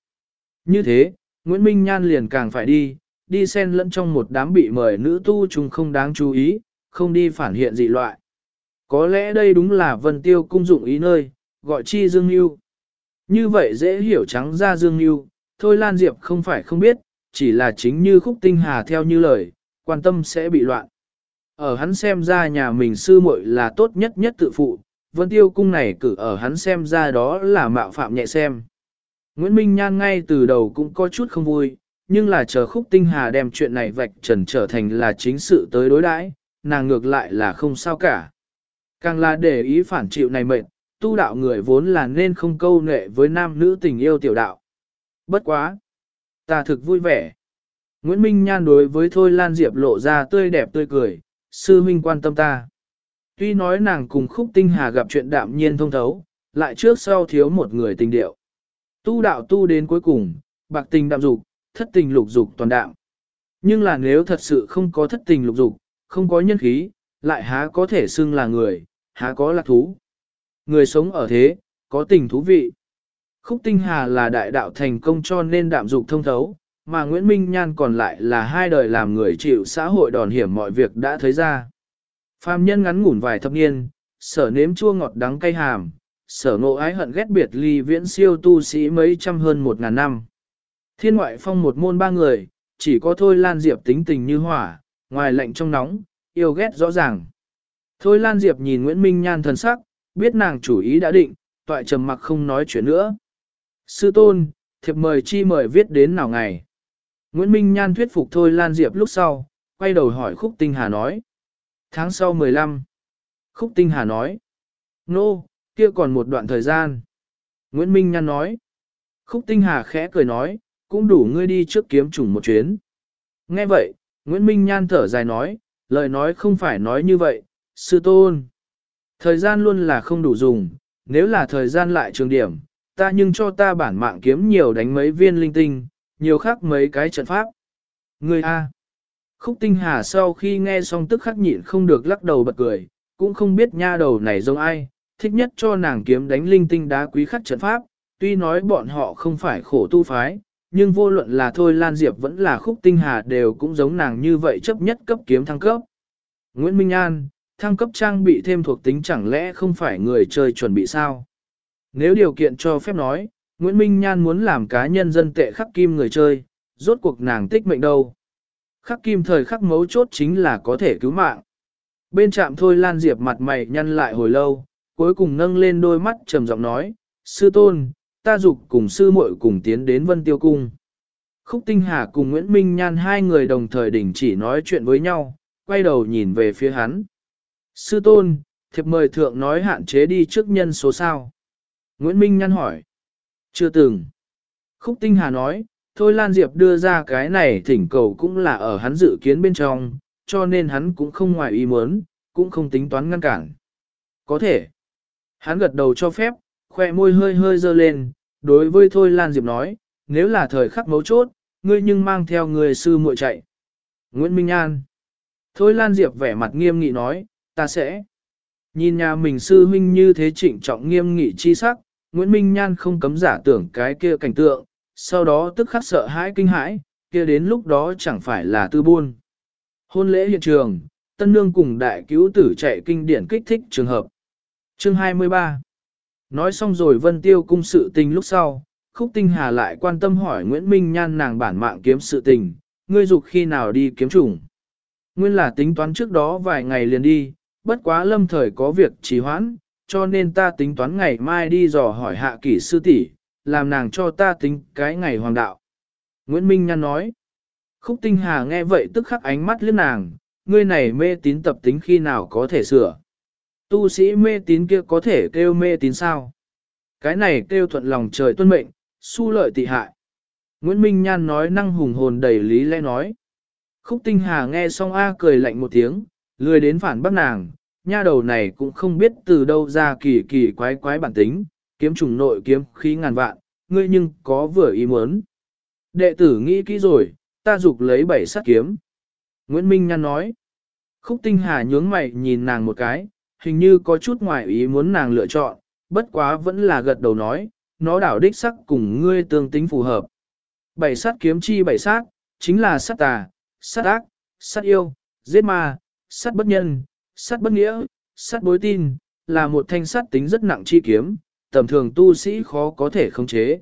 Như thế, Nguyễn Minh Nhan liền càng phải đi, đi xen lẫn trong một đám bị mời nữ tu chúng không đáng chú ý, không đi phản hiện dị loại. Có lẽ đây đúng là Vân Tiêu Cung dụng ý nơi, gọi chi Dương Nhu. Như vậy dễ hiểu trắng ra Dương Nhu, thôi Lan Diệp không phải không biết, chỉ là chính như khúc tinh hà theo như lời, quan tâm sẽ bị loạn. Ở hắn xem ra nhà mình sư muội là tốt nhất nhất tự phụ, vân tiêu cung này cử ở hắn xem ra đó là mạo phạm nhẹ xem. Nguyễn Minh Nhan ngay từ đầu cũng có chút không vui, nhưng là chờ khúc tinh hà đem chuyện này vạch trần trở thành là chính sự tới đối đãi, nàng ngược lại là không sao cả. Càng là để ý phản chịu này mệnh, tu đạo người vốn là nên không câu nệ với nam nữ tình yêu tiểu đạo. Bất quá! Ta thực vui vẻ. Nguyễn Minh Nhan đối với Thôi Lan Diệp lộ ra tươi đẹp tươi cười, sư huynh quan tâm ta. Tuy nói nàng cùng khúc tinh hà gặp chuyện đạm nhiên thông thấu, lại trước sau thiếu một người tình điệu. Tu đạo tu đến cuối cùng, bạc tình đạm dục, thất tình lục dục toàn đạm Nhưng là nếu thật sự không có thất tình lục dục, không có nhân khí, lại há có thể xưng là người, há có lạc thú. Người sống ở thế, có tình thú vị. Khúc Tinh Hà là đại đạo thành công cho nên đạm dục thông thấu, mà Nguyễn Minh Nhan còn lại là hai đời làm người chịu xã hội đòn hiểm mọi việc đã thấy ra. Phàm nhân ngắn ngủn vài thập niên, sở nếm chua ngọt đắng cay hàm, sở ngộ ái hận ghét biệt ly viễn siêu tu sĩ mấy trăm hơn một ngàn năm. Thiên ngoại phong một môn ba người, chỉ có Thôi Lan Diệp tính tình như hỏa, ngoài lạnh trong nóng, yêu ghét rõ ràng. Thôi Lan Diệp nhìn Nguyễn Minh Nhan thần sắc, biết nàng chủ ý đã định, toại trầm mặc không nói chuyện nữa. Sư tôn, thiệp mời chi mời viết đến nào ngày. Nguyễn Minh Nhan thuyết phục thôi Lan Diệp lúc sau, quay đầu hỏi Khúc Tinh Hà nói. Tháng sau 15. Khúc Tinh Hà nói. Nô, no, kia còn một đoạn thời gian. Nguyễn Minh Nhan nói. Khúc Tinh Hà khẽ cười nói, cũng đủ ngươi đi trước kiếm chủng một chuyến. Nghe vậy, Nguyễn Minh Nhan thở dài nói, lời nói không phải nói như vậy, sư tôn. Thời gian luôn là không đủ dùng, nếu là thời gian lại trường điểm, ta nhưng cho ta bản mạng kiếm nhiều đánh mấy viên linh tinh, nhiều khác mấy cái trận pháp. người A. Khúc tinh hà sau khi nghe xong tức khắc nhịn không được lắc đầu bật cười, cũng không biết nha đầu này giống ai, thích nhất cho nàng kiếm đánh linh tinh đá quý khắc trận pháp, tuy nói bọn họ không phải khổ tu phái, nhưng vô luận là thôi Lan Diệp vẫn là khúc tinh hà đều cũng giống nàng như vậy chấp nhất cấp kiếm thăng cấp. Nguyễn Minh An, thăng cấp trang bị thêm thuộc tính chẳng lẽ không phải người chơi chuẩn bị sao? Nếu điều kiện cho phép nói, Nguyễn Minh Nhan muốn làm cá nhân dân tệ khắc kim người chơi, rốt cuộc nàng tích mệnh đâu. Khắc kim thời khắc mấu chốt chính là có thể cứu mạng. Bên trạm thôi Lan Diệp mặt mày nhăn lại hồi lâu, cuối cùng nâng lên đôi mắt trầm giọng nói, sư tôn, ta dục cùng sư muội cùng tiến đến Vân Tiêu Cung. Khúc Tinh Hà cùng Nguyễn Minh Nhan hai người đồng thời đình chỉ nói chuyện với nhau, quay đầu nhìn về phía hắn. Sư tôn, thiệp mời thượng nói hạn chế đi trước nhân số sao. Nguyễn Minh Nhan hỏi. Chưa từng. Khúc Tinh Hà nói, thôi Lan Diệp đưa ra cái này thỉnh cầu cũng là ở hắn dự kiến bên trong, cho nên hắn cũng không ngoài ý muốn, cũng không tính toán ngăn cản. Có thể. Hắn gật đầu cho phép, khoe môi hơi hơi dơ lên, đối với Thôi Lan Diệp nói, nếu là thời khắc mấu chốt, ngươi nhưng mang theo người sư muội chạy. Nguyễn Minh An. Thôi Lan Diệp vẻ mặt nghiêm nghị nói, ta sẽ. Nhìn nhà mình sư huynh như thế trịnh trọng nghiêm nghị chi sắc, Nguyễn Minh Nhan không cấm giả tưởng cái kia cảnh tượng, sau đó tức khắc sợ hãi kinh hãi, kia đến lúc đó chẳng phải là tư buôn. Hôn lễ hiện trường, tân nương cùng đại cứu tử chạy kinh điển kích thích trường hợp. Chương 23 Nói xong rồi Vân Tiêu cung sự tình lúc sau, Khúc Tinh Hà lại quan tâm hỏi Nguyễn Minh Nhan nàng bản mạng kiếm sự tình, ngươi dục khi nào đi kiếm chủng. Nguyên là tính toán trước đó vài ngày liền đi, bất quá lâm thời có việc trì hoãn, cho nên ta tính toán ngày mai đi dò hỏi hạ kỷ sư tỷ, làm nàng cho ta tính cái ngày hoàng đạo. Nguyễn Minh Nhan nói, Khúc Tinh Hà nghe vậy tức khắc ánh mắt liếc nàng, ngươi này mê tín tập tính khi nào có thể sửa. Tu sĩ mê tín kia có thể kêu mê tín sao? Cái này kêu thuận lòng trời tuân mệnh, su lợi tị hại. Nguyễn Minh Nhan nói năng hùng hồn đầy lý lẽ nói. Khúc Tinh Hà nghe xong A cười lạnh một tiếng, lười đến phản bác nàng, nha đầu này cũng không biết từ đâu ra kỳ kỳ quái quái bản tính, kiếm trùng nội kiếm khí ngàn vạn, ngươi nhưng có vừa ý muốn. Đệ tử nghĩ kỹ rồi, ta dục lấy bảy sát kiếm. Nguyễn Minh Nhan nói. Khúc Tinh Hà nhướng mày nhìn nàng một cái, hình như có chút ngoài ý muốn nàng lựa chọn, bất quá vẫn là gật đầu nói, nó đảo đích sắc cùng ngươi tương tính phù hợp. Bảy sát kiếm chi bảy sát, chính là sát tà, sát ác, sát yêu, giết ma, sát bất nhân, sát bất nghĩa, sát bối tin, là một thanh sát tính rất nặng chi kiếm, tầm thường tu sĩ khó có thể khống chế.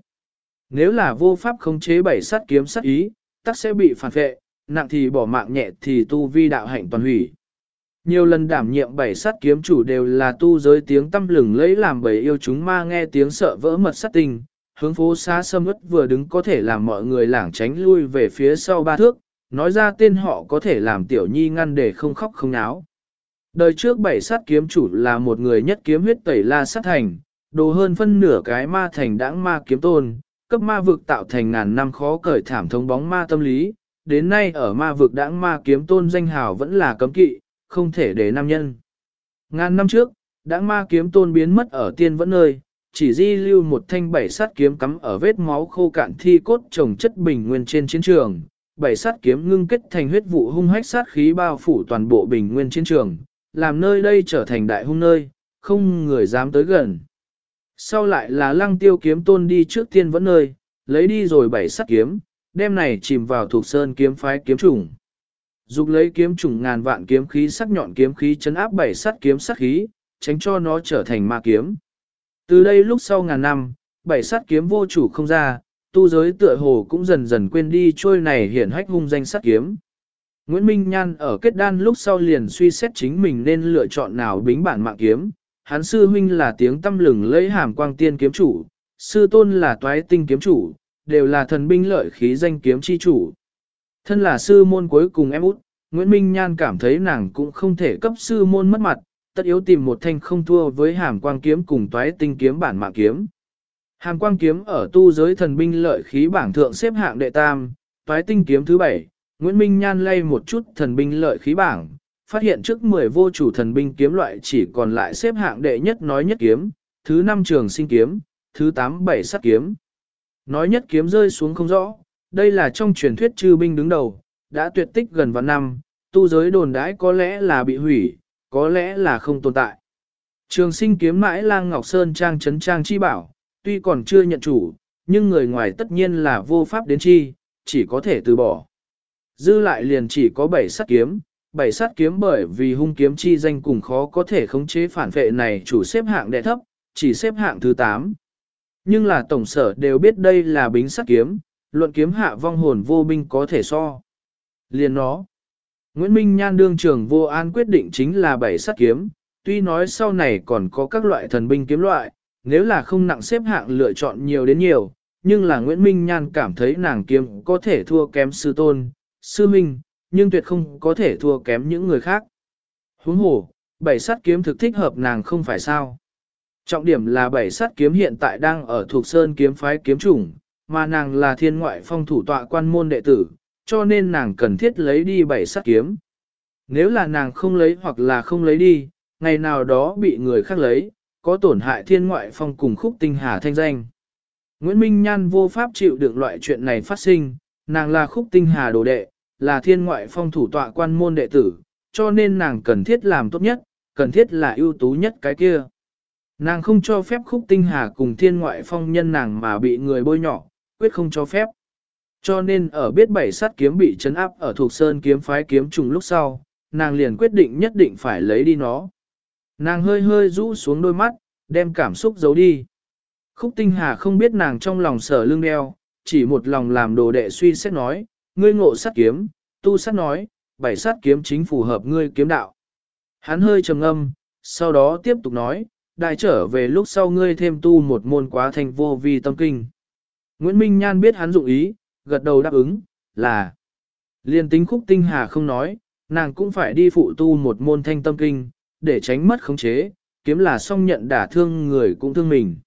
Nếu là vô pháp khống chế bảy sát kiếm sát ý, tắc sẽ bị phản vệ, nặng thì bỏ mạng nhẹ thì tu vi đạo hạnh toàn hủy. Nhiều lần đảm nhiệm bảy sát kiếm chủ đều là tu giới tiếng tâm lừng lấy làm bảy yêu chúng ma nghe tiếng sợ vỡ mật sát tình, hướng phố xá sâm ức vừa đứng có thể làm mọi người lảng tránh lui về phía sau ba thước, nói ra tên họ có thể làm tiểu nhi ngăn để không khóc không náo. Đời trước bảy sát kiếm chủ là một người nhất kiếm huyết tẩy la sát thành, đồ hơn phân nửa cái ma thành đãng ma kiếm tôn, cấp ma vực tạo thành ngàn năm khó cởi thảm thống bóng ma tâm lý, đến nay ở ma vực đãng ma kiếm tôn danh hào vẫn là cấm kỵ, không thể để nam nhân. Ngàn năm trước, đã ma kiếm tôn biến mất ở tiên vẫn nơi, chỉ di lưu một thanh bảy sát kiếm cắm ở vết máu khô cạn thi cốt trồng chất bình nguyên trên chiến trường. Bảy sát kiếm ngưng kết thành huyết vụ hung hách sát khí bao phủ toàn bộ bình nguyên chiến trường, làm nơi đây trở thành đại hung nơi, không người dám tới gần. Sau lại là lăng tiêu kiếm tôn đi trước tiên vẫn nơi, lấy đi rồi bảy sát kiếm, đem này chìm vào thuộc sơn kiếm phái kiếm trùng. Dục lấy kiếm trùng ngàn vạn kiếm khí sắc nhọn kiếm khí chấn áp bảy sát kiếm sát khí, tránh cho nó trở thành ma kiếm. Từ đây lúc sau ngàn năm, bảy sát kiếm vô chủ không ra, tu giới tựa hồ cũng dần dần quên đi trôi này hiển hách hung danh sát kiếm. Nguyễn Minh Nhan ở kết đan lúc sau liền suy xét chính mình nên lựa chọn nào bính bản mạng kiếm. hán sư huynh là tiếng tâm lừng lấy hàm quang tiên kiếm chủ, sư tôn là toái tinh kiếm chủ, đều là thần binh lợi khí danh kiếm chi chủ. Thân là sư môn cuối cùng em út, Nguyễn Minh Nhan cảm thấy nàng cũng không thể cấp sư môn mất mặt, tất yếu tìm một thanh không thua với hàm quang kiếm cùng toái tinh kiếm bản mạng kiếm. Hàm quang kiếm ở tu giới thần binh lợi khí bảng thượng xếp hạng đệ tam, toái tinh kiếm thứ bảy, Nguyễn Minh Nhan lay một chút thần binh lợi khí bảng, phát hiện trước 10 vô chủ thần binh kiếm loại chỉ còn lại xếp hạng đệ nhất nói nhất kiếm, thứ năm trường sinh kiếm, thứ tám bảy sát kiếm. Nói nhất kiếm rơi xuống không rõ, đây là trong truyền thuyết chư binh đứng đầu, đã tuyệt tích gần vạn năm, tu giới đồn đãi có lẽ là bị hủy, có lẽ là không tồn tại. Trường sinh kiếm mãi lang Ngọc Sơn trang trấn trang chi bảo, tuy còn chưa nhận chủ, nhưng người ngoài tất nhiên là vô pháp đến chi, chỉ có thể từ bỏ. Dư lại liền chỉ có bảy sát kiếm, bảy sát kiếm bởi vì hung kiếm chi danh cùng khó có thể khống chế phản vệ này chủ xếp hạng đệ thấp, chỉ xếp hạng thứ 8. Nhưng là tổng sở đều biết đây là bính sát kiếm, luận kiếm hạ vong hồn vô binh có thể so. Liền nó, Nguyễn Minh Nhan đương trường vô an quyết định chính là bảy sát kiếm, tuy nói sau này còn có các loại thần binh kiếm loại, nếu là không nặng xếp hạng lựa chọn nhiều đến nhiều, nhưng là Nguyễn Minh Nhan cảm thấy nàng kiếm có thể thua kém sư tôn, sư minh, nhưng tuyệt không có thể thua kém những người khác. Huống hồ, bảy sát kiếm thực thích hợp nàng không phải sao. Trọng điểm là bảy sát kiếm hiện tại đang ở thuộc sơn kiếm phái kiếm chủng, mà nàng là thiên ngoại phong thủ tọa quan môn đệ tử, cho nên nàng cần thiết lấy đi bảy sát kiếm. Nếu là nàng không lấy hoặc là không lấy đi, ngày nào đó bị người khác lấy, có tổn hại thiên ngoại phong cùng khúc tinh hà thanh danh. Nguyễn Minh Nhan vô pháp chịu đựng loại chuyện này phát sinh, nàng là khúc tinh hà đồ đệ, là thiên ngoại phong thủ tọa quan môn đệ tử, cho nên nàng cần thiết làm tốt nhất, cần thiết là ưu tú nhất cái kia. Nàng không cho phép khúc tinh hà cùng thiên ngoại phong nhân nàng mà bị người bôi nhỏ, quyết không cho phép. Cho nên ở biết bảy sát kiếm bị chấn áp ở thuộc sơn kiếm phái kiếm trùng lúc sau, nàng liền quyết định nhất định phải lấy đi nó. Nàng hơi hơi rũ xuống đôi mắt, đem cảm xúc giấu đi. Khúc tinh hà không biết nàng trong lòng sở lương đeo, chỉ một lòng làm đồ đệ suy xét nói, ngươi ngộ sát kiếm, tu sát nói, bảy sát kiếm chính phù hợp ngươi kiếm đạo. Hắn hơi trầm âm, sau đó tiếp tục nói, đại trở về lúc sau ngươi thêm tu một môn quá thành vô vi tâm kinh. Nguyễn Minh Nhan biết hắn dụng ý, gật đầu đáp ứng, là. Liên tính khúc tinh hà không nói, nàng cũng phải đi phụ tu một môn thanh tâm kinh, để tránh mất khống chế, kiếm là song nhận đả thương người cũng thương mình.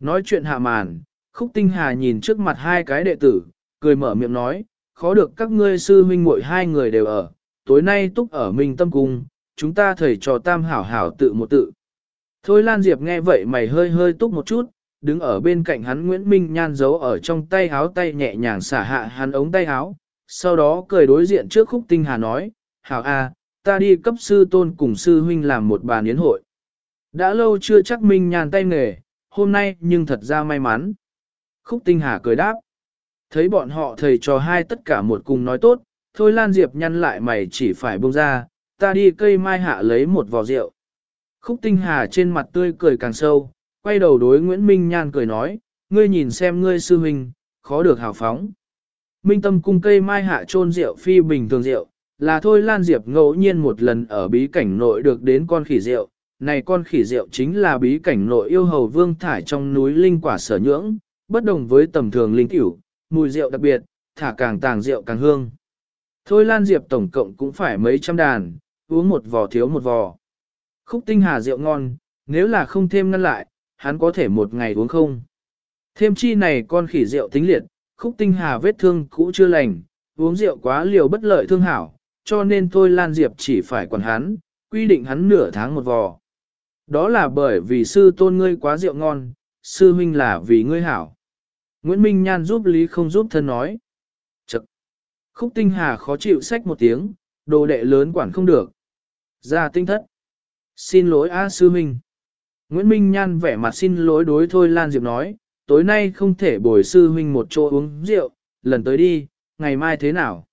Nói chuyện hạ màn, khúc tinh hà nhìn trước mặt hai cái đệ tử, cười mở miệng nói, khó được các ngươi sư huynh muội hai người đều ở, tối nay túc ở Minh Tâm Cung, chúng ta thầy trò tam hảo hảo tự một tự. Thôi Lan Diệp nghe vậy mày hơi hơi túc một chút, đứng ở bên cạnh hắn Nguyễn Minh Nhan giấu ở trong tay háo tay nhẹ nhàng xả hạ hắn ống tay háo, sau đó cười đối diện trước khúc tinh hà nói, hảo a, ta đi cấp sư tôn cùng sư huynh làm một bàn yến hội. Đã lâu chưa chắc Minh Nhan tay nghề, hôm nay nhưng thật ra may mắn. Khúc tinh hà cười đáp. Thấy bọn họ thầy trò hai tất cả một cùng nói tốt, thôi Lan Diệp nhăn lại mày chỉ phải buông ra, ta đi cây mai hạ lấy một vò rượu. Khúc tinh hà trên mặt tươi cười càng sâu, quay đầu đối Nguyễn Minh Nhan cười nói, ngươi nhìn xem ngươi sư huynh, khó được hào phóng. Minh tâm cung cây mai hạ trôn rượu phi bình thường rượu, là thôi Lan Diệp ngẫu nhiên một lần ở bí cảnh nội được đến con khỉ rượu. Này con khỉ rượu chính là bí cảnh nội yêu hầu vương thải trong núi linh quả sở nhưỡng, bất đồng với tầm thường linh cửu, mùi rượu đặc biệt, thả càng tàng rượu càng hương. Thôi Lan Diệp tổng cộng cũng phải mấy trăm đàn, uống một vò thiếu một vò. Khúc tinh hà rượu ngon, nếu là không thêm ngăn lại, hắn có thể một ngày uống không. Thêm chi này con khỉ rượu tính liệt, khúc tinh hà vết thương cũ chưa lành, uống rượu quá liều bất lợi thương hảo, cho nên thôi Lan Diệp chỉ phải quản hắn, quy định hắn nửa tháng một vò. Đó là bởi vì sư tôn ngươi quá rượu ngon, sư huynh là vì ngươi hảo. Nguyễn Minh Nhan giúp Lý không giúp thân nói. Chật! Khúc tinh hà khó chịu sách một tiếng, đồ đệ lớn quản không được. Ra tinh thất. Xin lỗi A sư huynh. Nguyễn Minh Nhan vẻ mặt xin lỗi đối thôi Lan Diệp nói, tối nay không thể bồi sư huynh một chỗ uống rượu, lần tới đi, ngày mai thế nào?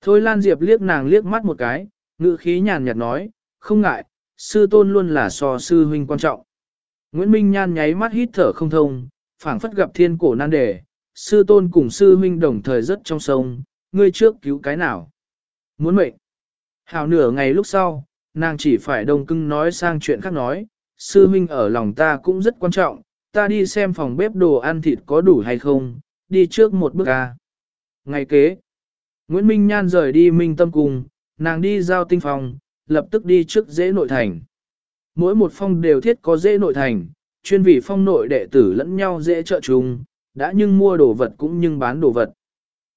Thôi Lan Diệp liếc nàng liếc mắt một cái, ngữ khí nhàn nhạt nói, không ngại, sư tôn luôn là so sư huynh quan trọng. Nguyễn Minh Nhan nháy mắt hít thở không thông, phảng phất gặp thiên cổ nan đề, sư tôn cùng sư huynh đồng thời rất trong sông, ngươi trước cứu cái nào? Muốn mệnh. Hào nửa ngày lúc sau, nàng chỉ phải đồng cưng nói sang chuyện khác nói, sư huynh ở lòng ta cũng rất quan trọng, ta đi xem phòng bếp đồ ăn thịt có đủ hay không, đi trước một bước ca. Ngày kế, Nguyễn Minh Nhan rời đi Minh Tâm Cung, nàng đi giao tinh phòng, lập tức đi trước dễ nội thành. Mỗi một phong đều thiết có dễ nội thành, chuyên vị phong nội đệ tử lẫn nhau dễ trợ chung, đã nhưng mua đồ vật cũng nhưng bán đồ vật.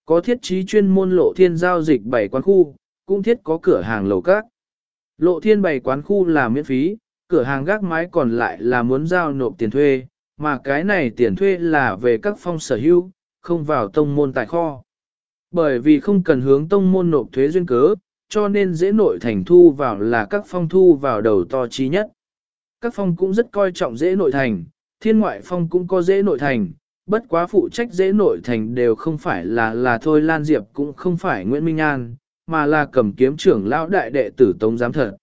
Có thiết trí chuyên môn lộ thiên giao dịch bảy quán khu, cũng thiết có cửa hàng lầu các. Lộ thiên bảy quán khu là miễn phí, cửa hàng gác mái còn lại là muốn giao nộp tiền thuê, mà cái này tiền thuê là về các phong sở hữu, không vào tông môn tài kho. Bởi vì không cần hướng tông môn nộp thuế duyên cớ, cho nên dễ nội thành thu vào là các phong thu vào đầu to chi nhất. Các phong cũng rất coi trọng dễ nội thành, thiên ngoại phong cũng có dễ nội thành, bất quá phụ trách dễ nội thành đều không phải là là thôi Lan Diệp cũng không phải Nguyễn Minh An, mà là cầm kiếm trưởng lão đại đệ tử Tống Giám Thật.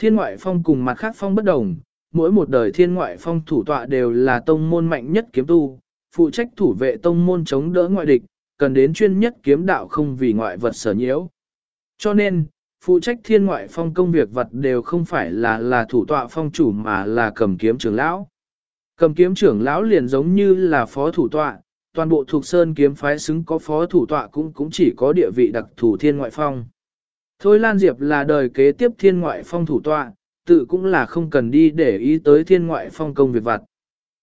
Thiên ngoại phong cùng mặt khác phong bất đồng, mỗi một đời thiên ngoại phong thủ tọa đều là tông môn mạnh nhất kiếm tu, phụ trách thủ vệ tông môn chống đỡ ngoại địch, cần đến chuyên nhất kiếm đạo không vì ngoại vật sở nhiễu. Cho nên, phụ trách thiên ngoại phong công việc vật đều không phải là là thủ tọa phong chủ mà là cầm kiếm trưởng lão. Cầm kiếm trưởng lão liền giống như là phó thủ tọa, toàn bộ thuộc sơn kiếm phái xứng có phó thủ tọa cũng cũng chỉ có địa vị đặc thủ thiên ngoại phong. Thôi Lan Diệp là đời kế tiếp thiên ngoại phong thủ tọa, tự cũng là không cần đi để ý tới thiên ngoại phong công việc vặt.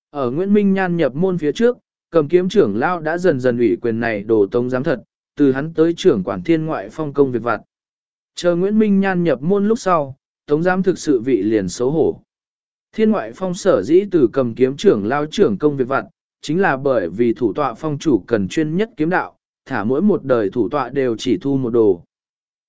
Ở Nguyễn Minh Nhan nhập môn phía trước, cầm kiếm trưởng lão đã dần dần ủy quyền này đổ tông giám thật, từ hắn tới trưởng quản thiên ngoại phong công việc vặt. Chờ Nguyễn Minh Nhan nhập môn lúc sau, tống giám thực sự vị liền xấu hổ. Thiên ngoại phong sở dĩ từ cầm kiếm trưởng lao trưởng công việc vặt, chính là bởi vì thủ tọa phong chủ cần chuyên nhất kiếm đạo, thả mỗi một đời thủ tọa đều chỉ thu một đồ.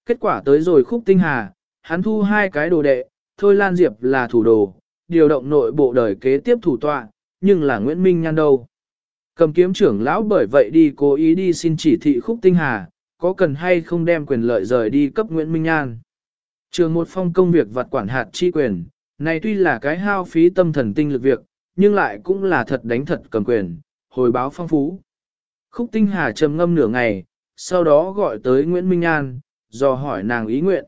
Kết quả tới rồi khúc tinh hà, hắn thu hai cái đồ đệ, thôi Lan Diệp là thủ đồ, điều động nội bộ đời kế tiếp thủ tọa, nhưng là Nguyễn Minh Nhan đâu. Cầm kiếm trưởng lão bởi vậy đi cố ý đi xin chỉ thị khúc tinh hà, có cần hay không đem quyền lợi rời đi cấp Nguyễn Minh Nhan. Trường một phong công việc vặt quản hạt chi quyền, này tuy là cái hao phí tâm thần tinh lực việc, nhưng lại cũng là thật đánh thật cầm quyền, hồi báo phong phú. Khúc tinh hà trầm ngâm nửa ngày, sau đó gọi tới Nguyễn Minh Nhan, do hỏi nàng ý nguyện.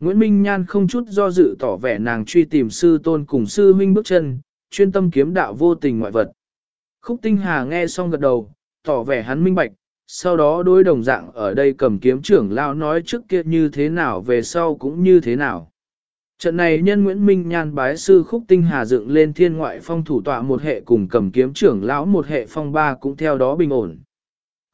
Nguyễn Minh Nhan không chút do dự tỏ vẻ nàng truy tìm sư tôn cùng sư huynh bước chân, chuyên tâm kiếm đạo vô tình ngoại vật. Khúc tinh hà nghe xong gật đầu, tỏ vẻ hắn minh bạch, sau đó đối đồng dạng ở đây cầm kiếm trưởng lao nói trước kia như thế nào về sau cũng như thế nào. Trận này nhân Nguyễn Minh Nhan bái sư khúc tinh hà dựng lên thiên ngoại phong thủ tọa một hệ cùng cầm kiếm trưởng lão một hệ phong ba cũng theo đó bình ổn.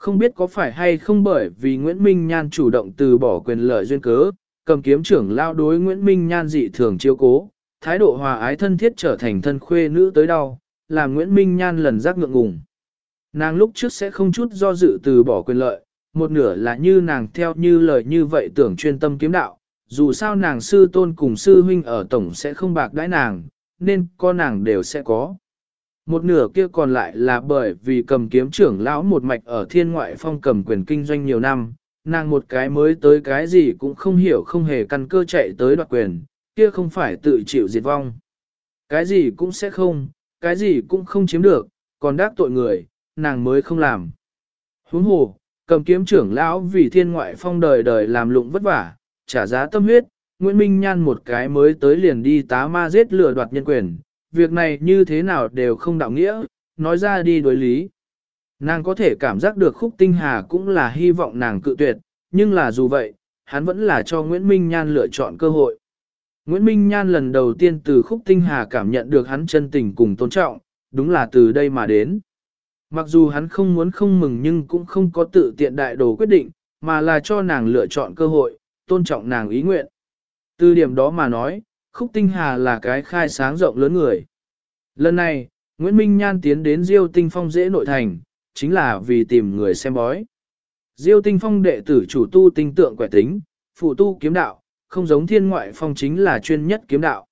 Không biết có phải hay không bởi vì Nguyễn Minh Nhan chủ động từ bỏ quyền lợi duyên cớ, cầm kiếm trưởng lao đối Nguyễn Minh Nhan dị thường chiêu cố, thái độ hòa ái thân thiết trở thành thân khuê nữ tới đau, làm Nguyễn Minh Nhan lần giác ngượng ngùng. Nàng lúc trước sẽ không chút do dự từ bỏ quyền lợi, một nửa là như nàng theo như lời như vậy tưởng chuyên tâm kiếm đạo, dù sao nàng sư tôn cùng sư huynh ở tổng sẽ không bạc đãi nàng, nên con nàng đều sẽ có. Một nửa kia còn lại là bởi vì cầm kiếm trưởng lão một mạch ở thiên ngoại phong cầm quyền kinh doanh nhiều năm, nàng một cái mới tới cái gì cũng không hiểu không hề căn cơ chạy tới đoạt quyền, kia không phải tự chịu diệt vong. Cái gì cũng sẽ không, cái gì cũng không chiếm được, còn đắc tội người, nàng mới không làm. Huống hồ, cầm kiếm trưởng lão vì thiên ngoại phong đời đời làm lụng vất vả, trả giá tâm huyết, Nguyễn Minh Nhan một cái mới tới liền đi tá ma giết lừa đoạt nhân quyền, việc này như thế nào đều không đạo nghĩa, nói ra đi đối lý. Nàng có thể cảm giác được khúc tinh hà cũng là hy vọng nàng cự tuyệt, nhưng là dù vậy, hắn vẫn là cho Nguyễn Minh Nhan lựa chọn cơ hội. Nguyễn Minh Nhan lần đầu tiên từ khúc tinh hà cảm nhận được hắn chân tình cùng tôn trọng, đúng là từ đây mà đến. Mặc dù hắn không muốn không mừng nhưng cũng không có tự tiện đại đồ quyết định, mà là cho nàng lựa chọn cơ hội, tôn trọng nàng ý nguyện. Từ điểm đó mà nói, Khúc Tinh Hà là cái khai sáng rộng lớn người. Lần này, Nguyễn Minh Nhan tiến đến Diêu Tinh Phong dễ nội thành, chính là vì tìm người xem bói. Diêu Tinh Phong đệ tử chủ tu tinh tượng quẻ tính, phụ tu kiếm đạo, không giống thiên ngoại phong chính là chuyên nhất kiếm đạo.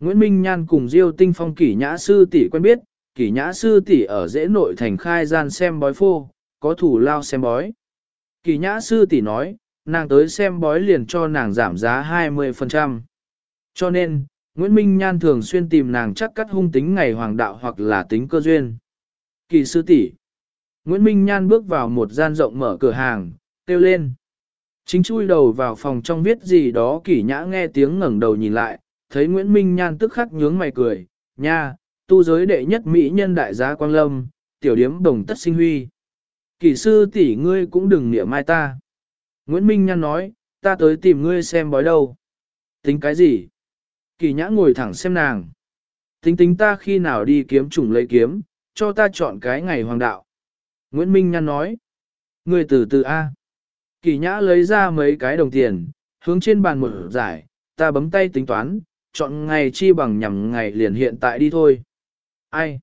Nguyễn Minh Nhan cùng Diêu Tinh Phong kỷ nhã sư tỷ quen biết, kỷ nhã sư tỷ ở dễ nội thành khai gian xem bói phô, có thủ lao xem bói. Kỷ nhã sư tỷ nói, nàng tới xem bói liền cho nàng giảm giá 20%. Cho nên, Nguyễn Minh Nhan thường xuyên tìm nàng chắc cắt hung tính ngày hoàng đạo hoặc là tính cơ duyên. Kỳ sư tỷ Nguyễn Minh Nhan bước vào một gian rộng mở cửa hàng, kêu lên. Chính chui đầu vào phòng trong viết gì đó kỷ nhã nghe tiếng ngẩng đầu nhìn lại, thấy Nguyễn Minh Nhan tức khắc nhướng mày cười, nha, tu giới đệ nhất mỹ nhân đại gia Quang Lâm, tiểu điếm đồng tất sinh huy. Kỷ sư tỷ ngươi cũng đừng niệm mai ta. Nguyễn Minh Nhan nói, ta tới tìm ngươi xem bói đâu. Tính cái gì? Kỳ nhã ngồi thẳng xem nàng. Tính tính ta khi nào đi kiếm trùng lấy kiếm, cho ta chọn cái ngày hoàng đạo. Nguyễn Minh Nhan nói. người từ từ A. Kỳ nhã lấy ra mấy cái đồng tiền, hướng trên bàn mở giải, ta bấm tay tính toán, chọn ngày chi bằng nhằm ngày liền hiện tại đi thôi. Ai?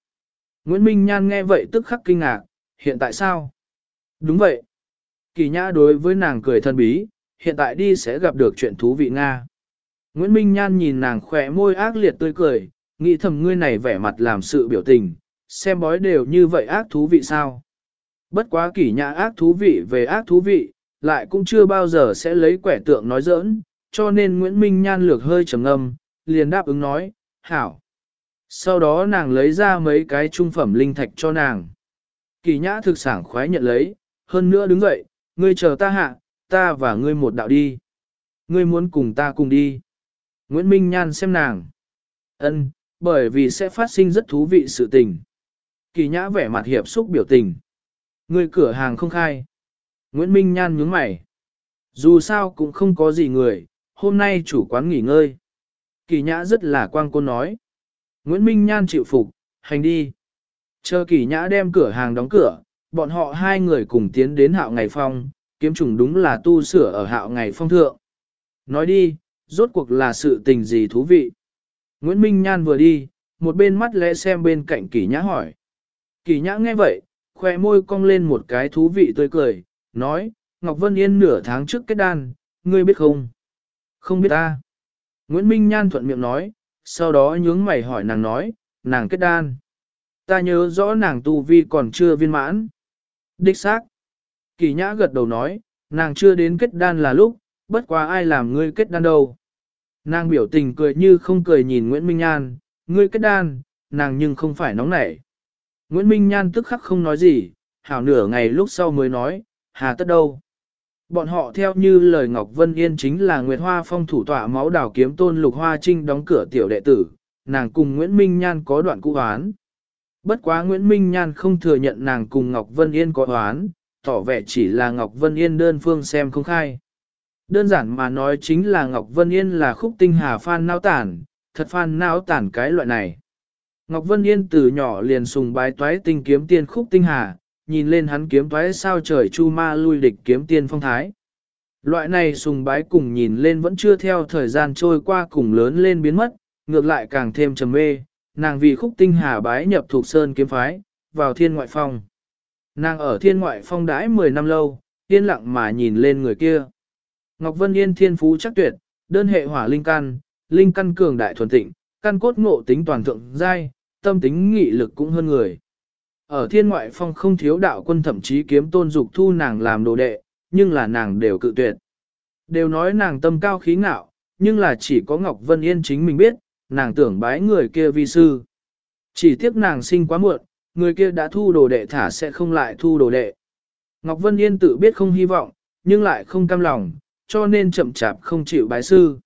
Nguyễn Minh Nhan nghe vậy tức khắc kinh ngạc, hiện tại sao? Đúng vậy. Kỳ nhã đối với nàng cười thân bí, hiện tại đi sẽ gặp được chuyện thú vị Nga. Nguyễn Minh Nhan nhìn nàng khỏe môi ác liệt tươi cười, nghĩ thầm ngươi này vẻ mặt làm sự biểu tình, xem bói đều như vậy ác thú vị sao. Bất quá kỷ nhã ác thú vị về ác thú vị, lại cũng chưa bao giờ sẽ lấy quẻ tượng nói giỡn, cho nên Nguyễn Minh Nhan lược hơi trầm ngâm, liền đáp ứng nói, hảo. Sau đó nàng lấy ra mấy cái trung phẩm linh thạch cho nàng. Kỳ nhã thực sảng khoái nhận lấy, hơn nữa đứng dậy, ngươi chờ ta hạ, ta và ngươi một đạo đi. Ngươi muốn cùng ta cùng đi. Nguyễn Minh Nhan xem nàng. Ân, bởi vì sẽ phát sinh rất thú vị sự tình. Kỳ nhã vẻ mặt hiệp xúc biểu tình. người cửa hàng không khai. Nguyễn Minh Nhan nhướng mày. Dù sao cũng không có gì người, hôm nay chủ quán nghỉ ngơi. Kỳ nhã rất là quang côn nói. Nguyễn Minh Nhan chịu phục, hành đi. Chờ kỳ nhã đem cửa hàng đóng cửa, bọn họ hai người cùng tiến đến hạo ngày phong, kiếm trùng đúng là tu sửa ở hạo ngày phong thượng. Nói đi, rốt cuộc là sự tình gì thú vị. Nguyễn Minh Nhan vừa đi, một bên mắt lẽ xem bên cạnh kỳ nhã hỏi. Kỳ nhã nghe vậy, khoe môi cong lên một cái thú vị tươi cười, nói, Ngọc Vân Yên nửa tháng trước kết đan, ngươi biết không? Không biết ta. Nguyễn Minh Nhan thuận miệng nói, sau đó nhướng mày hỏi nàng nói, nàng kết đan. Ta nhớ rõ nàng tu vi còn chưa viên mãn. Đích xác. Kỳ nhã gật đầu nói, nàng chưa đến kết đan là lúc, bất quá ai làm ngươi kết đan đâu. Nàng biểu tình cười như không cười nhìn Nguyễn Minh Nhan, ngươi kết đan, nàng nhưng không phải nóng nảy. Nguyễn Minh Nhan tức khắc không nói gì, hảo nửa ngày lúc sau mới nói, hà tất đâu. Bọn họ theo như lời Ngọc Vân Yên chính là Nguyệt Hoa Phong thủ tọa máu đào kiếm tôn Lục Hoa Trinh đóng cửa tiểu đệ tử, nàng cùng Nguyễn Minh Nhan có đoạn cũ hoán. Bất quá Nguyễn Minh Nhan không thừa nhận nàng cùng Ngọc Vân Yên có hoán, tỏ vẻ chỉ là Ngọc Vân Yên đơn phương xem không khai. Đơn giản mà nói chính là Ngọc Vân Yên là khúc tinh hà phan nao tản, thật phan nao tản cái loại này. Ngọc Vân Yên từ nhỏ liền sùng bái toái tinh kiếm tiên khúc tinh hà, nhìn lên hắn kiếm toái sao trời chu ma lui địch kiếm tiên phong thái. Loại này sùng bái cùng nhìn lên vẫn chưa theo thời gian trôi qua cùng lớn lên biến mất, ngược lại càng thêm trầm mê, nàng vì khúc tinh hà bái nhập thuộc sơn kiếm phái, vào thiên ngoại phong. Nàng ở thiên ngoại phong đãi 10 năm lâu, yên lặng mà nhìn lên người kia. Ngọc Vân Yên thiên phú chắc tuyệt, đơn hệ hỏa linh căn, linh căn cường đại thuần tịnh, căn cốt ngộ tính toàn thượng giai, tâm tính nghị lực cũng hơn người. Ở thiên ngoại phong không thiếu đạo quân thậm chí kiếm tôn dục thu nàng làm đồ đệ, nhưng là nàng đều cự tuyệt. Đều nói nàng tâm cao khí ngạo, nhưng là chỉ có Ngọc Vân Yên chính mình biết, nàng tưởng bái người kia vi sư. Chỉ tiếc nàng sinh quá muộn, người kia đã thu đồ đệ thả sẽ không lại thu đồ đệ. Ngọc Vân Yên tự biết không hy vọng, nhưng lại không cam lòng, cho nên chậm chạp không chịu bái sư.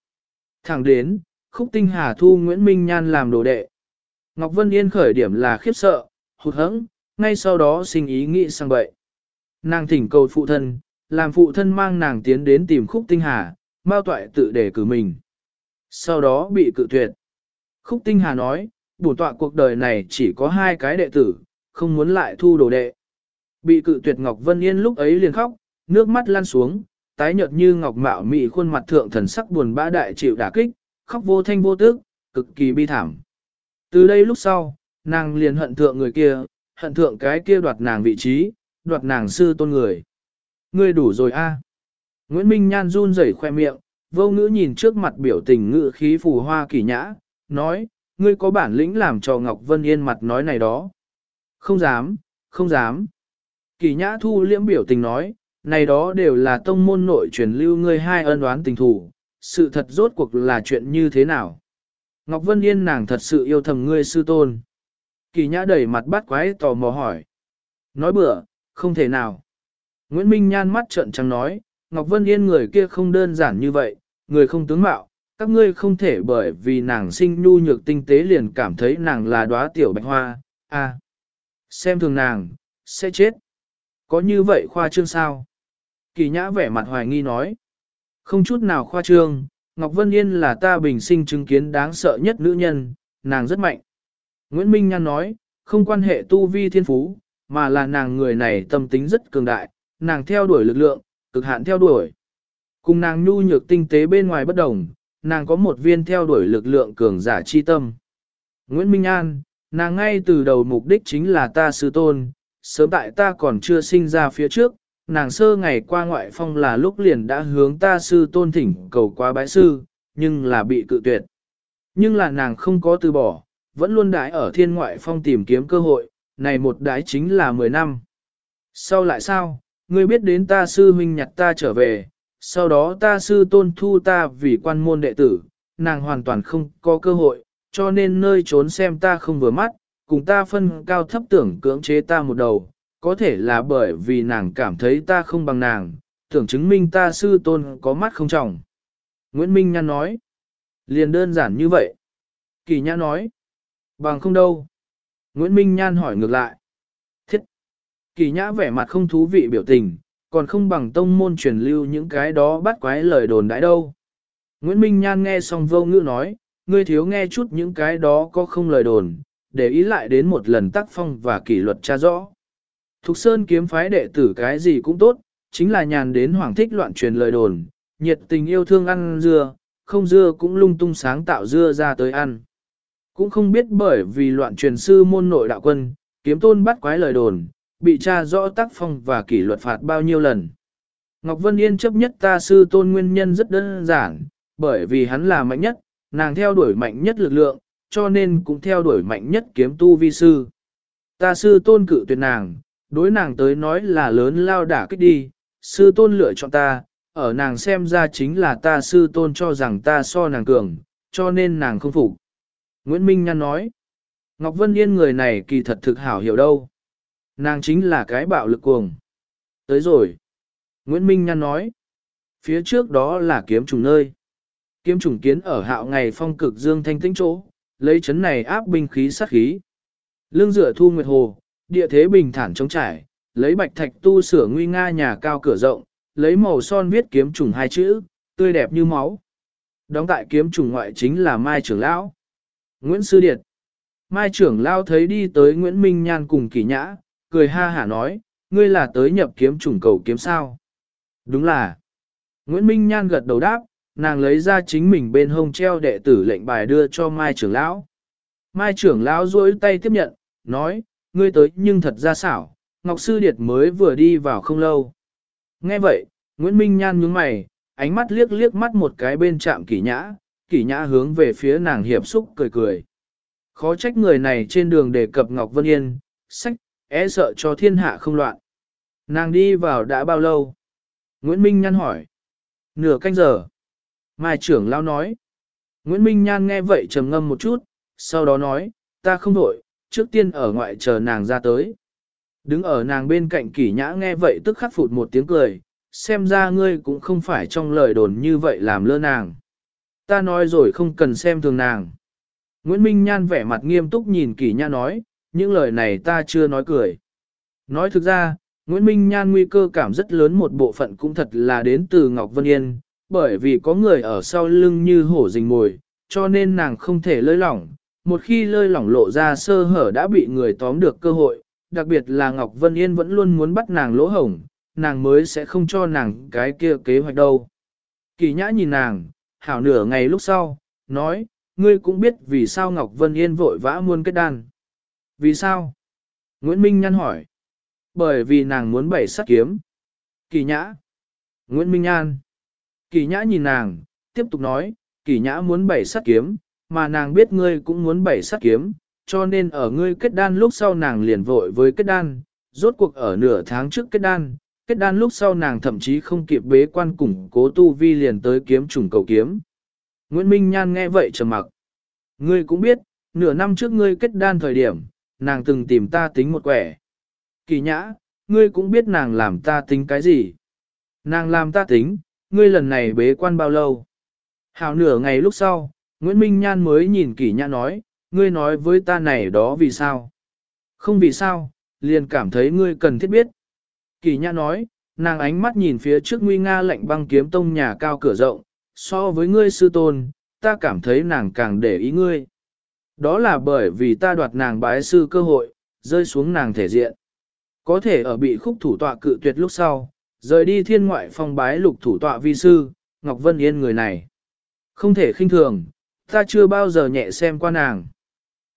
Thẳng đến, khúc tinh hà thu Nguyễn Minh Nhan làm đồ đệ. Ngọc Vân Yên khởi điểm là khiếp sợ, hụt hẫng, ngay sau đó sinh ý nghĩ sang bậy. Nàng thỉnh cầu phụ thân, làm phụ thân mang nàng tiến đến tìm khúc tinh hà, mao toại tự để cử mình. Sau đó bị cự tuyệt. Khúc tinh hà nói, bổn tọa cuộc đời này chỉ có hai cái đệ tử, không muốn lại thu đồ đệ. Bị cự tuyệt Ngọc Vân Yên lúc ấy liền khóc, nước mắt lan xuống, tái nhợt như ngọc mạo mị khuôn mặt thượng thần sắc buồn bã đại chịu đả kích, khóc vô thanh vô tức, cực kỳ bi thảm. Từ đây lúc sau, nàng liền hận thượng người kia, hận thượng cái kia đoạt nàng vị trí, đoạt nàng sư tôn người. Ngươi đủ rồi a. Nguyễn Minh Nhan run rẩy khoe miệng, vô ngữ nhìn trước mặt biểu tình ngự khí phù hoa kỳ nhã, nói, ngươi có bản lĩnh làm cho Ngọc Vân Yên mặt nói này đó. Không dám, không dám. Kỳ nhã thu liễm biểu tình nói, này đó đều là tông môn nội truyền lưu ngươi hai ân oán tình thủ, sự thật rốt cuộc là chuyện như thế nào. Ngọc Vân Yên nàng thật sự yêu thầm ngươi sư tôn. Kỳ nhã đẩy mặt bắt quái tò mò hỏi. Nói bừa, không thể nào. Nguyễn Minh nhan mắt trợn trắng nói, Ngọc Vân Yên người kia không đơn giản như vậy, người không tướng mạo, các ngươi không thể bởi vì nàng sinh nhu nhược tinh tế liền cảm thấy nàng là đóa tiểu bạch hoa, à. Xem thường nàng, sẽ chết. Có như vậy khoa trương sao? Kỳ nhã vẻ mặt hoài nghi nói. Không chút nào khoa trương, Ngọc Vân Yên là ta bình sinh chứng kiến đáng sợ nhất nữ nhân, nàng rất mạnh. Nguyễn Minh Nhan nói, không quan hệ tu vi thiên phú, mà là nàng người này tâm tính rất cường đại, nàng theo đuổi lực lượng, cực hạn theo đuổi. Cùng nàng nhu nhược tinh tế bên ngoài bất đồng, nàng có một viên theo đuổi lực lượng cường giả chi tâm. Nguyễn Minh An, nàng ngay từ đầu mục đích chính là ta sư tôn, sớm tại ta còn chưa sinh ra phía trước, nàng sơ ngày qua ngoại phong là lúc liền đã hướng ta sư tôn thỉnh cầu qua bái sư, nhưng là bị cự tuyệt. Nhưng là nàng không có từ bỏ, vẫn luôn đãi ở thiên ngoại phong tìm kiếm cơ hội, này một đái chính là 10 năm. Sau lại sao, ngươi biết đến ta sư huynh nhặt ta trở về, sau đó ta sư tôn thu ta vì quan môn đệ tử, nàng hoàn toàn không có cơ hội, cho nên nơi trốn xem ta không vừa mắt, cùng ta phân cao thấp tưởng cưỡng chế ta một đầu, có thể là bởi vì nàng cảm thấy ta không bằng nàng, tưởng chứng minh ta sư tôn có mắt không trọng. Nguyễn Minh Nhan nói, liền đơn giản như vậy. Kỳ Nhã nói, bằng không đâu. Nguyễn Minh Nhan hỏi ngược lại. Thiết. Kỳ Nhã vẻ mặt không thú vị biểu tình, còn không bằng tông môn truyền lưu những cái đó bắt quái lời đồn đãi đâu. Nguyễn Minh Nhan nghe xong vô ngữ nói, ngươi thiếu nghe chút những cái đó có không lời đồn, để ý lại đến một lần tác phong và kỷ luật tra rõ. Thục Sơn kiếm phái đệ tử cái gì cũng tốt, chính là nhàn đến hoàng thích loạn truyền lời đồn, nhiệt tình yêu thương ăn dưa, không dưa cũng lung tung sáng tạo dưa ra tới ăn. Cũng không biết bởi vì loạn truyền sư môn nội đạo quân, kiếm tôn bắt quái lời đồn, bị tra rõ tác phong và kỷ luật phạt bao nhiêu lần. Ngọc Vân Yên chấp nhất ta sư tôn nguyên nhân rất đơn giản, bởi vì hắn là mạnh nhất, nàng theo đuổi mạnh nhất lực lượng, cho nên cũng theo đuổi mạnh nhất kiếm tu vi sư. Ta sư tôn cự tuyệt nàng, đối nàng tới nói là lớn lao đả kích đi, sư tôn lựa chọn ta, ở nàng xem ra chính là ta sư tôn cho rằng ta so nàng cường, cho nên nàng không phục. Nguyễn Minh Nhan nói, Ngọc Vân Yên người này kỳ thật thực hảo hiểu đâu. Nàng chính là cái bạo lực cuồng. Tới rồi. Nguyễn Minh Nhan nói, phía trước đó là kiếm trùng nơi. Kiếm trùng kiến ở hạo ngày phong cực dương thanh tĩnh chỗ, lấy chấn này áp binh khí sát khí. Lương dựa thu nguyệt hồ, địa thế bình thản trống trải, lấy bạch thạch tu sửa nguy nga nhà cao cửa rộng, lấy màu son viết kiếm trùng hai chữ, tươi đẹp như máu. Đóng tại kiếm trùng ngoại chính là Mai trưởng lão. Nguyễn Sư Điệt. Mai trưởng lão thấy đi tới Nguyễn Minh Nhan cùng kỳ nhã, cười ha hả nói, ngươi là tới nhập kiếm trùng cầu kiếm sao. Đúng là. Nguyễn Minh Nhan gật đầu đáp, nàng lấy ra chính mình bên hông treo đệ tử lệnh bài đưa cho Mai trưởng lão. Mai trưởng lão duỗi tay tiếp nhận, nói, ngươi tới nhưng thật ra xảo, Ngọc Sư Điệt mới vừa đi vào không lâu. Nghe vậy, Nguyễn Minh Nhan nhướng mày, ánh mắt liếc liếc mắt một cái bên trạm kỷ nhã, kỷ nhã hướng về phía nàng hiệp xúc cười cười. Khó trách người này trên đường đề cập Ngọc Vân Yên, sách, e sợ cho thiên hạ không loạn. Nàng đi vào đã bao lâu? Nguyễn Minh Nhan hỏi. Nửa canh giờ. Mai trưởng lao nói. Nguyễn Minh Nhan nghe vậy trầm ngâm một chút, sau đó nói, ta không đổi, trước tiên ở ngoại chờ nàng ra tới. Đứng ở nàng bên cạnh kỷ nhã nghe vậy tức khắc phụt một tiếng cười, xem ra ngươi cũng không phải trong lời đồn như vậy làm lơ nàng. Ta nói rồi không cần xem thường nàng. Nguyễn Minh Nhan vẻ mặt nghiêm túc nhìn kỷ nhã nói, những lời này ta chưa nói cười. Nói thực ra, Nguyễn Minh Nhan nguy cơ cảm rất lớn một bộ phận cũng thật là đến từ Ngọc Vân Yên, bởi vì có người ở sau lưng như hổ rình mồi, cho nên nàng không thể lơi lỏng. Một khi lơi lỏng lộ ra sơ hở đã bị người tóm được cơ hội, đặc biệt là Ngọc Vân Yên vẫn luôn muốn bắt nàng lỗ hổng, nàng mới sẽ không cho nàng cái kia kế hoạch đâu. Kỳ nhã nhìn nàng, hảo nửa ngày lúc sau, nói, ngươi cũng biết vì sao Ngọc Vân Yên vội vã muôn kết đan. Vì sao? Nguyễn Minh Nhan hỏi. Bởi vì nàng muốn bảy sát kiếm. Kỳ nhã. Nguyễn Minh Nhan. Kỳ nhã nhìn nàng, tiếp tục nói, kỳ nhã muốn bảy sát kiếm, mà nàng biết ngươi cũng muốn bảy sát kiếm, cho nên ở ngươi kết đan lúc sau nàng liền vội với kết đan, rốt cuộc ở nửa tháng trước kết đan, kết đan lúc sau nàng thậm chí không kịp bế quan củng cố tu vi liền tới kiếm trùng cầu kiếm. Nguyễn Minh Nhan nghe vậy trầm mặc. Ngươi cũng biết, nửa năm trước ngươi kết đan thời điểm, nàng từng tìm ta tính một quẻ. Kỳ nhã, ngươi cũng biết nàng làm ta tính cái gì. Nàng làm ta tính, ngươi lần này bế quan bao lâu? Hào nửa ngày lúc sau, Nguyễn Minh Nhan mới nhìn kỳ nhã nói, ngươi nói với ta này đó vì sao? Không vì sao, liền cảm thấy ngươi cần thiết biết. Kỳ nhã nói, nàng ánh mắt nhìn phía trước nguy nga lạnh băng kiếm tông nhà cao cửa rộng, so với ngươi sư tôn, ta cảm thấy nàng càng để ý ngươi. Đó là bởi vì ta đoạt nàng bái sư cơ hội, rơi xuống nàng thể diện. Có thể ở bị khúc thủ tọa cự tuyệt lúc sau, rời đi thiên ngoại phong bái lục thủ tọa vi sư, Ngọc Vân Yên người này. Không thể khinh thường, ta chưa bao giờ nhẹ xem qua nàng.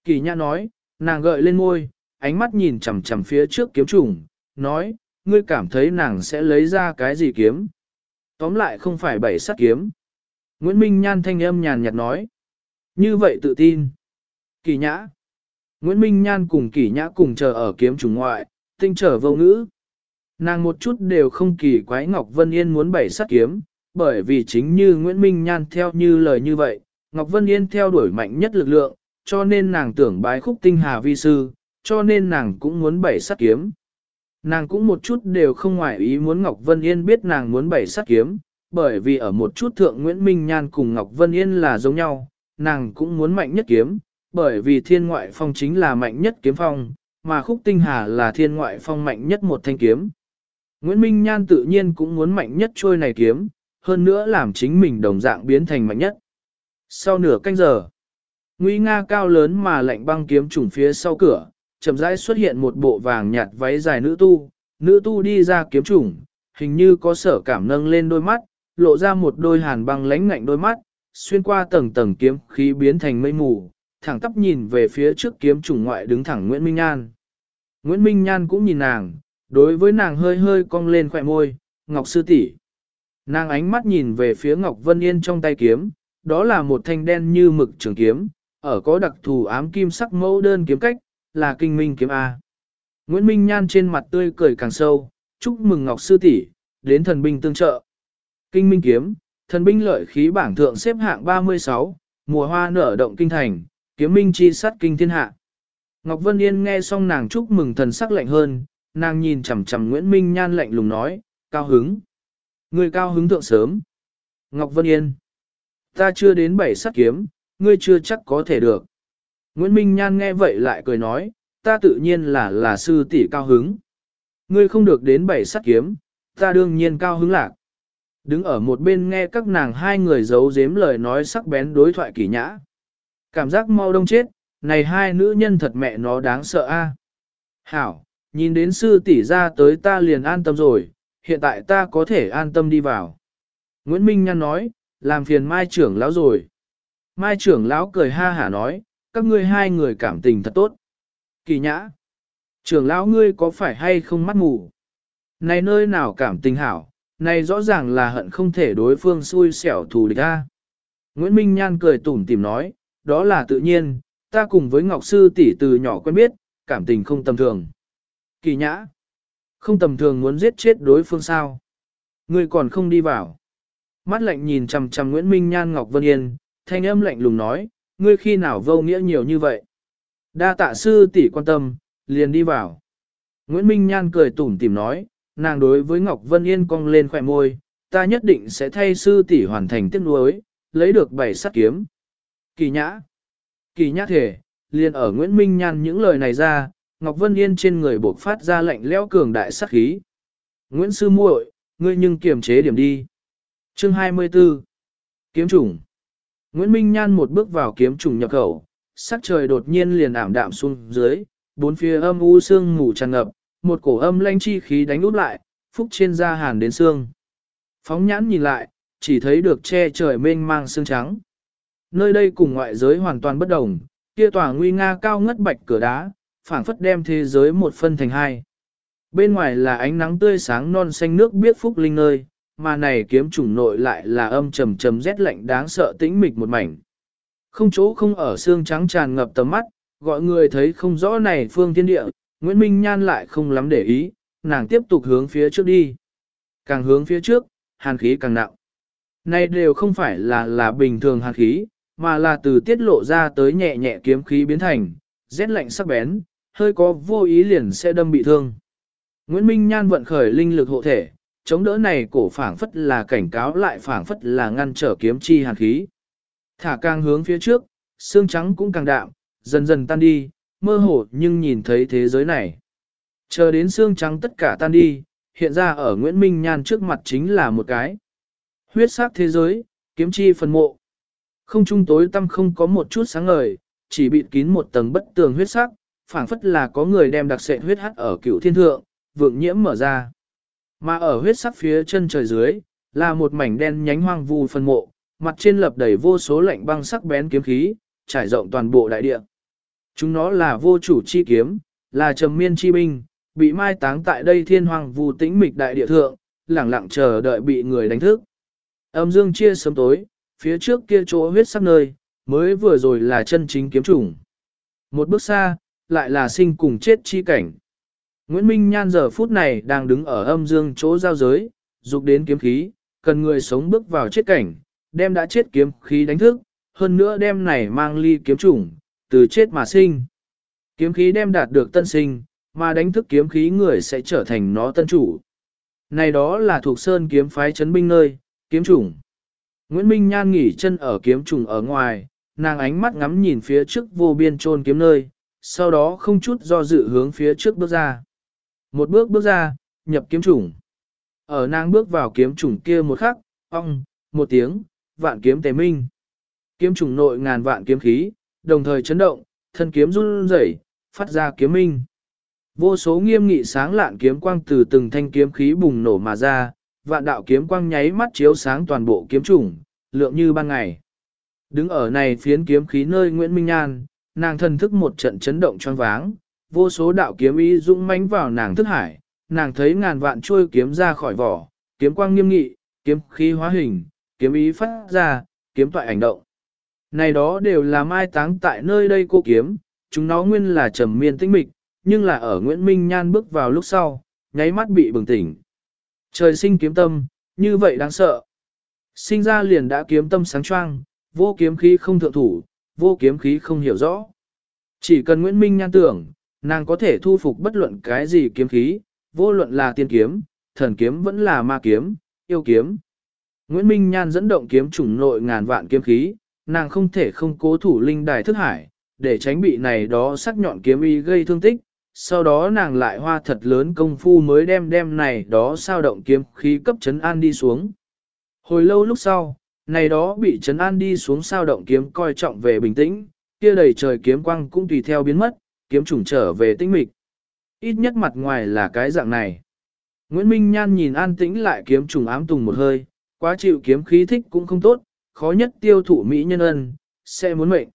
Kỳ nhã nói, nàng gợi lên môi, ánh mắt nhìn chằm chằm phía trước kiếm trùng, nói, ngươi cảm thấy nàng sẽ lấy ra cái gì kiếm. Tóm lại không phải bảy sắt kiếm. Nguyễn Minh Nhan thanh âm nhàn nhạt nói. Như vậy tự tin. Kỳ nhã. Nguyễn Minh Nhan cùng kỳ nhã cùng chờ ở kiếm trùng ngoại, tinh trở vô ngữ. Nàng một chút đều không kỳ quái Ngọc Vân Yên muốn bảy sắt kiếm, bởi vì chính như Nguyễn Minh Nhan theo như lời như vậy, Ngọc Vân Yên theo đuổi mạnh nhất lực lượng, cho nên nàng tưởng bái khúc tinh hà vi sư, cho nên nàng cũng muốn bảy sát kiếm. Nàng cũng một chút đều không ngoại ý muốn Ngọc Vân Yên biết nàng muốn bảy sát kiếm, bởi vì ở một chút thượng Nguyễn Minh Nhan cùng Ngọc Vân Yên là giống nhau, nàng cũng muốn mạnh nhất kiếm, bởi vì thiên ngoại phong chính là mạnh nhất kiếm phong, mà khúc tinh hà là thiên ngoại phong mạnh nhất một thanh kiếm. Nguyễn Minh Nhan tự nhiên cũng muốn mạnh nhất trôi này kiếm, hơn nữa làm chính mình đồng dạng biến thành mạnh nhất. Sau nửa canh giờ, Nguy Nga cao lớn mà lạnh băng kiếm trùng phía sau cửa, chậm rãi xuất hiện một bộ vàng nhạt váy dài nữ tu, nữ tu đi ra kiếm trùng, hình như có sở cảm nâng lên đôi mắt, lộ ra một đôi hàn băng lánh ngạnh đôi mắt, xuyên qua tầng tầng kiếm khí biến thành mây mù, thẳng tắp nhìn về phía trước kiếm trùng ngoại đứng thẳng Nguyễn Minh Nhan. Nguyễn Minh Nhan cũng nhìn nàng, đối với nàng hơi hơi cong lên khỏe môi, Ngọc Sư tỷ. Nàng ánh mắt nhìn về phía Ngọc Vân Yên trong tay kiếm, đó là một thanh đen như mực trường kiếm, ở có đặc thù ám kim sắc mẫu đơn kiếm cách, là kinh minh kiếm A. Nguyễn Minh Nhan trên mặt tươi cười càng sâu, chúc mừng Ngọc Sư tỷ đến thần binh tương trợ. Kinh minh kiếm, thần binh lợi khí bảng thượng xếp hạng 36, mùa hoa nở động kinh thành, kiếm minh chi sát kinh thiên hạ. Ngọc Vân Yên nghe xong nàng chúc mừng thần sắc lạnh hơn, nàng nhìn chằm chằm Nguyễn Minh Nhan lạnh lùng nói, cao hứng. Người cao hứng thượng sớm. Ngọc Vân Yên. Ta chưa đến bảy sát kiếm, ngươi chưa chắc có thể được. Nguyễn Minh Nhan nghe vậy lại cười nói, ta tự nhiên là là sư tỷ cao hứng. Ngươi không được đến bảy sát kiếm, ta đương nhiên cao hứng lạc. Đứng ở một bên nghe các nàng hai người giấu giếm lời nói sắc bén đối thoại kỳ nhã. Cảm giác mau đông chết, này hai nữ nhân thật mẹ nó đáng sợ a. Hảo, nhìn đến sư tỷ ra tới ta liền an tâm rồi, hiện tại ta có thể an tâm đi vào. Nguyễn Minh Nhan nói, làm phiền mai trưởng lão rồi. Mai trưởng lão cười ha hả nói, các ngươi hai người cảm tình thật tốt. Kỳ nhã, trưởng lão ngươi có phải hay không mắt mù? Này nơi nào cảm tình hảo, này rõ ràng là hận không thể đối phương xui xẻo thù địch ta. Nguyễn Minh Nhan cười tủm tìm nói, đó là tự nhiên, ta cùng với Ngọc Sư tỷ từ nhỏ quen biết, cảm tình không tầm thường. Kỳ nhã, không tầm thường muốn giết chết đối phương sao. Ngươi còn không đi vào. Mắt lạnh nhìn chằm chằm Nguyễn Minh Nhan Ngọc Vân Yên, thanh âm lạnh lùng nói, ngươi khi nào vô nghĩa nhiều như vậy. Đa tạ sư tỷ quan tâm, liền đi vào. Nguyễn Minh Nhan cười tủm tỉm nói, nàng đối với Ngọc Vân Yên cong lên khỏe môi, ta nhất định sẽ thay sư tỷ hoàn thành tiết nuối, lấy được bảy sắt kiếm. Kỳ nhã. Kỳ nhã thể, liền ở Nguyễn Minh Nhan những lời này ra, Ngọc Vân Yên trên người bộc phát ra lạnh lẽo cường đại sát khí. Nguyễn Sư muội, ngươi nhưng kiềm chế điểm đi. Chương 24 Kiếm trùng Nguyễn Minh Nhan một bước vào kiếm trùng nhập khẩu, sắc trời đột nhiên liền ảm đạm xuống dưới, bốn phía âm u sương mù tràn ngập, một cổ âm lanh chi khí đánh út lại, phúc trên da hàn đến xương. Phóng nhãn nhìn lại, chỉ thấy được che trời mênh mang sương trắng. Nơi đây cùng ngoại giới hoàn toàn bất đồng, kia tòa nguy nga cao ngất bạch cửa đá, phảng phất đem thế giới một phân thành hai. Bên ngoài là ánh nắng tươi sáng non xanh nước biết phúc linh nơi, mà này kiếm trùng nội lại là âm trầm trầm rét lạnh đáng sợ tĩnh mịch một mảnh. Không chỗ không ở xương trắng tràn ngập tầm mắt, gọi người thấy không rõ này phương thiên địa, Nguyễn Minh Nhan lại không lắm để ý, nàng tiếp tục hướng phía trước đi. Càng hướng phía trước, hàn khí càng nặng. Này đều không phải là là bình thường hàn khí, mà là từ tiết lộ ra tới nhẹ nhẹ kiếm khí biến thành, rét lạnh sắc bén, hơi có vô ý liền sẽ đâm bị thương. Nguyễn Minh Nhan vận khởi linh lực hộ thể, chống đỡ này cổ phảng phất là cảnh cáo lại phảng phất là ngăn trở kiếm chi hàn khí. Thả càng hướng phía trước, xương trắng cũng càng đạm, dần dần tan đi, mơ hồ nhưng nhìn thấy thế giới này. Chờ đến xương trắng tất cả tan đi, hiện ra ở Nguyễn Minh Nhan trước mặt chính là một cái. Huyết sắc thế giới, kiếm chi phần mộ. Không trung tối tăm không có một chút sáng ngời, chỉ bịt kín một tầng bất tường huyết sắc, phảng phất là có người đem đặc sệ huyết hắt ở cựu thiên thượng, vượng nhiễm mở ra. Mà ở huyết sắc phía chân trời dưới, là một mảnh đen nhánh hoang vu phân mộ, mặt trên lập đầy vô số lạnh băng sắc bén kiếm khí, trải rộng toàn bộ đại địa. Chúng nó là vô chủ chi kiếm, là trầm miên chi binh, bị mai táng tại đây thiên hoàng vu tĩnh mịch đại địa thượng, lẳng lặng chờ đợi bị người đánh thức. Âm dương chia sớm tối, phía trước kia chỗ huyết sắc nơi, mới vừa rồi là chân chính kiếm chủng. Một bước xa, lại là sinh cùng chết chi cảnh. Nguyễn Minh Nhan giờ phút này đang đứng ở âm dương chỗ giao giới, dục đến kiếm khí, cần người sống bước vào chết cảnh, đem đã chết kiếm khí đánh thức, hơn nữa đem này mang ly kiếm chủng, từ chết mà sinh. Kiếm khí đem đạt được tân sinh, mà đánh thức kiếm khí người sẽ trở thành nó tân chủ. Này đó là thuộc sơn kiếm phái chấn binh nơi, kiếm chủng. Nguyễn Minh Nhan nghỉ chân ở kiếm trùng ở ngoài, nàng ánh mắt ngắm nhìn phía trước vô biên trôn kiếm nơi, sau đó không chút do dự hướng phía trước bước ra. Một bước bước ra, nhập kiếm trùng. Ở nàng bước vào kiếm trùng kia một khắc, ong, một tiếng, vạn kiếm tề minh. Kiếm trùng nội ngàn vạn kiếm khí, đồng thời chấn động, thân kiếm run rẩy, phát ra kiếm minh. Vô số nghiêm nghị sáng lạn kiếm quang từ từng thanh kiếm khí bùng nổ mà ra, vạn đạo kiếm quang nháy mắt chiếu sáng toàn bộ kiếm trùng, lượng như ban ngày. Đứng ở này phiến kiếm khí nơi Nguyễn Minh Nhan, nàng thần thức một trận chấn động choáng váng, vô số đạo kiếm ý dũng mãnh vào nàng thức hải, nàng thấy ngàn vạn trôi kiếm ra khỏi vỏ, kiếm quang nghiêm nghị, kiếm khí hóa hình, kiếm ý phát ra, kiếm toại ảnh động. Này đó đều là mai táng tại nơi đây cô kiếm, chúng nó nguyên là trầm miên tinh mịch, nhưng là ở Nguyễn Minh Nhan bước vào lúc sau, nháy mắt bị bừng tỉnh. Trời sinh kiếm tâm, như vậy đáng sợ. Sinh ra liền đã kiếm tâm sáng choang, vô kiếm khí không thượng thủ, vô kiếm khí không hiểu rõ. Chỉ cần Nguyễn Minh nhan tưởng, nàng có thể thu phục bất luận cái gì kiếm khí, vô luận là tiên kiếm, thần kiếm vẫn là ma kiếm, yêu kiếm. Nguyễn Minh nhan dẫn động kiếm chủng nội ngàn vạn kiếm khí, nàng không thể không cố thủ linh đài thức hải, để tránh bị này đó sắc nhọn kiếm y gây thương tích, sau đó nàng lại hoa thật lớn công phu mới đem đem này đó sao động kiếm khí cấp chấn an đi xuống. Hồi lâu lúc sau, này đó bị chấn an đi xuống sao động kiếm coi trọng về bình tĩnh, kia đầy trời kiếm quang cũng tùy theo biến mất, kiếm trùng trở về tinh mịch. Ít nhất mặt ngoài là cái dạng này. Nguyễn Minh Nhan nhìn an tĩnh lại kiếm trùng ám tùng một hơi, quá chịu kiếm khí thích cũng không tốt, khó nhất tiêu thụ mỹ nhân ân, sẽ muốn mệnh.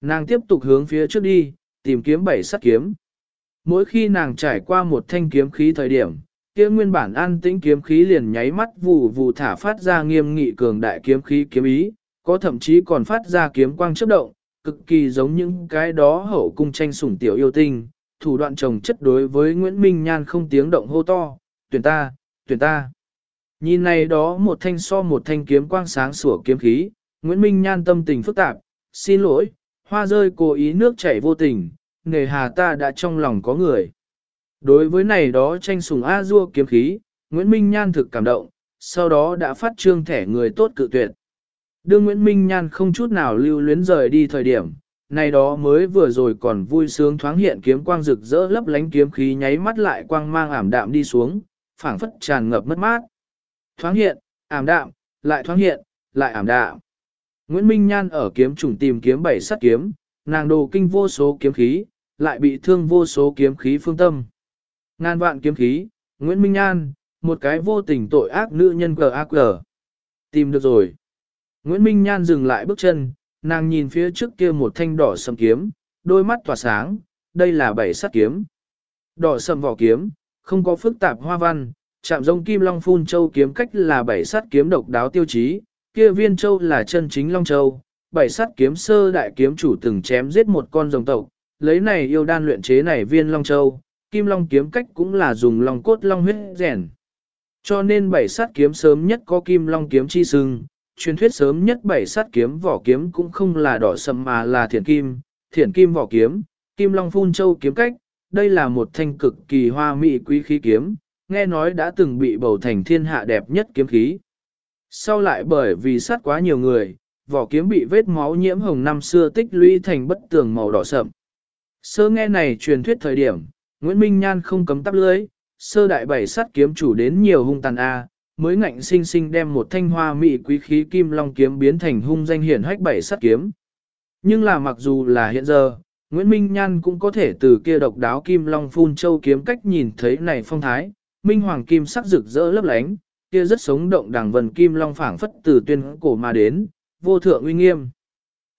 Nàng tiếp tục hướng phía trước đi, tìm kiếm bảy sắt kiếm. Mỗi khi nàng trải qua một thanh kiếm khí thời điểm, kia nguyên bản an tĩnh kiếm khí liền nháy mắt vù vù thả phát ra nghiêm nghị cường đại kiếm khí kiếm ý, có thậm chí còn phát ra kiếm quang chớp động, cực kỳ giống những cái đó hậu cung tranh sủng tiểu yêu tinh, thủ đoạn chồng chất đối với Nguyễn Minh Nhan không tiếng động hô to, tuyển ta, tuyển ta. Nhìn này đó một thanh so một thanh kiếm quang sáng sủa kiếm khí, Nguyễn Minh Nhan tâm tình phức tạp, xin lỗi, hoa rơi cố ý nước chảy vô tình, nghề hà ta đã trong lòng có người. Đối với này đó tranh sùng A dua kiếm khí, Nguyễn Minh Nhan thực cảm động, sau đó đã phát trương thẻ người tốt cự tuyệt. Đương Nguyễn Minh Nhan không chút nào lưu luyến rời đi thời điểm, này đó mới vừa rồi còn vui sướng thoáng hiện kiếm quang rực rỡ lấp lánh kiếm khí nháy mắt lại quang mang ảm đạm đi xuống, phảng phất tràn ngập mất mát. Thoáng hiện, ảm đạm, lại thoáng hiện, lại ảm đạm. Nguyễn Minh Nhan ở kiếm trùng tìm kiếm bảy sắt kiếm, nàng đồ kinh vô số kiếm khí, lại bị thương vô số kiếm khí phương tâm. Ngàn vạn kiếm khí, Nguyễn Minh Nhan một cái vô tình tội ác nữ nhân cờ ác cờ. Tìm được rồi. Nguyễn Minh Nhan dừng lại bước chân, nàng nhìn phía trước kia một thanh đỏ sầm kiếm, đôi mắt tỏa sáng, đây là bảy sắt kiếm. Đỏ sầm vỏ kiếm, không có phức tạp hoa văn, chạm rông kim long phun châu kiếm cách là bảy sắt kiếm độc đáo tiêu chí, kia viên châu là chân chính long châu, bảy sắt kiếm sơ đại kiếm chủ từng chém giết một con rồng tộc, lấy này yêu đan luyện chế này viên long châu, kim long kiếm cách cũng là dùng long cốt long huyết rèn. Cho nên bảy sát kiếm sớm nhất có kim long kiếm chi sưng, truyền thuyết sớm nhất bảy sát kiếm vỏ kiếm cũng không là đỏ sầm mà là thiển kim, thiển kim vỏ kiếm, kim long phun châu kiếm cách, đây là một thanh cực kỳ hoa mỹ quý khí kiếm, nghe nói đã từng bị bầu thành thiên hạ đẹp nhất kiếm khí. Sau lại bởi vì sát quá nhiều người, vỏ kiếm bị vết máu nhiễm hồng năm xưa tích lũy thành bất tường màu đỏ sậm. Sơ nghe này truyền thuyết thời điểm, Nguyễn Minh Nhan không cấm tắp lưới, sơ đại bảy sát kiếm chủ đến nhiều hung tàn A, mới ngạnh sinh sinh đem một thanh hoa mỹ quý khí kim long kiếm biến thành hung danh hiển hách bảy sát kiếm. Nhưng là mặc dù là hiện giờ, Nguyễn Minh Nhan cũng có thể từ kia độc đáo kim long phun châu kiếm cách nhìn thấy này phong thái, minh hoàng kim sắc rực rỡ lấp lánh, kia rất sống động đằng vần kim long phảng phất từ tuyên cổ mà đến, vô thượng uy nghiêm.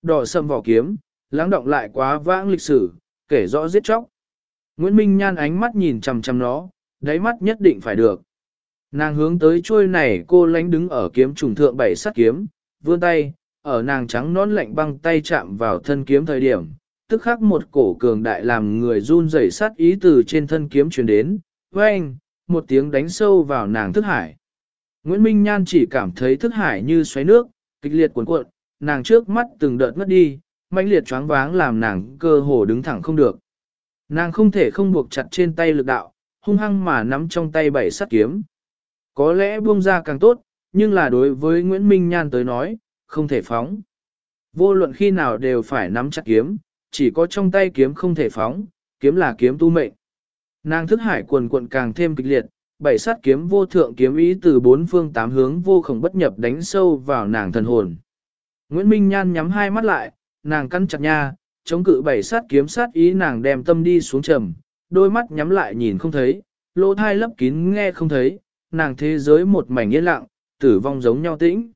Đỏ sầm vỏ kiếm, lắng động lại quá vãng lịch sử, kể rõ giết chóc. Nguyễn Minh Nhan ánh mắt nhìn chằm chằm nó, đáy mắt nhất định phải được. Nàng hướng tới trôi này cô lánh đứng ở kiếm trùng thượng bảy sắt kiếm, vươn tay, ở nàng trắng nón lạnh băng tay chạm vào thân kiếm thời điểm, tức khắc một cổ cường đại làm người run rẩy sát ý từ trên thân kiếm truyền đến, vang, một tiếng đánh sâu vào nàng thức hải. Nguyễn Minh Nhan chỉ cảm thấy thức hải như xoáy nước, kịch liệt cuộn cuộn, nàng trước mắt từng đợt ngất đi, mãnh liệt choáng váng làm nàng cơ hồ đứng thẳng không được. Nàng không thể không buộc chặt trên tay lực đạo, hung hăng mà nắm trong tay bảy sắt kiếm. Có lẽ buông ra càng tốt, nhưng là đối với Nguyễn Minh Nhan tới nói, không thể phóng. Vô luận khi nào đều phải nắm chặt kiếm, chỉ có trong tay kiếm không thể phóng, kiếm là kiếm tu mệnh. Nàng thức hải quần quận càng thêm kịch liệt, bảy sát kiếm vô thượng kiếm ý từ bốn phương tám hướng vô khổng bất nhập đánh sâu vào nàng thần hồn. Nguyễn Minh Nhan nhắm hai mắt lại, nàng cắn chặt nha, chống cự bảy sát kiếm sát ý nàng đem tâm đi xuống trầm, đôi mắt nhắm lại nhìn không thấy, lỗ thai lấp kín nghe không thấy, nàng thế giới một mảnh yên lặng, tử vong giống nhau tĩnh.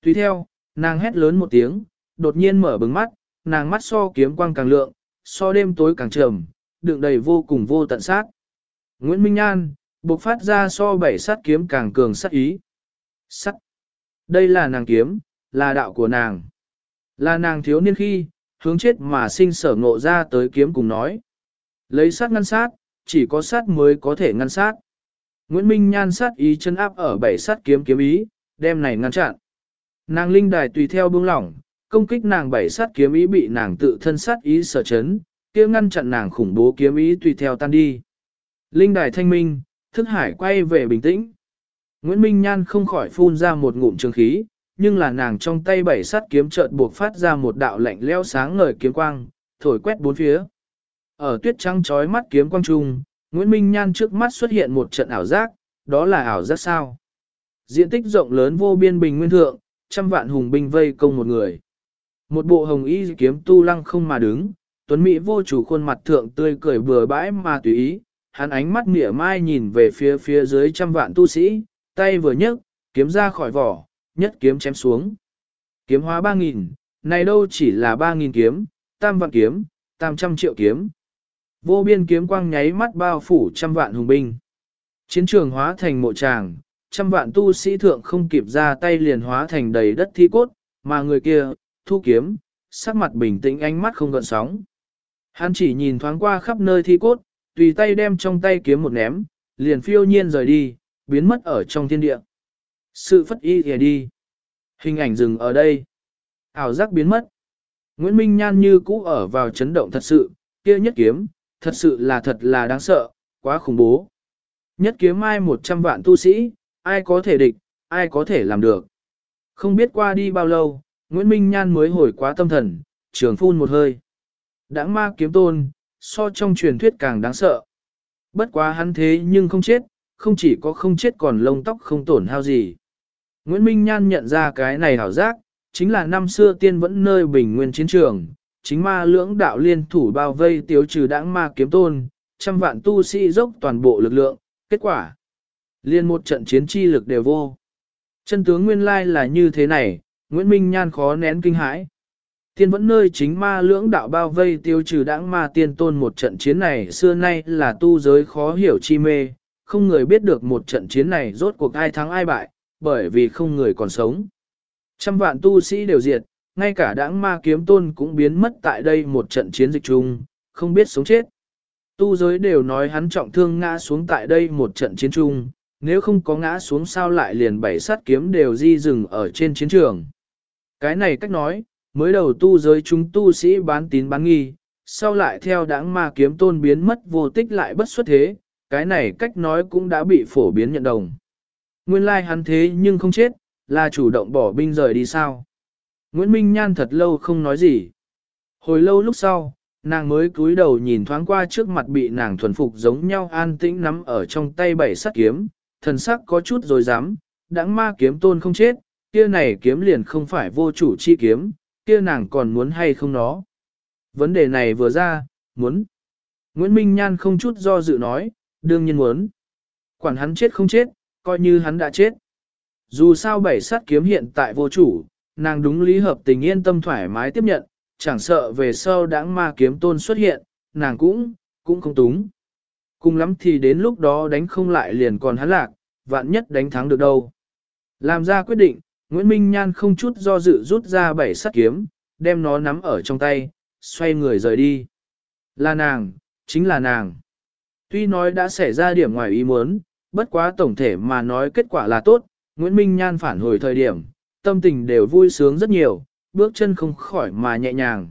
Tuy theo, nàng hét lớn một tiếng, đột nhiên mở bừng mắt, nàng mắt so kiếm quang càng lượng, so đêm tối càng trầm, đựng đầy vô cùng vô tận sát. Nguyễn Minh An bộc phát ra so bảy sát kiếm càng cường sát ý. Sắt. Đây là nàng kiếm, là đạo của nàng. Là nàng thiếu niên khi, hướng chết mà sinh sở ngộ ra tới kiếm cùng nói. Lấy sát ngăn sát, chỉ có sát mới có thể ngăn sát. Nguyễn Minh Nhan sát ý chân áp ở bảy sát kiếm kiếm ý, đem này ngăn chặn. Nàng linh đài tùy theo buông lỏng, công kích nàng bảy sát kiếm ý bị nàng tự thân sát ý sở chấn, kia ngăn chặn nàng khủng bố kiếm ý tùy theo tan đi. Linh đài thanh minh, thức hải quay về bình tĩnh. Nguyễn Minh Nhan không khỏi phun ra một ngụm trường khí, nhưng là nàng trong tay bảy sắt kiếm chợt buộc phát ra một đạo lạnh leo sáng ngời kiếm quang, thổi quét bốn phía. Ở tuyết trắng trói mắt kiếm quang trung, Nguyễn Minh Nhan trước mắt xuất hiện một trận ảo giác, đó là ảo giác sao. Diện tích rộng lớn vô biên bình nguyên thượng, trăm vạn hùng binh vây công một người. Một bộ hồng y kiếm tu lăng không mà đứng, tuấn mỹ vô chủ khuôn mặt thượng tươi cười bừa bãi mà tùy ý, hắn ánh mắt mỉa mai nhìn về phía phía dưới trăm vạn tu sĩ, tay vừa nhấc, kiếm ra khỏi vỏ, nhất kiếm chém xuống. Kiếm hóa ba nghìn, này đâu chỉ là ba nghìn kiếm, tam vạn kiếm, tam trăm triệu kiếm. Vô biên kiếm quang nháy mắt bao phủ trăm vạn hùng binh. Chiến trường hóa thành mộ tràng, trăm vạn tu sĩ thượng không kịp ra tay liền hóa thành đầy đất thi cốt, mà người kia, thu kiếm, sắc mặt bình tĩnh ánh mắt không gợn sóng. Hắn chỉ nhìn thoáng qua khắp nơi thi cốt, tùy tay đem trong tay kiếm một ném, liền phiêu nhiên rời đi, biến mất ở trong thiên địa. Sự phất y kìa đi. Hình ảnh dừng ở đây. Ảo giác biến mất. Nguyễn Minh Nhan như cũ ở vào chấn động thật sự, kia nhất kiếm, thật sự là thật là đáng sợ, quá khủng bố. Nhất kiếm mai 100 vạn tu sĩ, ai có thể địch, ai có thể làm được. Không biết qua đi bao lâu, Nguyễn Minh Nhan mới hồi quá tâm thần, trường phun một hơi. Đãng ma kiếm tôn, so trong truyền thuyết càng đáng sợ. Bất quá hắn thế nhưng không chết, không chỉ có không chết còn lông tóc không tổn hao gì. Nguyễn Minh Nhan nhận ra cái này hảo giác, chính là năm xưa tiên vẫn nơi bình nguyên chiến trường, chính ma lưỡng đạo liên thủ bao vây tiêu trừ đãng ma kiếm tôn, trăm vạn tu sĩ dốc toàn bộ lực lượng, kết quả. Liên một trận chiến chi lực đều vô. Chân tướng nguyên lai là như thế này, Nguyễn Minh Nhan khó nén kinh hãi. Tiên vẫn nơi chính ma lưỡng đạo bao vây tiêu trừ đãng ma tiên tôn một trận chiến này xưa nay là tu giới khó hiểu chi mê, không người biết được một trận chiến này rốt cuộc ai thắng ai bại, bởi vì không người còn sống. Trăm vạn tu sĩ đều diệt, ngay cả đãng ma kiếm tôn cũng biến mất tại đây một trận chiến dịch chung, không biết sống chết. Tu giới đều nói hắn trọng thương ngã xuống tại đây một trận chiến chung, nếu không có ngã xuống sao lại liền bảy sát kiếm đều di dừng ở trên chiến trường. Cái này cách nói, mới đầu tu giới chúng tu sĩ bán tín bán nghi, sau lại theo đãng ma kiếm tôn biến mất vô tích lại bất xuất thế, cái này cách nói cũng đã bị phổ biến nhận đồng. Nguyên lai like hắn thế nhưng không chết, là chủ động bỏ binh rời đi sao. Nguyễn Minh Nhan thật lâu không nói gì. Hồi lâu lúc sau, nàng mới cúi đầu nhìn thoáng qua trước mặt bị nàng thuần phục giống nhau an tĩnh nắm ở trong tay bảy sắt kiếm, thần sắc có chút rồi dám, đãng ma kiếm tôn không chết, kia này kiếm liền không phải vô chủ chi kiếm, kia nàng còn muốn hay không nó. Vấn đề này vừa ra, muốn. Nguyễn Minh Nhan không chút do dự nói, đương nhiên muốn. Quản hắn chết không chết, coi như hắn đã chết. Dù sao bảy sát kiếm hiện tại vô chủ, nàng đúng lý hợp tình yên tâm thoải mái tiếp nhận, chẳng sợ về sau đãng ma kiếm tôn xuất hiện, nàng cũng, cũng không túng. Cùng lắm thì đến lúc đó đánh không lại liền còn hắn lạc, vạn nhất đánh thắng được đâu. Làm ra quyết định, Nguyễn Minh Nhan không chút do dự rút ra bảy sắt kiếm, đem nó nắm ở trong tay, xoay người rời đi. Là nàng, chính là nàng. Tuy nói đã xảy ra điểm ngoài ý muốn, bất quá tổng thể mà nói kết quả là tốt, Nguyễn Minh Nhan phản hồi thời điểm, tâm tình đều vui sướng rất nhiều, bước chân không khỏi mà nhẹ nhàng.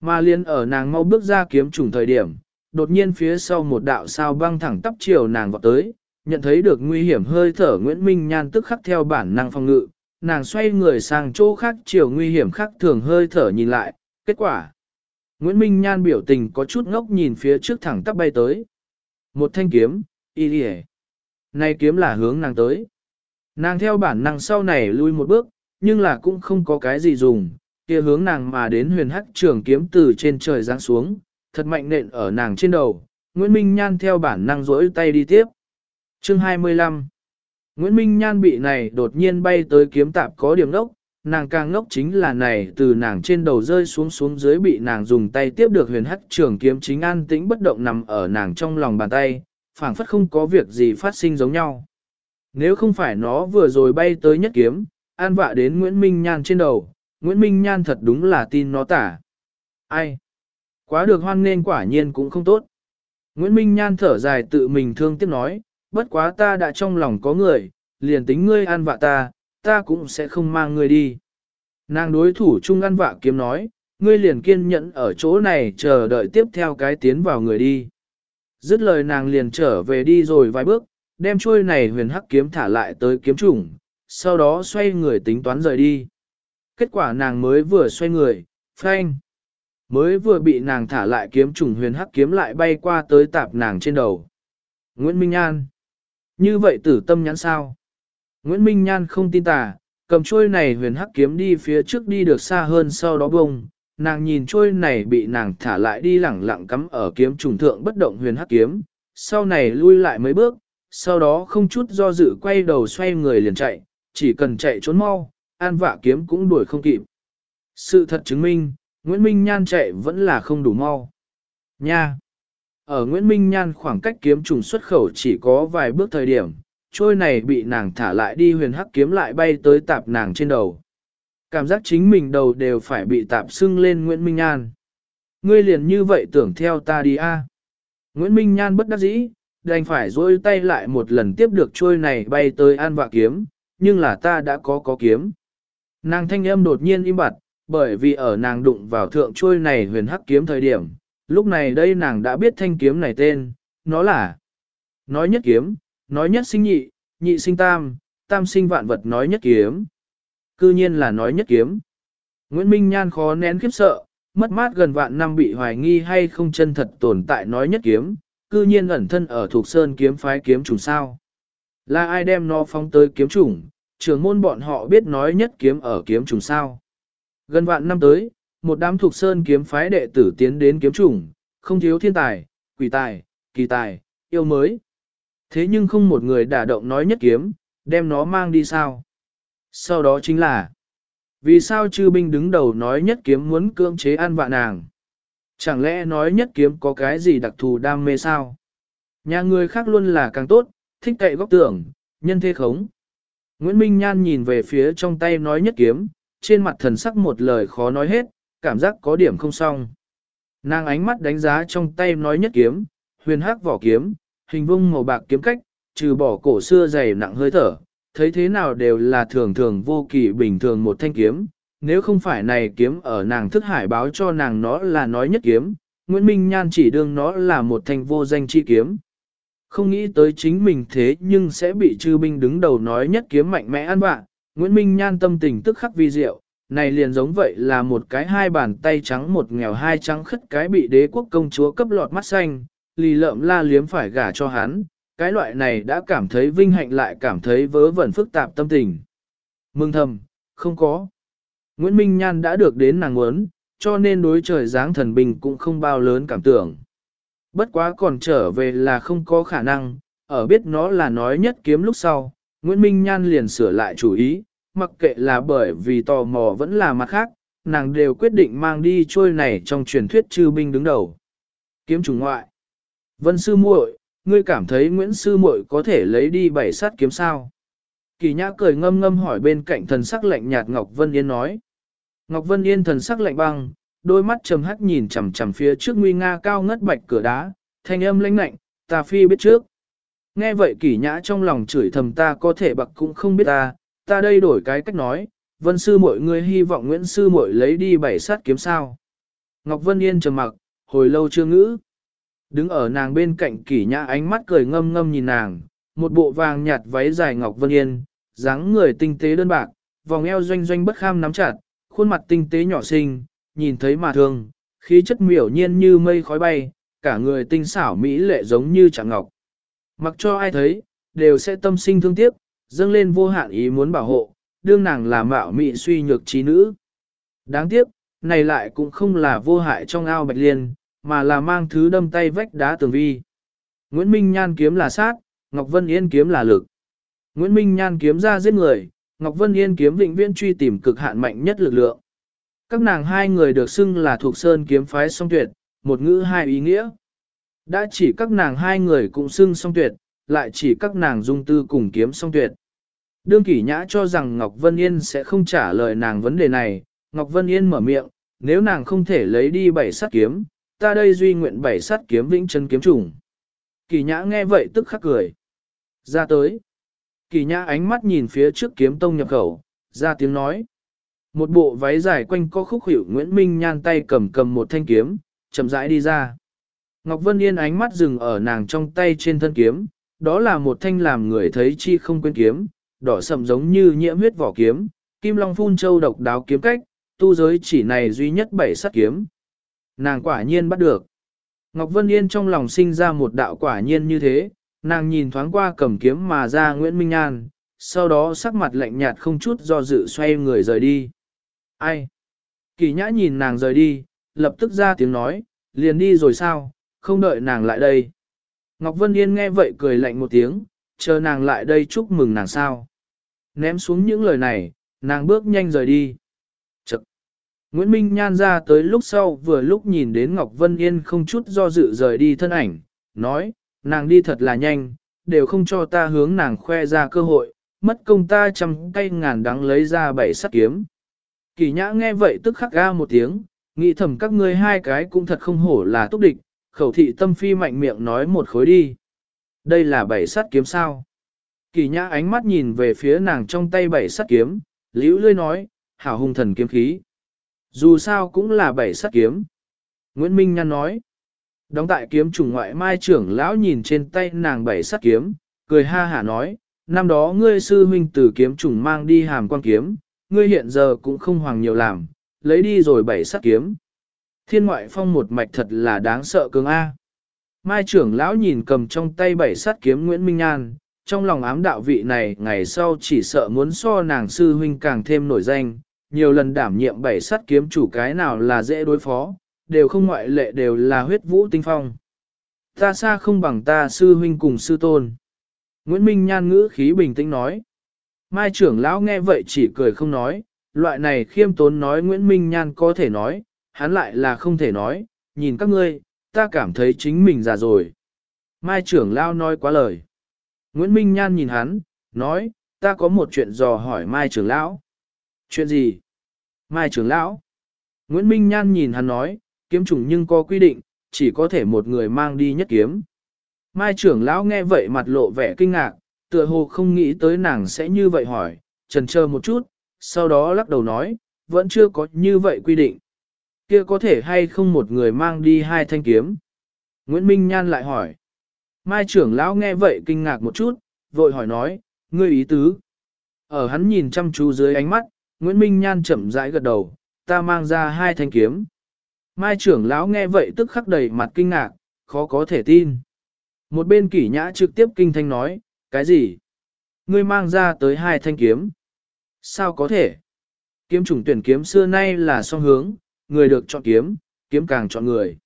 Mà liên ở nàng mau bước ra kiếm trùng thời điểm, đột nhiên phía sau một đạo sao băng thẳng tắp chiều nàng vọt tới, nhận thấy được nguy hiểm hơi thở Nguyễn Minh Nhan tức khắc theo bản năng phòng ngự, nàng xoay người sang chỗ khác chiều nguy hiểm khác thường hơi thở nhìn lại, kết quả. Nguyễn Minh Nhan biểu tình có chút ngốc nhìn phía trước thẳng tắp bay tới. Một thanh kiếm, y đi Này kiếm là hướng nàng tới. Nàng theo bản năng sau này lui một bước, nhưng là cũng không có cái gì dùng, kia hướng nàng mà đến huyền hắc trường kiếm từ trên trời giáng xuống, thật mạnh nện ở nàng trên đầu. Nguyễn Minh Nhan theo bản năng rỗi tay đi tiếp. Chương 25 Nguyễn Minh Nhan bị này đột nhiên bay tới kiếm tạp có điểm ngốc, nàng càng ngốc chính là này từ nàng trên đầu rơi xuống xuống dưới bị nàng dùng tay tiếp được huyền hắc trường kiếm chính an tĩnh bất động nằm ở nàng trong lòng bàn tay, phảng phất không có việc gì phát sinh giống nhau. Nếu không phải nó vừa rồi bay tới nhất kiếm, an vạ đến Nguyễn Minh Nhan trên đầu, Nguyễn Minh Nhan thật đúng là tin nó tả. Ai? Quá được hoan nên quả nhiên cũng không tốt. Nguyễn Minh Nhan thở dài tự mình thương tiếc nói, bất quá ta đã trong lòng có người, liền tính ngươi an vạ ta, ta cũng sẽ không mang ngươi đi. Nàng đối thủ chung An vạ kiếm nói, ngươi liền kiên nhẫn ở chỗ này chờ đợi tiếp theo cái tiến vào người đi. Dứt lời nàng liền trở về đi rồi vài bước, đem chuôi này huyền hắc kiếm thả lại tới kiếm chủng, sau đó xoay người tính toán rời đi. Kết quả nàng mới vừa xoay người, phanh. Mới vừa bị nàng thả lại kiếm trùng huyền hắc kiếm lại bay qua tới tạp nàng trên đầu. Nguyễn Minh An. Như vậy tử tâm nhãn sao? Nguyễn Minh Nhan không tin tà, cầm trôi này huyền hắc kiếm đi phía trước đi được xa hơn sau đó bông, nàng nhìn trôi này bị nàng thả lại đi lẳng lặng cắm ở kiếm trùng thượng bất động huyền hắc kiếm, sau này lui lại mấy bước, sau đó không chút do dự quay đầu xoay người liền chạy, chỉ cần chạy trốn mau, an vạ kiếm cũng đuổi không kịp. Sự thật chứng minh, Nguyễn Minh Nhan chạy vẫn là không đủ mau. Nha! Ở Nguyễn Minh Nhan khoảng cách kiếm trùng xuất khẩu chỉ có vài bước thời điểm, trôi này bị nàng thả lại đi huyền hắc kiếm lại bay tới tạp nàng trên đầu. Cảm giác chính mình đầu đều phải bị tạp sưng lên Nguyễn Minh Nhan. Ngươi liền như vậy tưởng theo ta đi a Nguyễn Minh Nhan bất đắc dĩ, đành phải dôi tay lại một lần tiếp được trôi này bay tới an vạ kiếm, nhưng là ta đã có có kiếm. Nàng thanh âm đột nhiên im bặt, bởi vì ở nàng đụng vào thượng trôi này huyền hắc kiếm thời điểm, lúc này đây nàng đã biết thanh kiếm này tên, nó là nói nhất kiếm, nói nhất sinh nhị, nhị sinh tam, tam sinh vạn vật nói nhất kiếm. Cư nhiên là nói nhất kiếm. Nguyễn Minh Nhan khó nén khiếp sợ, mất mát gần vạn năm bị hoài nghi hay không chân thật tồn tại nói nhất kiếm, cư nhiên ẩn thân ở thuộc sơn kiếm phái kiếm trùng sao. Là ai đem nó phóng tới kiếm trùng, trưởng môn bọn họ biết nói nhất kiếm ở kiếm trùng sao. Gần vạn năm tới, một đám thuộc sơn kiếm phái đệ tử tiến đến kiếm trùng, không thiếu thiên tài, quỷ tài, kỳ tài, yêu mới. Thế nhưng không một người đả động nói nhất kiếm, đem nó mang đi sao. Sau đó chính là, vì sao chư binh đứng đầu nói nhất kiếm muốn cưỡng chế an vạn nàng? Chẳng lẽ nói nhất kiếm có cái gì đặc thù đam mê sao? Nhà người khác luôn là càng tốt, thích cậy góc tưởng, nhân thế khống. Nguyễn Minh Nhan nhìn về phía trong tay nói nhất kiếm, trên mặt thần sắc một lời khó nói hết, cảm giác có điểm không xong. Nàng ánh mắt đánh giá trong tay nói nhất kiếm, huyền hắc vỏ kiếm, hình vung màu bạc kiếm cách, trừ bỏ cổ xưa dày nặng hơi thở, thấy thế nào đều là thường thường vô kỳ bình thường một thanh kiếm. Nếu không phải này kiếm ở nàng thức hải báo cho nàng nó là nói nhất kiếm, Nguyễn Minh Nhan chỉ đương nó là một thanh vô danh chi kiếm. Không nghĩ tới chính mình thế nhưng sẽ bị chư binh đứng đầu nói nhất kiếm mạnh mẽ ăn bạn. Nguyễn Minh Nhan tâm tình tức khắc vi diệu, này liền giống vậy là một cái hai bàn tay trắng một nghèo hai trắng khất cái bị đế quốc công chúa cấp lọt mắt xanh, lì lợm la liếm phải gả cho hắn, cái loại này đã cảm thấy vinh hạnh lại cảm thấy vớ vẩn phức tạp tâm tình. Mừng thầm, không có. Nguyễn Minh Nhan đã được đến nàng muốn, cho nên đối trời dáng thần bình cũng không bao lớn cảm tưởng. Bất quá còn trở về là không có khả năng, ở biết nó là nói nhất kiếm lúc sau, Nguyễn Minh Nhan liền sửa lại chủ ý, mặc kệ là bởi vì tò mò vẫn là mặt khác, nàng đều quyết định mang đi trôi này trong truyền thuyết chư binh đứng đầu. Kiếm chủ ngoại. Vân sư muội, ngươi cảm thấy Nguyễn sư muội có thể lấy đi bảy sát kiếm sao? Kỳ nhã cười ngâm ngâm hỏi bên cạnh thần sắc lạnh nhạt Ngọc Vân Yên nói. Ngọc Vân Yên thần sắc lạnh băng, đôi mắt trầm hắt nhìn chằm chằm phía trước nguy nga cao ngất bạch cửa đá, thanh âm lãnh lạnh, ta phi biết trước. Nghe vậy kỷ nhã trong lòng chửi thầm ta có thể bạc cũng không biết ta, ta đây đổi cái cách nói, vân sư mọi người hy vọng Nguyễn sư muội lấy đi bảy sát kiếm sao. Ngọc Vân Yên trầm mặc, hồi lâu chưa ngữ. Đứng ở nàng bên cạnh kỷ nhã ánh mắt cười ngâm ngâm nhìn nàng, một bộ vàng nhạt váy dài Ngọc Vân Yên, dáng người tinh tế đơn bạc, vòng eo doanh doanh bất kham nắm chặt, khuôn mặt tinh tế nhỏ xinh, nhìn thấy mà thương, khí chất miểu nhiên như mây khói bay, cả người tinh xảo mỹ lệ giống như chẳng ngọc. Mặc cho ai thấy, đều sẽ tâm sinh thương tiếc, dâng lên vô hạn ý muốn bảo hộ, đương nàng là mạo mị suy nhược trí nữ. Đáng tiếc, này lại cũng không là vô hại trong ao bạch liên, mà là mang thứ đâm tay vách đá tường vi. Nguyễn Minh Nhan kiếm là sát, Ngọc Vân Yên kiếm là lực. Nguyễn Minh Nhan kiếm ra giết người, Ngọc Vân Yên kiếm vĩnh viễn truy tìm cực hạn mạnh nhất lực lượng. Các nàng hai người được xưng là thuộc sơn kiếm phái song tuyệt, một ngữ hai ý nghĩa. Đã chỉ các nàng hai người cũng xưng song tuyệt, lại chỉ các nàng dung tư cùng kiếm song tuyệt. Đương kỷ nhã cho rằng Ngọc Vân Yên sẽ không trả lời nàng vấn đề này, Ngọc Vân Yên mở miệng, nếu nàng không thể lấy đi bảy sát kiếm, ta đây duy nguyện bảy sát kiếm vĩnh chân kiếm trùng. Kỳ nhã nghe vậy tức khắc cười. Ra tới. Kỳ nhã ánh mắt nhìn phía trước kiếm tông nhập khẩu, ra tiếng nói. Một bộ váy dài quanh co khúc hiệu Nguyễn Minh nhan tay cầm cầm một thanh kiếm, chậm rãi đi ra. Ngọc Vân Yên ánh mắt dừng ở nàng trong tay trên thân kiếm, đó là một thanh làm người thấy chi không quên kiếm, đỏ sậm giống như nhiễm huyết vỏ kiếm, kim long phun châu độc đáo kiếm cách, tu giới chỉ này duy nhất bảy sắt kiếm. Nàng quả nhiên bắt được. Ngọc Vân Yên trong lòng sinh ra một đạo quả nhiên như thế, nàng nhìn thoáng qua cầm kiếm mà ra Nguyễn Minh an sau đó sắc mặt lạnh nhạt không chút do dự xoay người rời đi. Ai? Kỳ nhã nhìn nàng rời đi, lập tức ra tiếng nói, liền đi rồi sao, không đợi nàng lại đây. Ngọc Vân Yên nghe vậy cười lạnh một tiếng, chờ nàng lại đây chúc mừng nàng sao. Ném xuống những lời này, nàng bước nhanh rời đi. Chật! Nguyễn Minh Nhan ra tới lúc sau vừa lúc nhìn đến Ngọc Vân Yên không chút do dự rời đi thân ảnh, nói, nàng đi thật là nhanh, đều không cho ta hướng nàng khoe ra cơ hội, mất công ta trăm tay ngàn đắng lấy ra bảy sắt kiếm. Kỳ nhã nghe vậy tức khắc ga một tiếng, nghĩ thầm các ngươi hai cái cũng thật không hổ là túc địch, khẩu thị tâm phi mạnh miệng nói một khối đi. Đây là bảy sắt kiếm sao. Kỳ nhã ánh mắt nhìn về phía nàng trong tay bảy sắt kiếm, liễu lươi nói, hảo hung thần kiếm khí. Dù sao cũng là bảy sắt kiếm. Nguyễn Minh Nhan nói, đóng tại kiếm chủng ngoại mai trưởng lão nhìn trên tay nàng bảy sắt kiếm, cười ha hả nói, năm đó ngươi sư huynh từ kiếm chủng mang đi hàm quan kiếm, ngươi hiện giờ cũng không hoàng nhiều làm, lấy đi rồi bảy sát kiếm. Thiên ngoại phong một mạch thật là đáng sợ cường A. Mai trưởng lão nhìn cầm trong tay bảy sắt kiếm Nguyễn Minh An, trong lòng ám đạo vị này ngày sau chỉ sợ muốn so nàng sư huynh càng thêm nổi danh, nhiều lần đảm nhiệm bảy sắt kiếm chủ cái nào là dễ đối phó, đều không ngoại lệ đều là huyết vũ tinh phong. Ta xa không bằng ta sư huynh cùng sư tôn. Nguyễn Minh Nhan ngữ khí bình tĩnh nói. Mai trưởng lão nghe vậy chỉ cười không nói, loại này khiêm tốn nói Nguyễn Minh Nhan có thể nói, hắn lại là không thể nói, nhìn các ngươi, ta cảm thấy chính mình già rồi. Mai trưởng lão nói quá lời. Nguyễn Minh Nhan nhìn hắn, nói, ta có một chuyện dò hỏi Mai trưởng lão. Chuyện gì? Mai trưởng lão. Nguyễn Minh Nhan nhìn hắn nói, kiếm trùng nhưng có quy định, chỉ có thể một người mang đi nhất kiếm. Mai trưởng lão nghe vậy mặt lộ vẻ kinh ngạc, tựa hồ không nghĩ tới nàng sẽ như vậy hỏi, trần chờ một chút, sau đó lắc đầu nói, vẫn chưa có như vậy quy định. Kia có thể hay không một người mang đi hai thanh kiếm? Nguyễn Minh Nhan lại hỏi. Mai trưởng lão nghe vậy kinh ngạc một chút, vội hỏi nói, ngươi ý tứ. Ở hắn nhìn chăm chú dưới ánh mắt, Nguyễn Minh Nhan chậm rãi gật đầu, ta mang ra hai thanh kiếm. Mai trưởng lão nghe vậy tức khắc đầy mặt kinh ngạc, khó có thể tin. Một bên kỷ nhã trực tiếp kinh thanh nói, cái gì? Ngươi mang ra tới hai thanh kiếm. Sao có thể? Kiếm chủng tuyển kiếm xưa nay là song hướng, người được chọn kiếm, kiếm càng chọn người.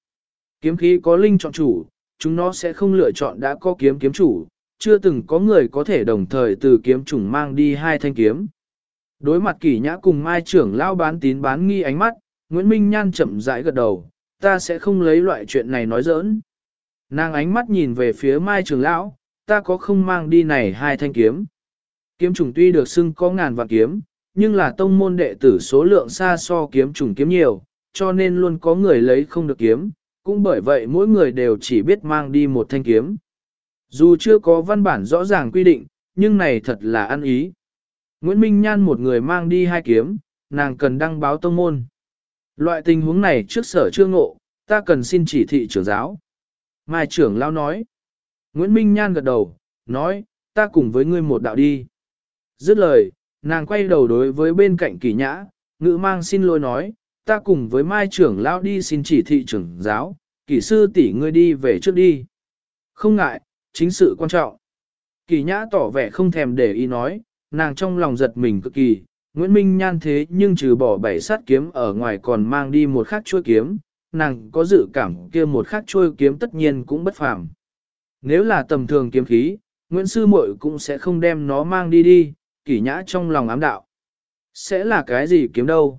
Kiếm khí có linh chọn chủ, chúng nó sẽ không lựa chọn đã có kiếm kiếm chủ, chưa từng có người có thể đồng thời từ kiếm chủng mang đi hai thanh kiếm. Đối mặt kỷ nhã cùng mai trưởng lao bán tín bán nghi ánh mắt, Nguyễn Minh Nhan chậm rãi gật đầu, ta sẽ không lấy loại chuyện này nói giỡn. Nàng ánh mắt nhìn về phía mai trưởng lão, ta có không mang đi này hai thanh kiếm. Kiếm trùng tuy được xưng có ngàn vạn kiếm, nhưng là tông môn đệ tử số lượng xa so kiếm trùng kiếm nhiều, cho nên luôn có người lấy không được kiếm, cũng bởi vậy mỗi người đều chỉ biết mang đi một thanh kiếm. Dù chưa có văn bản rõ ràng quy định, nhưng này thật là ăn ý. Nguyễn Minh Nhan một người mang đi hai kiếm, nàng cần đăng báo tông môn. Loại tình huống này trước sở chưa ngộ, ta cần xin chỉ thị trưởng giáo. Mai trưởng lao nói. Nguyễn Minh Nhan gật đầu, nói, ta cùng với ngươi một đạo đi. Dứt lời, nàng quay đầu đối với bên cạnh kỳ nhã, ngữ mang xin lỗi nói, ta cùng với mai trưởng lao đi xin chỉ thị trưởng giáo, kỷ sư tỷ ngươi đi về trước đi. Không ngại, chính sự quan trọng. Kỳ nhã tỏ vẻ không thèm để ý nói, nàng trong lòng giật mình cực kỳ, Nguyễn Minh nhan thế nhưng trừ bỏ bảy sát kiếm ở ngoài còn mang đi một khắc chuôi kiếm, nàng có dự cảm kia một khắc chuôi kiếm tất nhiên cũng bất phàm. Nếu là tầm thường kiếm khí, Nguyễn Sư Muội cũng sẽ không đem nó mang đi đi, kỷ nhã trong lòng ám đạo. Sẽ là cái gì kiếm đâu?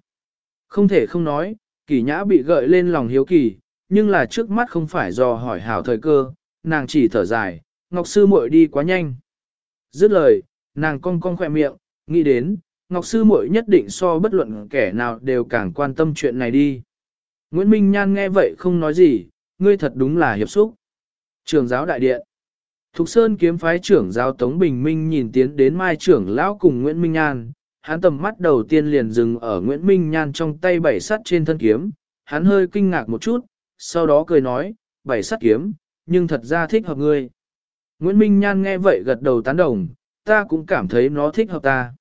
Không thể không nói, kỷ nhã bị gợi lên lòng hiếu kỳ, nhưng là trước mắt không phải do hỏi hảo thời cơ, nàng chỉ thở dài, Ngọc Sư Muội đi quá nhanh. Dứt lời, nàng cong cong khỏe miệng, nghĩ đến, Ngọc Sư Muội nhất định so bất luận kẻ nào đều càng quan tâm chuyện này đi. Nguyễn Minh Nhan nghe vậy không nói gì, ngươi thật đúng là hiệp xúc. Trường giáo đại điện. Thục Sơn kiếm phái trưởng giáo Tống Bình Minh nhìn tiến đến mai trưởng lão cùng Nguyễn Minh Nhan, hắn tầm mắt đầu tiên liền dừng ở Nguyễn Minh Nhan trong tay bảy sắt trên thân kiếm, hắn hơi kinh ngạc một chút, sau đó cười nói, bảy sắt kiếm, nhưng thật ra thích hợp ngươi. Nguyễn Minh Nhan nghe vậy gật đầu tán đồng, ta cũng cảm thấy nó thích hợp ta.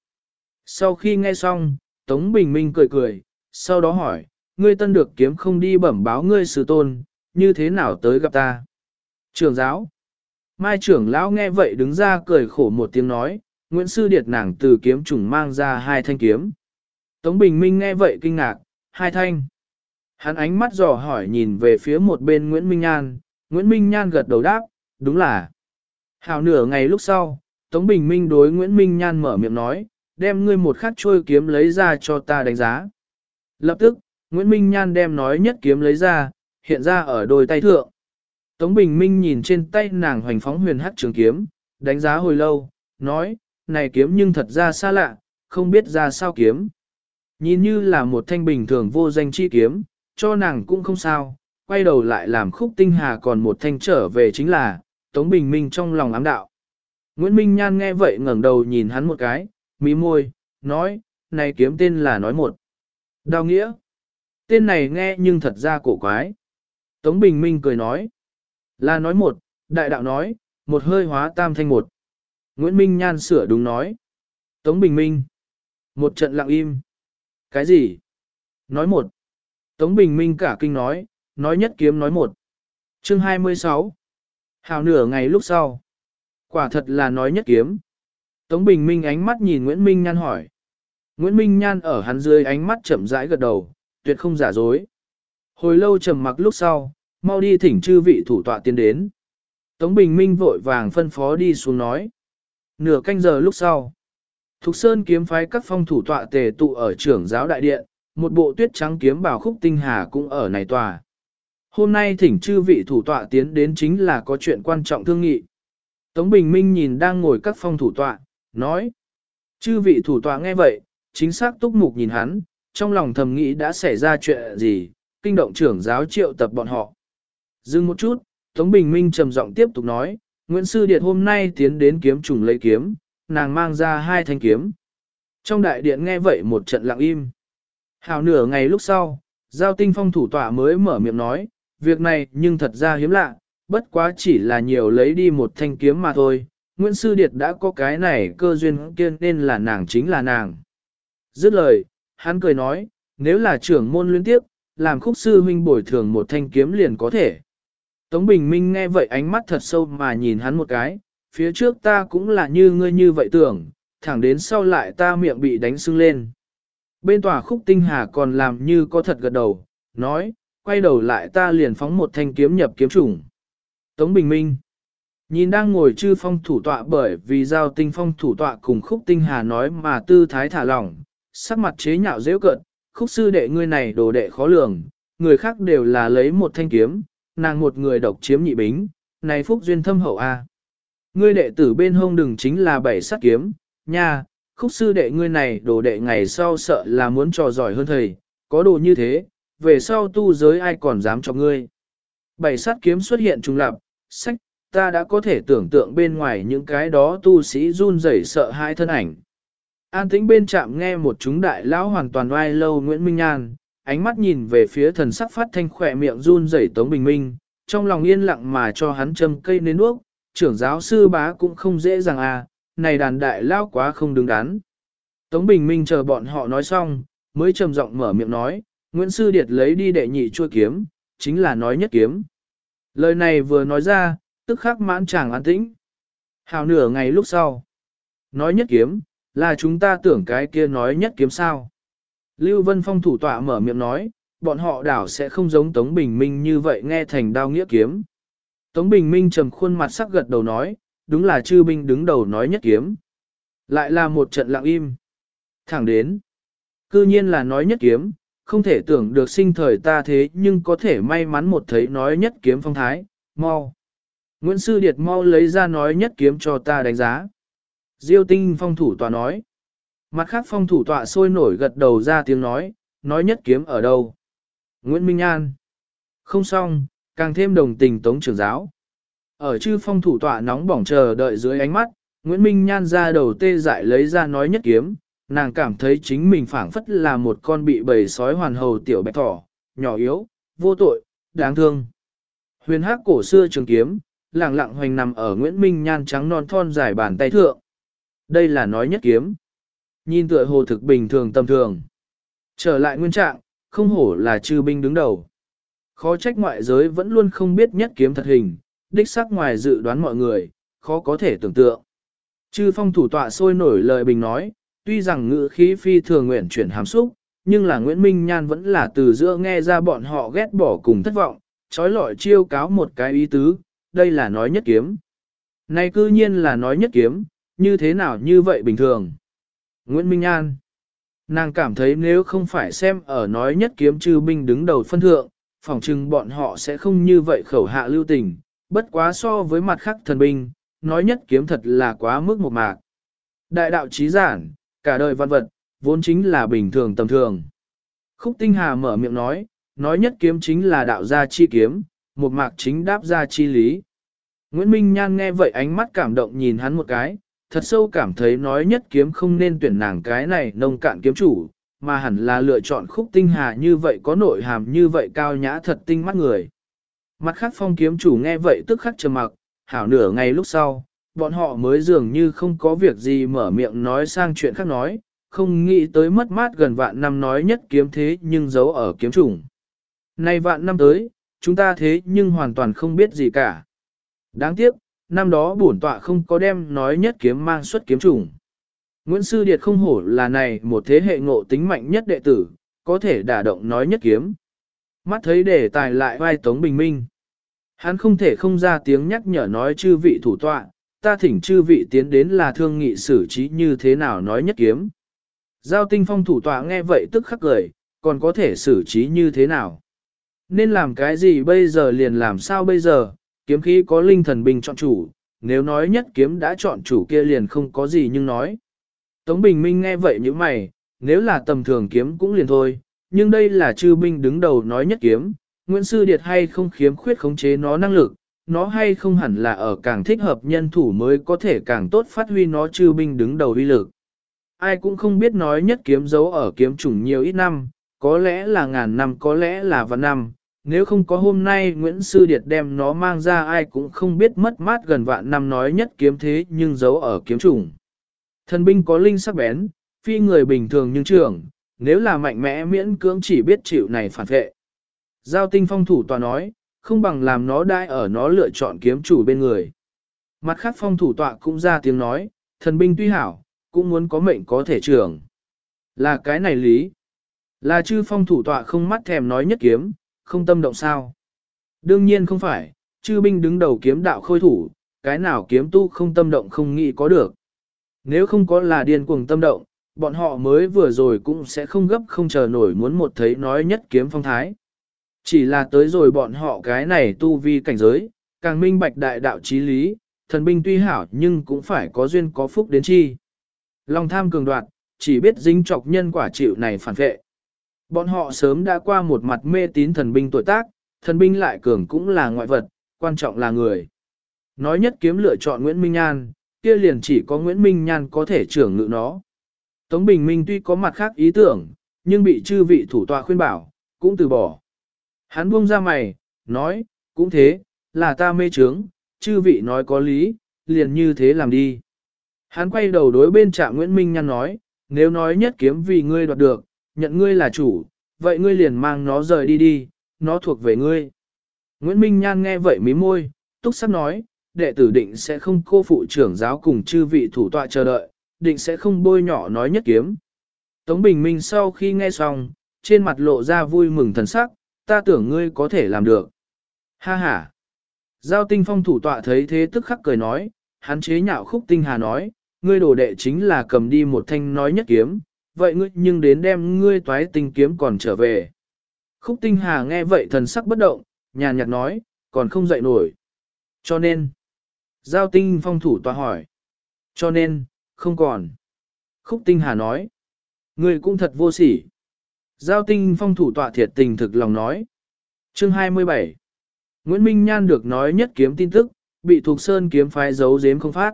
Sau khi nghe xong, Tống Bình Minh cười cười, sau đó hỏi, ngươi tân được kiếm không đi bẩm báo ngươi sư tôn, như thế nào tới gặp ta? Trường giáo. Mai trưởng lão nghe vậy đứng ra cười khổ một tiếng nói, Nguyễn Sư Điệt nàng từ kiếm trùng mang ra hai thanh kiếm. Tống Bình Minh nghe vậy kinh ngạc, hai thanh. Hắn ánh mắt dò hỏi nhìn về phía một bên Nguyễn Minh Nhan, Nguyễn Minh Nhan gật đầu đáp, đúng là. Hào nửa ngày lúc sau, Tống Bình Minh đối Nguyễn Minh Nhan mở miệng nói, đem ngươi một khắc trôi kiếm lấy ra cho ta đánh giá. Lập tức, Nguyễn Minh Nhan đem nói nhất kiếm lấy ra, hiện ra ở đôi tay thượng. Tống Bình Minh nhìn trên tay nàng hoành phóng huyền hắc trường kiếm, đánh giá hồi lâu, nói, này kiếm nhưng thật ra xa lạ, không biết ra sao kiếm. Nhìn như là một thanh bình thường vô danh chi kiếm, cho nàng cũng không sao, quay đầu lại làm khúc tinh hà còn một thanh trở về chính là, Tống Bình Minh trong lòng ám đạo. Nguyễn Minh Nhan nghe vậy ngẩng đầu nhìn hắn một cái, mí môi, nói, này kiếm tên là nói một. Đào nghĩa. Tên này nghe nhưng thật ra cổ quái. Tống Bình Minh cười nói, là nói một, đại đạo nói, một hơi hóa tam thanh một. Nguyễn Minh Nhan sửa đúng nói. Tống Bình Minh. Một trận lặng im. Cái gì? Nói một. Tống Bình Minh cả kinh nói, nói nhất kiếm nói một. Chương 26. Hào nửa ngày lúc sau. Quả thật là nói nhất kiếm. Tống Bình Minh ánh mắt nhìn Nguyễn Minh Nhan hỏi. Nguyễn Minh Nhan ở hắn dưới ánh mắt chậm rãi gật đầu, tuyệt không giả dối. Hồi lâu trầm mặc lúc sau, mau đi thỉnh chư vị thủ tọa tiến đến. Tống Bình Minh vội vàng phân phó đi xuống nói. Nửa canh giờ lúc sau, Thục Sơn kiếm phái các phong thủ tọa tề tụ ở trưởng giáo đại điện, một bộ tuyết trắng kiếm bảo khúc tinh hà cũng ở này tòa. Hôm nay thỉnh chư vị thủ tọa tiến đến chính là có chuyện quan trọng thương nghị. Tống Bình Minh nhìn đang ngồi các phong thủ tọa, nói. Chư vị thủ tọa nghe vậy, chính xác túc mục nhìn hắn, trong lòng thầm nghĩ đã xảy ra chuyện gì, kinh động trưởng giáo triệu tập bọn họ. Dừng một chút, Tống Bình Minh trầm giọng tiếp tục nói, Nguyễn Sư Điệt hôm nay tiến đến kiếm trùng lấy kiếm, nàng mang ra hai thanh kiếm. Trong đại điện nghe vậy một trận lặng im. Hào nửa ngày lúc sau, Giao Tinh Phong thủ tọa mới mở miệng nói, việc này nhưng thật ra hiếm lạ, bất quá chỉ là nhiều lấy đi một thanh kiếm mà thôi. Nguyễn Sư Điệt đã có cái này cơ duyên kiên nên là nàng chính là nàng. Dứt lời, hắn cười nói, nếu là trưởng môn liên tiếp, làm khúc sư huynh bồi thường một thanh kiếm liền có thể. Tống Bình Minh nghe vậy ánh mắt thật sâu mà nhìn hắn một cái, phía trước ta cũng là như ngươi như vậy tưởng, thẳng đến sau lại ta miệng bị đánh sưng lên. Bên tòa khúc tinh hà còn làm như có thật gật đầu, nói, quay đầu lại ta liền phóng một thanh kiếm nhập kiếm chủng. Tống Bình Minh Nhìn đang ngồi chư phong thủ tọa bởi vì giao tinh phong thủ tọa cùng khúc tinh hà nói mà tư thái thả lỏng, sắc mặt chế nhạo dễ cận, khúc sư đệ ngươi này đồ đệ khó lường, người khác đều là lấy một thanh kiếm, nàng một người độc chiếm nhị bính, này phúc duyên thâm hậu a. Ngươi đệ tử bên hông đừng chính là bảy sát kiếm, nha, khúc sư đệ ngươi này đồ đệ ngày sau sợ là muốn trò giỏi hơn thầy, có đồ như thế, về sau tu giới ai còn dám cho ngươi. Bảy sát kiếm xuất hiện trùng lập, sách, ta đã có thể tưởng tượng bên ngoài những cái đó tu sĩ run rẩy sợ hai thân ảnh. An tĩnh bên chạm nghe một chúng đại lão hoàn toàn oai lâu Nguyễn Minh Nhan, ánh mắt nhìn về phía thần sắc phát thanh khỏe miệng run rẩy Tống Bình Minh, trong lòng yên lặng mà cho hắn châm cây nến nước, trưởng giáo sư bá cũng không dễ dàng à, này đàn đại lao quá không đứng đắn. Tống Bình Minh chờ bọn họ nói xong, mới trầm giọng mở miệng nói, Nguyễn Sư Điệt lấy đi đệ nhị chua kiếm, chính là nói nhất kiếm. Lời này vừa nói ra, tức khắc mãn chàng an tĩnh. Hào nửa ngày lúc sau. Nói nhất kiếm, là chúng ta tưởng cái kia nói nhất kiếm sao. Lưu Vân Phong thủ tọa mở miệng nói, bọn họ đảo sẽ không giống Tống Bình Minh như vậy nghe thành đao nghĩa kiếm. Tống Bình Minh trầm khuôn mặt sắc gật đầu nói, đúng là chư binh đứng đầu nói nhất kiếm. Lại là một trận lặng im. Thẳng đến. Cư nhiên là nói nhất kiếm, không thể tưởng được sinh thời ta thế nhưng có thể may mắn một thấy nói nhất kiếm phong thái, mau. Nguyễn Sư Điệt mau lấy ra nói nhất kiếm cho ta đánh giá. Diêu tinh phong thủ tọa nói. Mặt khác phong thủ tọa sôi nổi gật đầu ra tiếng nói, nói nhất kiếm ở đâu. Nguyễn Minh An. Không xong, càng thêm đồng tình tống trưởng giáo. Ở chư phong thủ tọa nóng bỏng chờ đợi dưới ánh mắt, Nguyễn Minh Nhan ra đầu tê dại lấy ra nói nhất kiếm, nàng cảm thấy chính mình phảng phất là một con bị bầy sói hoàn hầu tiểu bạch thỏ, nhỏ yếu, vô tội, đáng thương. Huyền hắc cổ xưa trường kiếm, lặng lặng hoành nằm ở Nguyễn Minh Nhan trắng non thon dài bàn tay thượng. Đây là nói nhất kiếm. Nhìn tựa hồ thực bình thường tầm thường. Trở lại nguyên trạng, không hổ là chư binh đứng đầu. Khó trách ngoại giới vẫn luôn không biết nhất kiếm thật hình, đích xác ngoài dự đoán mọi người, khó có thể tưởng tượng. Chư phong thủ tọa sôi nổi lời bình nói, tuy rằng ngữ khí phi thường nguyện chuyển hàm xúc, nhưng là Nguyễn Minh Nhan vẫn là từ giữa nghe ra bọn họ ghét bỏ cùng thất vọng, trói lọi chiêu cáo một cái ý tứ, đây là nói nhất kiếm. Này cư nhiên là nói nhất kiếm, như thế nào như vậy bình thường. Nguyễn Minh An, Nàng cảm thấy nếu không phải xem ở nói nhất kiếm trừ binh đứng đầu phân thượng, phỏng chừng bọn họ sẽ không như vậy khẩu hạ lưu tình, bất quá so với mặt khác thần binh, nói nhất kiếm thật là quá mức một mạc. Đại đạo trí giản, cả đời văn vật, vốn chính là bình thường tầm thường. Khúc Tinh Hà mở miệng nói, nói nhất kiếm chính là đạo gia chi kiếm, một mạc chính đáp gia chi lý. Nguyễn Minh Nhan nghe vậy ánh mắt cảm động nhìn hắn một cái, thật sâu cảm thấy nói nhất kiếm không nên tuyển nàng cái này nông cạn kiếm chủ, mà hẳn là lựa chọn khúc tinh hà như vậy có nội hàm như vậy cao nhã thật tinh mắt người. Mặt khác phong kiếm chủ nghe vậy tức khắc trầm mặc, hảo nửa ngày lúc sau, bọn họ mới dường như không có việc gì mở miệng nói sang chuyện khác nói, không nghĩ tới mất mát gần vạn năm nói nhất kiếm thế nhưng giấu ở kiếm chủng. Nay vạn năm tới, chúng ta thế nhưng hoàn toàn không biết gì cả. Đáng tiếc, năm đó bổn tọa không có đem nói nhất kiếm mang xuất kiếm chủng. Nguyễn Sư Điệt không hổ là này một thế hệ ngộ tính mạnh nhất đệ tử, có thể đả động nói nhất kiếm. Mắt thấy đề tài lại vai Tống Bình Minh. Hắn không thể không ra tiếng nhắc nhở nói chư vị thủ tọa, ta thỉnh chư vị tiến đến là thương nghị xử trí như thế nào nói nhất kiếm. Giao tinh phong thủ tọa nghe vậy tức khắc cười, còn có thể xử trí như thế nào. Nên làm cái gì bây giờ liền làm sao bây giờ, kiếm khí có linh thần bình chọn chủ, nếu nói nhất kiếm đã chọn chủ kia liền không có gì nhưng nói. Tống Bình Minh nghe vậy như mày, nếu là tầm thường kiếm cũng liền thôi, nhưng đây là chư binh đứng đầu nói nhất kiếm, Nguyễn Sư Điệt hay không khiếm khuyết khống chế nó năng lực, nó hay không hẳn là ở càng thích hợp nhân thủ mới có thể càng tốt phát huy nó chư binh đứng đầu uy lực. Ai cũng không biết nói nhất kiếm giấu ở kiếm chủng nhiều ít năm, có lẽ là ngàn năm có lẽ là vạn năm, nếu không có hôm nay Nguyễn Sư Điệt đem nó mang ra ai cũng không biết mất mát gần vạn năm nói nhất kiếm thế nhưng giấu ở kiếm chủng. Thần binh có linh sắc bén, phi người bình thường nhưng trưởng, nếu là mạnh mẽ miễn cưỡng chỉ biết chịu này phản vệ. Giao tinh phong thủ tòa nói, không bằng làm nó đai ở nó lựa chọn kiếm chủ bên người. Mặt khác phong thủ tọa cũng ra tiếng nói, thần binh tuy hảo, cũng muốn có mệnh có thể trưởng. Là cái này lý. Là chư phong thủ tọa không mắt thèm nói nhất kiếm, không tâm động sao. Đương nhiên không phải, chư binh đứng đầu kiếm đạo khôi thủ, cái nào kiếm tu không tâm động không nghĩ có được. Nếu không có là điên cuồng tâm động, bọn họ mới vừa rồi cũng sẽ không gấp không chờ nổi muốn một thấy nói nhất kiếm phong thái. Chỉ là tới rồi bọn họ cái này tu vi cảnh giới, Càng minh bạch đại đạo chí lý, thần binh tuy hảo nhưng cũng phải có duyên có phúc đến chi. Lòng tham cường đoạt, chỉ biết dính chọc nhân quả chịu này phản vệ. Bọn họ sớm đã qua một mặt mê tín thần binh tuổi tác, thần binh lại cường cũng là ngoại vật, quan trọng là người. Nói nhất kiếm lựa chọn Nguyễn Minh Nhan, kia liền chỉ có Nguyễn Minh Nhan có thể trưởng ngự nó. Tống Bình Minh tuy có mặt khác ý tưởng, nhưng bị chư vị thủ tọa khuyên bảo, cũng từ bỏ. Hắn buông ra mày, nói, cũng thế, là ta mê trướng, chư vị nói có lý, liền như thế làm đi. Hắn quay đầu đối bên trạm Nguyễn Minh Nhan nói, nếu nói nhất kiếm vì ngươi đoạt được, nhận ngươi là chủ, vậy ngươi liền mang nó rời đi đi, nó thuộc về ngươi. Nguyễn Minh Nhan nghe vậy mí môi, túc sắc nói, đệ tử định sẽ không cô phụ trưởng giáo cùng chư vị thủ tọa chờ đợi, định sẽ không bôi nhỏ nói nhất kiếm. Tống Bình Minh sau khi nghe xong, trên mặt lộ ra vui mừng thần sắc, ta tưởng ngươi có thể làm được. Ha ha! Giao tinh phong thủ tọa thấy thế tức khắc cười nói, hắn chế nhạo khúc tinh hà nói, ngươi đồ đệ chính là cầm đi một thanh nói nhất kiếm, vậy ngươi nhưng đến đem ngươi toái tinh kiếm còn trở về. Khúc tinh hà nghe vậy thần sắc bất động, nhàn nhạt nói, còn không dậy nổi. Cho nên, giao tinh phong thủ tòa hỏi. Cho nên, không còn. Khúc tinh hà nói, ngươi cũng thật vô sỉ. Giao tinh phong thủ tọa thiệt tình thực lòng nói. Chương 27 Nguyễn Minh Nhan được nói nhất kiếm tin tức, bị thuộc sơn kiếm phái giấu giếm không phát.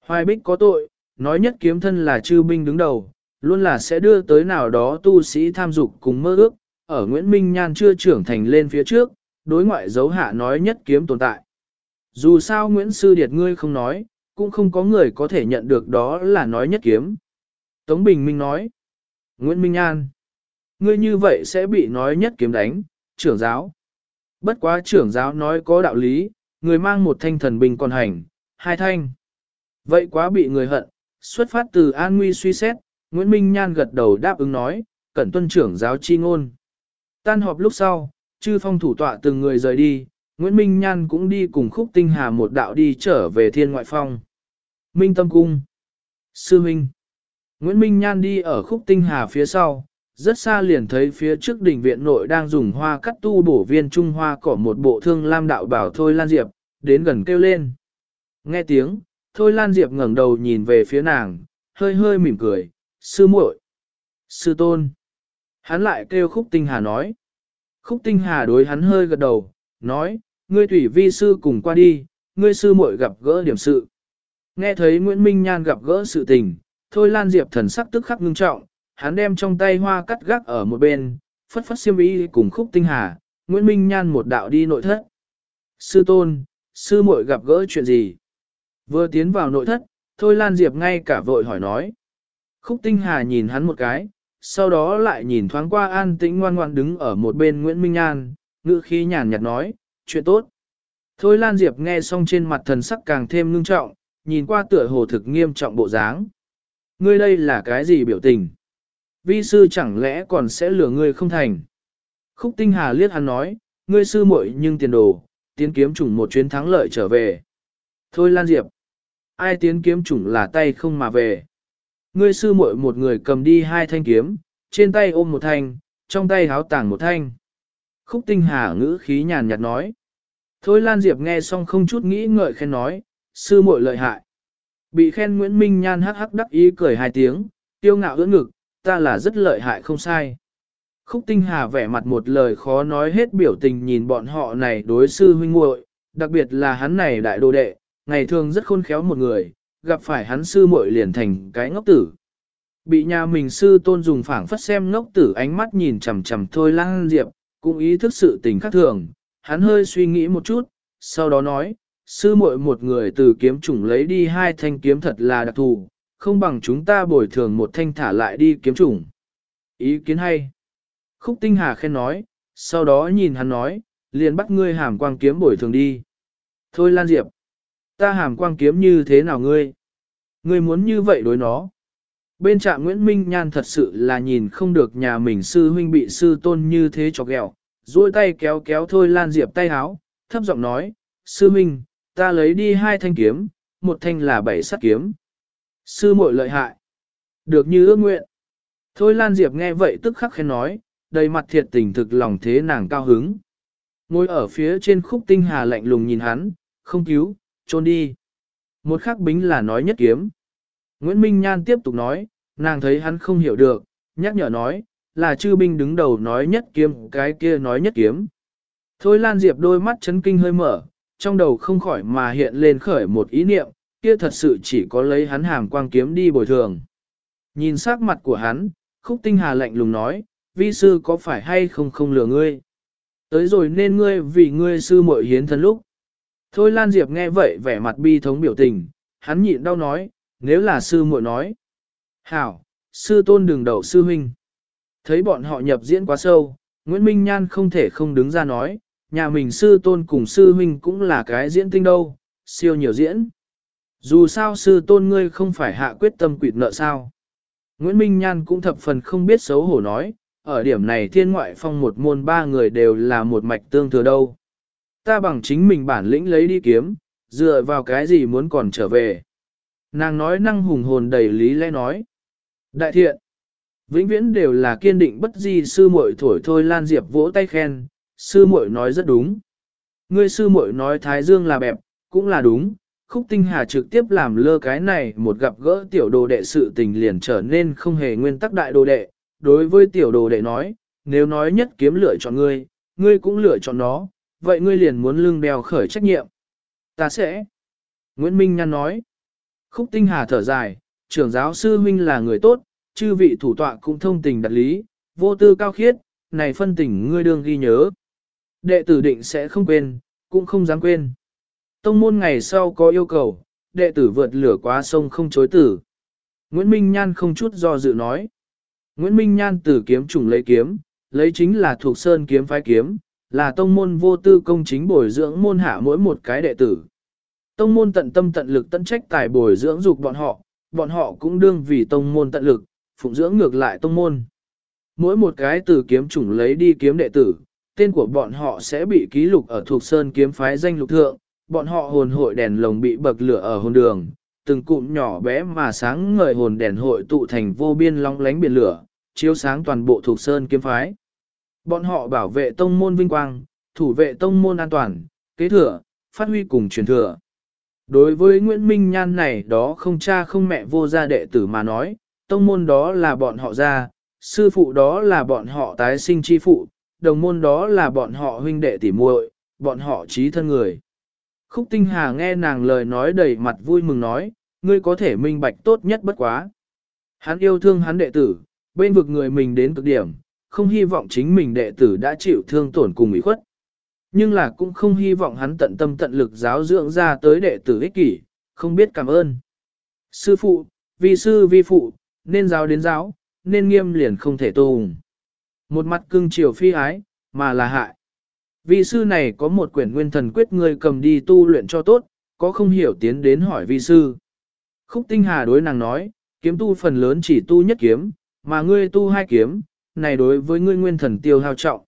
Hoài Bích có tội, nói nhất kiếm thân là chư binh đứng đầu, luôn là sẽ đưa tới nào đó tu sĩ tham dục cùng mơ ước, ở Nguyễn Minh Nhan chưa trưởng thành lên phía trước, đối ngoại dấu hạ nói nhất kiếm tồn tại. Dù sao Nguyễn Sư Điệt ngươi không nói, cũng không có người có thể nhận được đó là nói nhất kiếm. Tống Bình Minh nói, Nguyễn Minh Nhan, ngươi như vậy sẽ bị nói nhất kiếm đánh, trưởng giáo. Bất quá trưởng giáo nói có đạo lý, người mang một thanh thần bình còn hành, hai thanh. Vậy quá bị người hận, xuất phát từ an nguy suy xét, Nguyễn Minh Nhan gật đầu đáp ứng nói, cẩn tuân trưởng giáo chi ngôn. Tan họp lúc sau, chư phong thủ tọa từng người rời đi, Nguyễn Minh Nhan cũng đi cùng khúc tinh hà một đạo đi trở về thiên ngoại phong. Minh Tâm Cung Sư Minh Nguyễn Minh Nhan đi ở khúc tinh hà phía sau, rất xa liền thấy phía trước đỉnh viện nội đang dùng hoa cắt tu bổ viên trung hoa cỏ một bộ thương lam đạo bảo Thôi Lan Diệp, đến gần kêu lên. Nghe tiếng, Thôi Lan Diệp ngẩng đầu nhìn về phía nàng, hơi hơi mỉm cười, sư muội, sư tôn. Hắn lại kêu khúc tinh hà nói. Khúc tinh hà đối hắn hơi gật đầu, nói, ngươi thủy vi sư cùng qua đi, ngươi sư muội gặp gỡ điểm sự. Nghe thấy Nguyễn Minh Nhan gặp gỡ sự tình, Thôi Lan Diệp thần sắc tức khắc ngưng trọng, hắn đem trong tay hoa cắt gác ở một bên, phất phất xiêm y cùng khúc tinh hà, Nguyễn Minh Nhan một đạo đi nội thất. Sư tôn, sư muội gặp gỡ chuyện gì? Vừa tiến vào nội thất, Thôi Lan Diệp ngay cả vội hỏi nói. Khúc tinh hà nhìn hắn một cái, sau đó lại nhìn thoáng qua an tĩnh ngoan ngoan đứng ở một bên Nguyễn Minh An, ngữ khí nhàn nhạt nói, chuyện tốt. Thôi Lan Diệp nghe xong trên mặt thần sắc càng thêm ngưng trọng, nhìn qua tựa hồ thực nghiêm trọng bộ dáng. Ngươi đây là cái gì biểu tình? Vi sư chẳng lẽ còn sẽ lừa ngươi không thành? Khúc Tinh Hà liếc hắn nói, ngươi sư muội nhưng tiền đồ, tiến kiếm chủng một chuyến thắng lợi trở về. Thôi Lan Diệp, ai tiến kiếm chủng là tay không mà về. Ngươi sư muội một người cầm đi hai thanh kiếm, trên tay ôm một thanh, trong tay háo tàng một thanh. Khúc Tinh Hà ngữ khí nhàn nhạt nói. Thôi Lan Diệp nghe xong không chút nghĩ ngợi khen nói, sư muội lợi hại. Bị khen Nguyễn Minh Nhan hắc hắc đắc ý cười hai tiếng, tiêu ngạo ưỡn ngực, ta là rất lợi hại không sai. Khúc Tinh Hà vẻ mặt một lời khó nói hết biểu tình nhìn bọn họ này đối sư huynh muội, đặc biệt là hắn này đại đồ đệ, ngày thường rất khôn khéo một người, gặp phải hắn sư muội liền thành cái ngốc tử. Bị nhà mình sư tôn dùng phảng phất xem ngốc tử ánh mắt nhìn chằm chằm thôi lang diệp, cũng ý thức sự tình khác thường, hắn hơi suy nghĩ một chút, sau đó nói, sư muội một người từ kiếm chủng lấy đi hai thanh kiếm thật là đặc thù, không bằng chúng ta bồi thường một thanh thả lại đi kiếm chủng. Ý kiến hay. Khúc Tinh Hà khen nói, sau đó nhìn hắn nói, liền bắt ngươi hàm quang kiếm bồi thường đi. Thôi Lan Diệp, ta hàm quang kiếm như thế nào ngươi? Ngươi muốn như vậy đối nó. Bên trạng Nguyễn Minh Nhan thật sự là nhìn không được nhà mình sư huynh bị sư tôn như thế cho ghẹo, duỗi tay kéo kéo Thôi Lan Diệp tay háo, thấp giọng nói, sư huynh, ta lấy đi hai thanh kiếm, một thanh là bảy sắt kiếm. Sư muội lợi hại. Được như ước nguyện. Thôi Lan Diệp nghe vậy tức khắc khen nói, đầy mặt thiệt tình thực lòng thế nàng cao hứng. Ngồi ở phía trên khúc tinh hà lạnh lùng nhìn hắn, không cứu, trốn đi. Một khắc bính là nói nhất kiếm. Nguyễn Minh Nhan tiếp tục nói, nàng thấy hắn không hiểu được, nhắc nhở nói, là chư binh đứng đầu nói nhất kiếm, cái kia nói nhất kiếm. Thôi Lan Diệp đôi mắt chấn kinh hơi mở, trong đầu không khỏi mà hiện lên khởi một ý niệm, kia thật sự chỉ có lấy hắn hàm quang kiếm đi bồi thường. Nhìn sắc mặt của hắn, khúc tinh hà lạnh lùng nói, vi sư có phải hay không không lừa ngươi. Tới rồi nên ngươi vì ngươi sư muội hiến thân lúc. Thôi Lan Diệp nghe vậy vẻ mặt bi thống biểu tình, hắn nhịn đau nói, nếu là sư muội nói. Hảo, sư tôn đừng đầu sư huynh. Thấy bọn họ nhập diễn quá sâu, Nguyễn Minh Nhan không thể không đứng ra nói, nhà mình sư tôn cùng sư huynh cũng là cái diễn tinh đâu, siêu nhiều diễn. Dù sao sư tôn ngươi không phải hạ quyết tâm quỵt nợ sao. Nguyễn Minh Nhan cũng thập phần không biết xấu hổ nói, ở điểm này thiên ngoại phong một môn ba người đều là một mạch tương thừa đâu. Ta bằng chính mình bản lĩnh lấy đi kiếm, dựa vào cái gì muốn còn trở về. Nàng nói năng hùng hồn đầy lý lẽ nói. Đại thiện, vĩnh viễn đều là kiên định bất di sư muội thổi thôi Lan Diệp vỗ tay khen, sư muội nói rất đúng. Ngươi sư muội nói Thái Dương là bẹp, cũng là đúng, Khúc Tinh Hà trực tiếp làm lơ cái này một gặp gỡ tiểu đồ đệ sự tình liền trở nên không hề nguyên tắc đại đồ đệ. Đối với tiểu đồ đệ nói, nếu nói nhất kiếm lựa chọn ngươi, ngươi cũng lựa chọn nó, vậy ngươi liền muốn lưng đeo khởi trách nhiệm. Ta sẽ. Nguyễn Minh Nhan nói. Khúc Tinh Hà thở dài, trưởng giáo sư huynh là người tốt, chư vị thủ tọa cũng thông tình đặt lý, vô tư cao khiết, này phân tình ngươi đương ghi nhớ. Đệ tử định sẽ không quên, cũng không dám quên. Tông môn ngày sau có yêu cầu, đệ tử vượt lửa qua sông không chối tử. Nguyễn Minh Nhan không chút do dự nói. Nguyễn Minh Nhan từ kiếm chủng lấy kiếm, lấy chính là thuộc sơn kiếm phái kiếm, là tông môn vô tư công chính bồi dưỡng môn hạ mỗi một cái đệ tử. Tông môn tận tâm tận lực tận trách tài bồi dưỡng dục bọn họ, bọn họ cũng đương vì tông môn tận lực, phụng dưỡng ngược lại tông môn. Mỗi một cái từ kiếm chủng lấy đi kiếm đệ tử, tên của bọn họ sẽ bị ký lục ở thuộc sơn kiếm phái danh lục thượng, bọn họ hồn hội đèn lồng bị bậc lửa ở hồn đường, từng cụm nhỏ bé mà sáng ngời hồn đèn hội tụ thành vô biên long lánh biển lửa, chiếu sáng toàn bộ thuộc sơn kiếm phái. Bọn họ bảo vệ tông môn vinh quang, thủ vệ tông môn an toàn, kế thừa, phát huy cùng truyền thừa. Đối với Nguyễn Minh Nhan này đó không cha không mẹ vô gia đệ tử mà nói, tông môn đó là bọn họ ra, sư phụ đó là bọn họ tái sinh chi phụ, đồng môn đó là bọn họ huynh đệ tỉ muội, bọn họ trí thân người. Khúc Tinh Hà nghe nàng lời nói đầy mặt vui mừng nói, ngươi có thể minh bạch tốt nhất bất quá. Hắn yêu thương hắn đệ tử, bên vực người mình đến cực điểm, không hy vọng chính mình đệ tử đã chịu thương tổn cùng ủy khuất. Nhưng là cũng không hy vọng hắn tận tâm tận lực giáo dưỡng ra tới đệ tử ích kỷ, không biết cảm ơn. Sư phụ, vi sư vi phụ, nên giáo đến giáo, nên nghiêm liền không thể tùng. Một mặt cưng chiều phi ái, mà là hại. Vi sư này có một quyển nguyên thần quyết ngươi cầm đi tu luyện cho tốt, có không hiểu tiến đến hỏi vi sư. Khúc tinh hà đối nàng nói, kiếm tu phần lớn chỉ tu nhất kiếm, mà ngươi tu hai kiếm, này đối với ngươi nguyên thần tiêu hao trọng.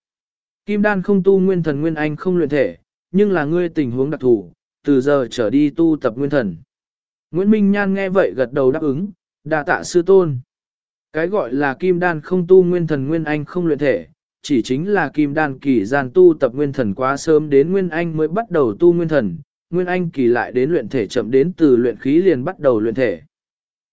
Kim đan không tu nguyên thần nguyên anh không luyện thể, nhưng là ngươi tình huống đặc thù, từ giờ trở đi tu tập nguyên thần. Nguyễn Minh Nhan nghe vậy gật đầu đáp ứng, đa tạ sư tôn. Cái gọi là kim đan không tu nguyên thần nguyên anh không luyện thể, chỉ chính là kim đan kỳ gian tu tập nguyên thần quá sớm đến nguyên anh mới bắt đầu tu nguyên thần, nguyên anh kỳ lại đến luyện thể chậm đến từ luyện khí liền bắt đầu luyện thể.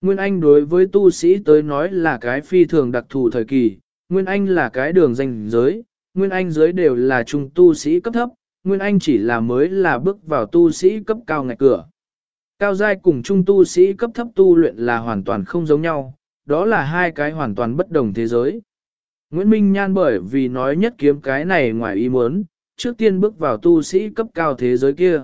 Nguyên anh đối với tu sĩ tới nói là cái phi thường đặc thù thời kỳ, nguyên anh là cái đường danh giới, nguyên anh giới đều là trung tu sĩ cấp thấp, nguyên anh chỉ là mới là bước vào tu sĩ cấp cao ngạch cửa. Cao giai cùng trung tu sĩ cấp thấp tu luyện là hoàn toàn không giống nhau, đó là hai cái hoàn toàn bất đồng thế giới. Nguyễn Minh Nhan bởi vì nói nhất kiếm cái này ngoài ý muốn, trước tiên bước vào tu sĩ cấp cao thế giới kia.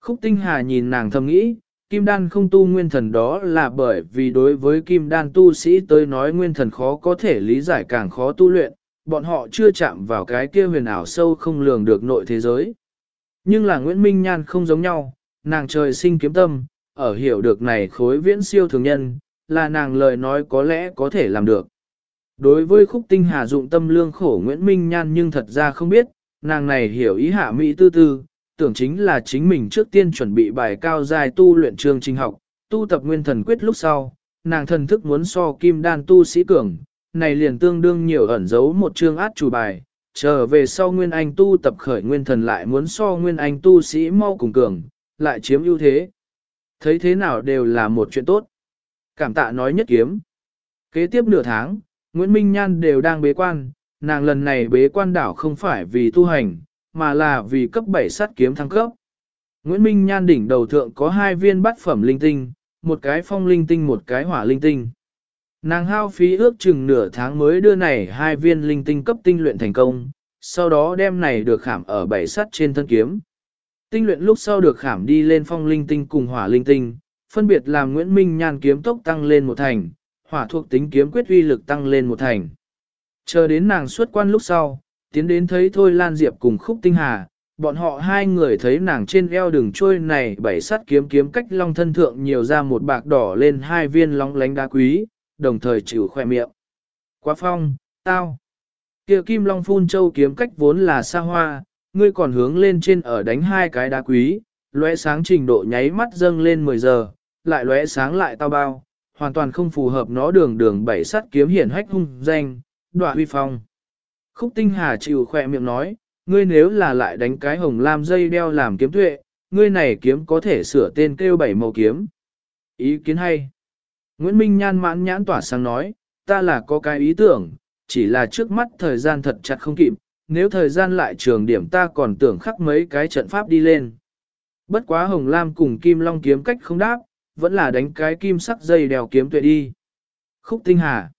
Khúc Tinh Hà nhìn nàng thầm nghĩ, Kim Đan không tu nguyên thần đó là bởi vì đối với Kim Đan tu sĩ tới nói nguyên thần khó có thể lý giải càng khó tu luyện, bọn họ chưa chạm vào cái kia huyền ảo sâu không lường được nội thế giới. Nhưng là Nguyễn Minh Nhan không giống nhau, nàng trời sinh kiếm tâm, ở hiểu được này khối viễn siêu thường nhân, là nàng lời nói có lẽ có thể làm được. Đối với khúc tinh hà dụng tâm lương khổ Nguyễn Minh Nhan nhưng thật ra không biết, nàng này hiểu ý hạ Mỹ tư tư, tưởng chính là chính mình trước tiên chuẩn bị bài cao dài tu luyện trường trình học, tu tập nguyên thần quyết lúc sau, nàng thần thức muốn so kim đan tu sĩ cường, này liền tương đương nhiều ẩn giấu một chương át chủ bài, trở về sau Nguyên Anh tu tập khởi Nguyên Thần lại muốn so Nguyên Anh tu sĩ mau cùng cường, lại chiếm ưu thế. Thấy thế nào đều là một chuyện tốt. Cảm tạ nói nhất kiếm. Kế tiếp nửa tháng, Nguyễn Minh Nhan đều đang bế quan, nàng lần này bế quan đảo không phải vì tu hành, mà là vì cấp 7 sát kiếm thăng cấp. Nguyễn Minh Nhan đỉnh đầu thượng có hai viên bát phẩm linh tinh, một cái phong linh tinh một cái hỏa linh tinh. Nàng hao phí ước chừng nửa tháng mới đưa này hai viên linh tinh cấp tinh luyện thành công, sau đó đem này được khảm ở bảy sắt trên thân kiếm. Tinh luyện lúc sau được khảm đi lên phong linh tinh cùng hỏa linh tinh, phân biệt làm Nguyễn Minh Nhan kiếm tốc tăng lên một thành, hỏa thuộc tính kiếm quyết uy lực tăng lên một thành. Chờ đến nàng xuất quan lúc sau, tiến đến thấy Thôi Lan Diệp cùng Khúc Tinh Hà, bọn họ hai người thấy nàng trên eo đường trôi này bảy sắt kiếm kiếm cách long thân thượng nhiều ra một bạc đỏ lên hai viên long lánh đá quý, đồng thời chịu khoe miệng. Quá phong, tao. kia kim long phun châu kiếm cách vốn là xa hoa, ngươi còn hướng lên trên ở đánh hai cái đá quý, lóe sáng trình độ nháy mắt dâng lên 10 giờ, lại lóe sáng lại tao bao, hoàn toàn không phù hợp nó đường đường bảy sắt kiếm hiển hách hung danh, đọa huy phong. Khúc tinh hà chịu khỏe miệng nói, ngươi nếu là lại đánh cái hồng lam dây đeo làm kiếm tuệ, ngươi này kiếm có thể sửa tên kêu bảy màu kiếm. Ý kiến hay. Nguyễn Minh Nhan mãn nhãn tỏa sáng nói, ta là có cái ý tưởng, chỉ là trước mắt thời gian thật chặt không kịp, nếu thời gian lại trường điểm ta còn tưởng khắc mấy cái trận pháp đi lên. Bất quá Hồng Lam cùng Kim Long kiếm cách không đáp, vẫn là đánh cái kim sắc dây đèo kiếm tuệ đi. Khúc Tinh Hà,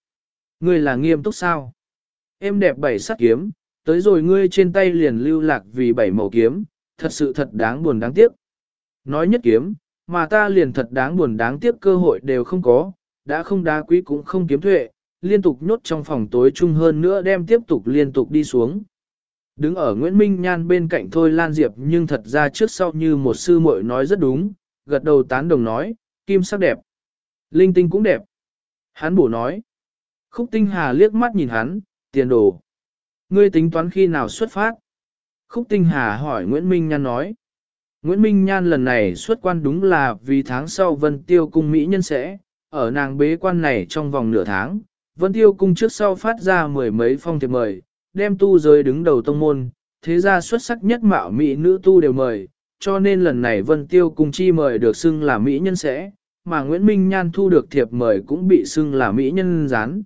ngươi là nghiêm túc sao? Em đẹp bảy sắc kiếm, tới rồi ngươi trên tay liền lưu lạc vì bảy màu kiếm, thật sự thật đáng buồn đáng tiếc. Nói nhất kiếm, mà ta liền thật đáng buồn đáng tiếc cơ hội đều không có, đã không đá quý cũng không kiếm thuệ, liên tục nhốt trong phòng tối chung hơn nữa đem tiếp tục liên tục đi xuống. Đứng ở Nguyễn Minh Nhan bên cạnh Thôi Lan Diệp nhưng thật ra trước sau như một sư muội nói rất đúng, gật đầu tán đồng nói, kim sắc đẹp. Linh tinh cũng đẹp. Hắn bổ nói. Khúc tinh hà liếc mắt nhìn hắn, tiền đồ. Ngươi tính toán khi nào xuất phát? Khúc tinh hà hỏi Nguyễn Minh Nhan nói. Nguyễn Minh Nhan lần này xuất quan đúng là vì tháng sau Vân Tiêu Cung Mỹ nhân sẽ, ở nàng bế quan này trong vòng nửa tháng, Vân Tiêu Cung trước sau phát ra mười mấy phong thiệp mời, đem tu giới đứng đầu tông môn, thế gia xuất sắc nhất mạo Mỹ nữ tu đều mời, cho nên lần này Vân Tiêu Cung chi mời được xưng là Mỹ nhân sẽ, mà Nguyễn Minh Nhan thu được thiệp mời cũng bị xưng là Mỹ nhân gián.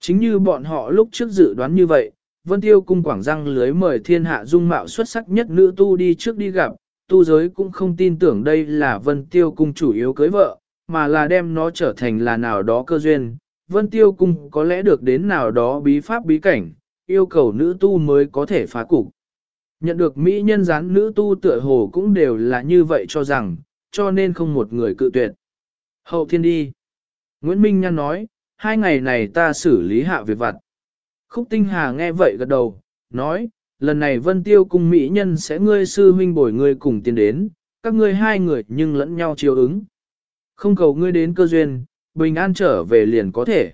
Chính như bọn họ lúc trước dự đoán như vậy, Vân Tiêu Cung quảng răng lưới mời thiên hạ dung mạo xuất sắc nhất nữ tu đi trước đi gặp, tu giới cũng không tin tưởng đây là Vân Tiêu Cung chủ yếu cưới vợ, mà là đem nó trở thành là nào đó cơ duyên. Vân Tiêu Cung có lẽ được đến nào đó bí pháp bí cảnh, yêu cầu nữ tu mới có thể phá cục. Nhận được Mỹ nhân gián nữ tu tựa hồ cũng đều là như vậy cho rằng, cho nên không một người cự tuyệt. Hậu thiên đi. Nguyễn Minh Nhan nói, hai ngày này ta xử lý hạ việc vặt. Khúc Tinh Hà nghe vậy gật đầu, nói, lần này vân tiêu cung mỹ nhân sẽ ngươi sư huynh bồi ngươi cùng tiến đến, các ngươi hai người nhưng lẫn nhau chiều ứng. Không cầu ngươi đến cơ duyên, bình an trở về liền có thể.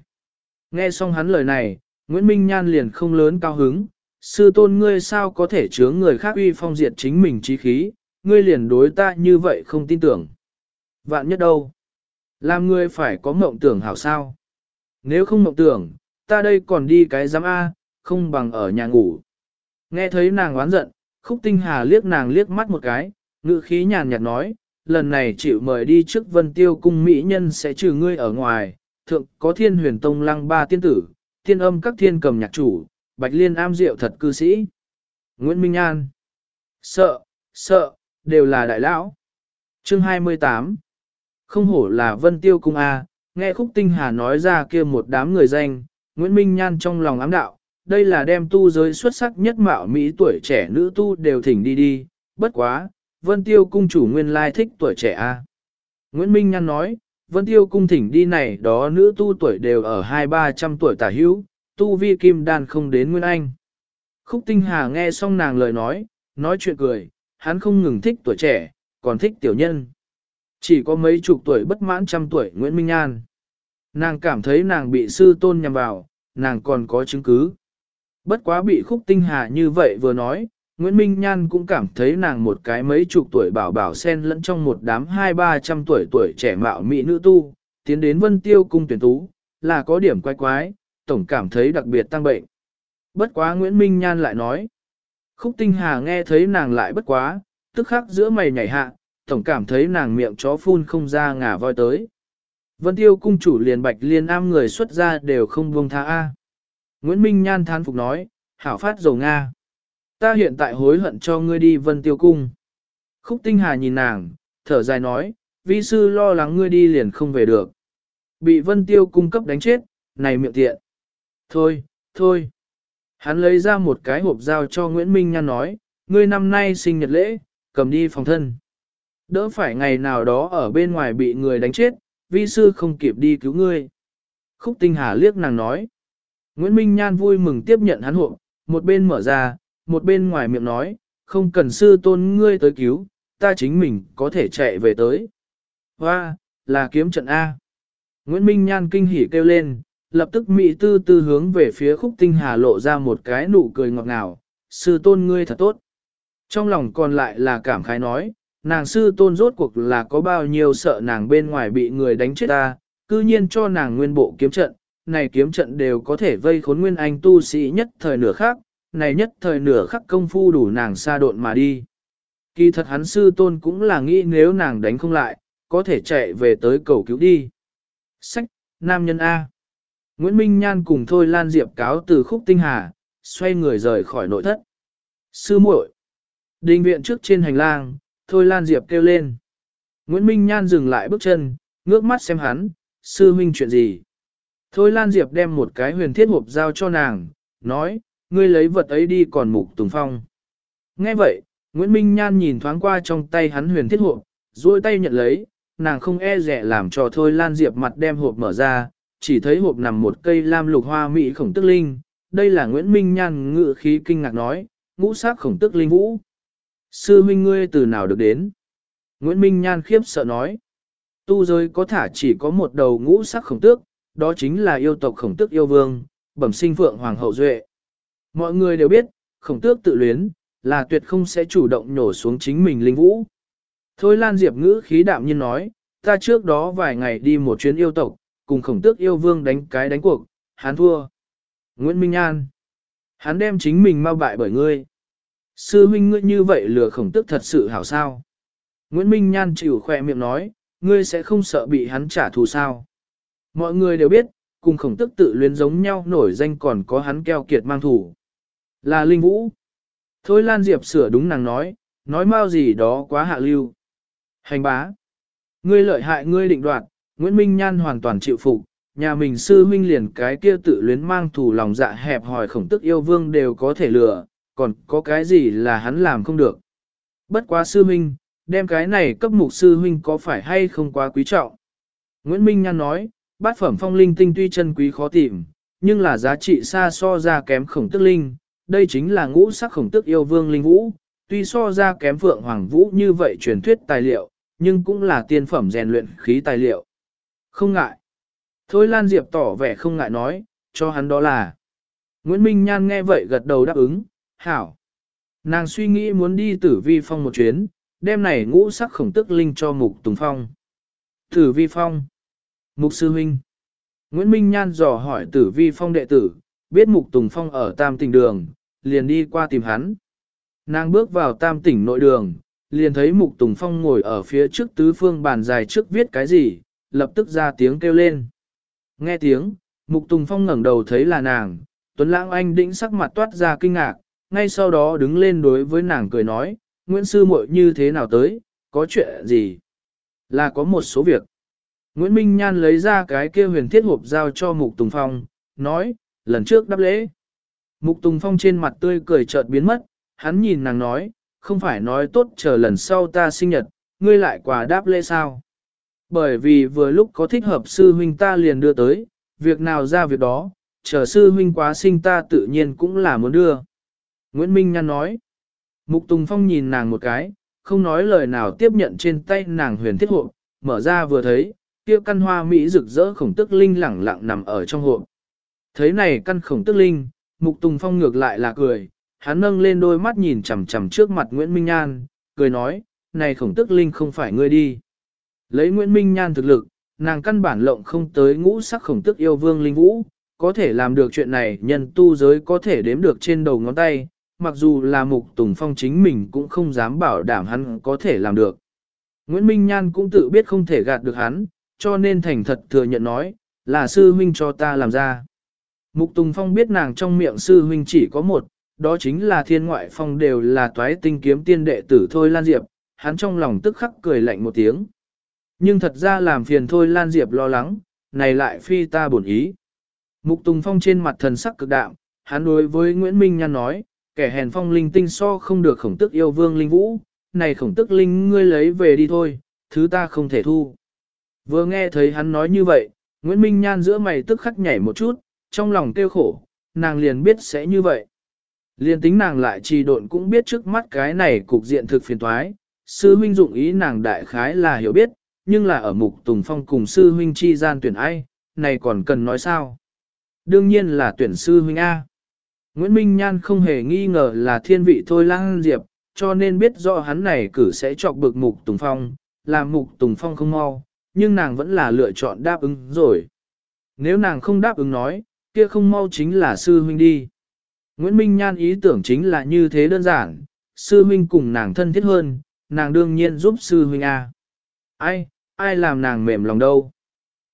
Nghe xong hắn lời này, Nguyễn Minh Nhan liền không lớn cao hứng, sư tôn ngươi sao có thể chướng người khác uy phong diệt chính mình trí khí, ngươi liền đối ta như vậy không tin tưởng. Vạn nhất đâu? Làm ngươi phải có mộng tưởng hảo sao? Nếu không mộng tưởng, ta đây còn đi cái giám A, không bằng ở nhà ngủ. Nghe thấy nàng oán giận, khúc tinh hà liếc nàng liếc mắt một cái, ngữ khí nhàn nhạt nói, lần này chịu mời đi trước vân tiêu cung mỹ nhân sẽ trừ ngươi ở ngoài, thượng có thiên huyền tông lăng ba tiên tử, tiên âm các thiên cầm nhạc chủ, bạch liên am diệu thật cư sĩ. Nguyễn Minh An Sợ, sợ, đều là đại lão. Chương 28 Không hổ là vân tiêu cung A, nghe khúc tinh hà nói ra kia một đám người danh, Nguyễn Minh Nhan trong lòng ám đạo, đây là đem tu giới xuất sắc nhất mạo Mỹ tuổi trẻ nữ tu đều thỉnh đi đi, bất quá, Vân Tiêu cung chủ nguyên lai thích tuổi trẻ a. Nguyễn Minh Nhan nói, Vân Tiêu cung thỉnh đi này đó nữ tu tuổi đều ở hai ba trăm tuổi tả hữu, tu vi kim đan không đến Nguyên Anh. Khúc Tinh Hà nghe xong nàng lời nói, nói chuyện cười, hắn không ngừng thích tuổi trẻ, còn thích tiểu nhân. Chỉ có mấy chục tuổi bất mãn trăm tuổi Nguyễn Minh an Nàng cảm thấy nàng bị sư tôn nhằm vào, nàng còn có chứng cứ. Bất quá bị khúc tinh hà như vậy vừa nói, Nguyễn Minh Nhan cũng cảm thấy nàng một cái mấy chục tuổi bảo bảo sen lẫn trong một đám hai ba trăm tuổi tuổi trẻ mạo mỹ nữ tu, tiến đến vân tiêu cung tuyển tú, là có điểm quái quái, tổng cảm thấy đặc biệt tăng bệnh. Bất quá Nguyễn Minh Nhan lại nói. Khúc Tinh Hà nghe thấy nàng lại bất quá, tức khắc giữa mày nhảy hạ, tổng cảm thấy nàng miệng chó phun không ra ngả voi tới. Vân Tiêu cung chủ liền bạch liên am người xuất ra đều không buông tha A. Nguyễn Minh Nhan thán phục nói, hảo phát dầu Nga. Ta hiện tại hối hận cho ngươi đi Vân Tiêu cung. Khúc Tinh Hà nhìn nàng, thở dài nói, vi sư lo lắng ngươi đi liền không về được. Bị Vân Tiêu cung cấp đánh chết, này miệng tiện. Thôi, thôi. Hắn lấy ra một cái hộp dao cho Nguyễn Minh Nhan nói, ngươi năm nay sinh nhật lễ, cầm đi phòng thân. Đỡ phải ngày nào đó ở bên ngoài bị người đánh chết, vi sư không kịp đi cứu ngươi. Khúc Tinh Hà liếc nàng nói. Nguyễn Minh Nhan vui mừng tiếp nhận hắn hộ, một bên mở ra, một bên ngoài miệng nói, không cần sư tôn ngươi tới cứu, ta chính mình có thể chạy về tới. Hoa, là kiếm trận A. Nguyễn Minh Nhan kinh hỉ kêu lên, lập tức mị tư tư hướng về phía khúc tinh hà lộ ra một cái nụ cười ngọt ngào, sư tôn ngươi thật tốt. Trong lòng còn lại là cảm khái nói, nàng sư tôn rốt cuộc là có bao nhiêu sợ nàng bên ngoài bị người đánh chết ta, cư nhiên cho nàng nguyên bộ kiếm trận, này kiếm trận đều có thể vây khốn nguyên anh tu sĩ nhất thời nửa khác, này nhất thời nửa khắc công phu đủ nàng xa độn mà đi. Kỳ thật hắn sư tôn cũng là nghĩ nếu nàng đánh không lại, có thể chạy về tới cầu cứu đi. Sách, Nam nhân A. Nguyễn Minh Nhan cùng Thôi Lan Diệp cáo từ khúc tinh hà, xoay người rời khỏi nội thất. Sư muội, Đình viện trước trên hành lang, Thôi Lan Diệp kêu lên. Nguyễn Minh Nhan dừng lại bước chân, ngước mắt xem hắn, sư huynh chuyện gì. Thôi Lan Diệp đem một cái huyền thiết hộp giao cho nàng, nói, ngươi lấy vật ấy đi còn mục tùng phong. Nghe vậy, Nguyễn Minh Nhan nhìn thoáng qua trong tay hắn huyền thiết hộp, duỗi tay nhận lấy, nàng không e rẻ làm cho Thôi Lan Diệp mặt đem hộp mở ra, chỉ thấy hộp nằm một cây lam lục hoa mỹ khổng tức linh. Đây là Nguyễn Minh Nhan ngự khí kinh ngạc nói, ngũ sắc khổng tức linh vũ. Sư huynh ngươi từ nào được đến? Nguyễn Minh Nhan khiếp sợ nói. Tu giới có thả chỉ có một đầu ngũ sắc khổng tước, đó chính là yêu tộc khổng tước yêu vương, bẩm sinh phượng hoàng hậu duệ. Mọi người đều biết, khổng tước tự luyến, là tuyệt không sẽ chủ động nhổ xuống chính mình linh vũ. Thôi Lan Diệp ngữ khí đạm nhiên nói, ta trước đó vài ngày đi một chuyến yêu tộc, cùng khổng tước yêu vương đánh cái đánh cuộc, hắn thua. Nguyễn Minh An. Hắn đem chính mình mau bại bởi ngươi. Sư huynh ngươi như vậy lừa khổng tước thật sự hảo sao. Nguyễn Minh Nhan chịu khỏe miệng nói, ngươi sẽ không sợ bị hắn trả thù sao. Mọi người đều biết, cùng khổng tức tự luyến giống nhau nổi danh còn có hắn keo kiệt mang thủ. Là Linh Vũ. Thôi Lan Diệp sửa đúng nàng nói, nói mau gì đó quá hạ lưu. Hành bá. Ngươi lợi hại ngươi định đoạt, Nguyễn Minh Nhan hoàn toàn chịu phục, nhà mình sư huynh liền cái kia tự luyến mang thù lòng dạ hẹp hỏi khổng tức yêu vương đều có thể lừa, còn có cái gì là hắn làm không được. Bất quá sư huynh, đem cái này cấp mục sư huynh có phải hay không quá quý trọng. Nguyễn Minh Nhan nói, bát phẩm phong linh tinh tuy chân quý khó tìm, nhưng là giá trị xa so ra kém khổng tức linh, đây chính là ngũ sắc khổng tức yêu vương linh vũ, tuy so ra kém vượng hoàng vũ như vậy truyền thuyết tài liệu, nhưng cũng là tiên phẩm rèn luyện khí tài liệu. Không ngại. Thôi Lan Diệp tỏ vẻ không ngại nói, cho hắn đó là. Nguyễn Minh Nhan nghe vậy gật đầu đáp ứng, hảo. Nàng suy nghĩ muốn đi tử vi phong một chuyến, đêm này ngũ sắc khổng tức linh cho mục tùng phong. Tử vi phong. Mục sư huynh. Nguyễn Minh Nhan dò hỏi tử vi phong đệ tử, biết mục tùng phong ở tam tỉnh đường, liền đi qua tìm hắn. Nàng bước vào tam tỉnh nội đường, liền thấy mục tùng phong ngồi ở phía trước tứ phương bàn dài trước viết cái gì, lập tức ra tiếng kêu lên. Nghe tiếng, mục tùng phong ngẩng đầu thấy là nàng, Tuấn Lãng Anh đĩnh sắc mặt toát ra kinh ngạc, ngay sau đó đứng lên đối với nàng cười nói, Nguyễn Sư muội như thế nào tới, có chuyện gì? Là có một số việc. Nguyễn Minh Nhan lấy ra cái kia huyền thiết hộp giao cho Mục Tùng Phong, nói, lần trước đáp lễ. Mục Tùng Phong trên mặt tươi cười chợt biến mất, hắn nhìn nàng nói, không phải nói tốt chờ lần sau ta sinh nhật, ngươi lại quà đáp lễ sao. Bởi vì vừa lúc có thích hợp sư huynh ta liền đưa tới, việc nào ra việc đó, chờ sư huynh quá sinh ta tự nhiên cũng là muốn đưa. Nguyễn Minh Nhan nói, Mục Tùng Phong nhìn nàng một cái, không nói lời nào tiếp nhận trên tay nàng huyền thiết hộp, mở ra vừa thấy, kia căn hoa mỹ rực rỡ khổng tức linh lẳng lặng nằm ở trong hộp. Thấy này căn khổng tức linh, Mục Tùng Phong ngược lại là cười, hắn nâng lên đôi mắt nhìn chằm chằm trước mặt Nguyễn Minh Nhan, cười nói, này khổng tức linh không phải ngươi đi. Lấy Nguyễn Minh Nhan thực lực, nàng căn bản lộng không tới ngũ sắc khổng tức yêu vương linh vũ, có thể làm được chuyện này nhân tu giới có thể đếm được trên đầu ngón tay, mặc dù là mục tùng phong chính mình cũng không dám bảo đảm hắn có thể làm được. Nguyễn Minh Nhan cũng tự biết không thể gạt được hắn, cho nên thành thật thừa nhận nói, là sư huynh cho ta làm ra. Mục Tùng Phong biết nàng trong miệng sư huynh chỉ có một, đó chính là thiên ngoại phong đều là toái tinh kiếm tiên đệ tử Thôi Lan Diệp, hắn trong lòng tức khắc cười lạnh một tiếng. Nhưng thật ra làm phiền Thôi Lan Diệp lo lắng, này lại phi ta bổn ý. Mục Tùng Phong trên mặt thần sắc cực đạm, hắn đối với Nguyễn Minh Nhan nói, kẻ hèn phong linh tinh so không được khổng tức yêu vương linh vũ, này khổng tức linh ngươi lấy về đi thôi, thứ ta không thể thu. Vừa nghe thấy hắn nói như vậy, Nguyễn Minh Nhan giữa mày tức khắc nhảy một chút, trong lòng kêu khổ, nàng liền biết sẽ như vậy. Liền tính nàng lại trì độn cũng biết trước mắt cái này cục diện thực phiền toái, sư huynh dụng ý nàng đại khái là hiểu biết, nhưng là ở mục Tùng Phong cùng sư huynh chi gian tuyển ai, này còn cần nói sao? Đương nhiên là tuyển sư huynh A. Nguyễn Minh Nhan không hề nghi ngờ là thiên vị thôi lang diệp, cho nên biết rõ hắn này cử sẽ chọc bực mục Tùng Phong, làm mục Tùng Phong không mau, nhưng nàng vẫn là lựa chọn đáp ứng rồi. Nếu nàng không đáp ứng nói, kia không mau chính là sư huynh đi. Nguyễn Minh Nhan ý tưởng chính là như thế đơn giản, sư huynh cùng nàng thân thiết hơn, nàng đương nhiên giúp sư huynh A. Ai, ai làm nàng mềm lòng đâu.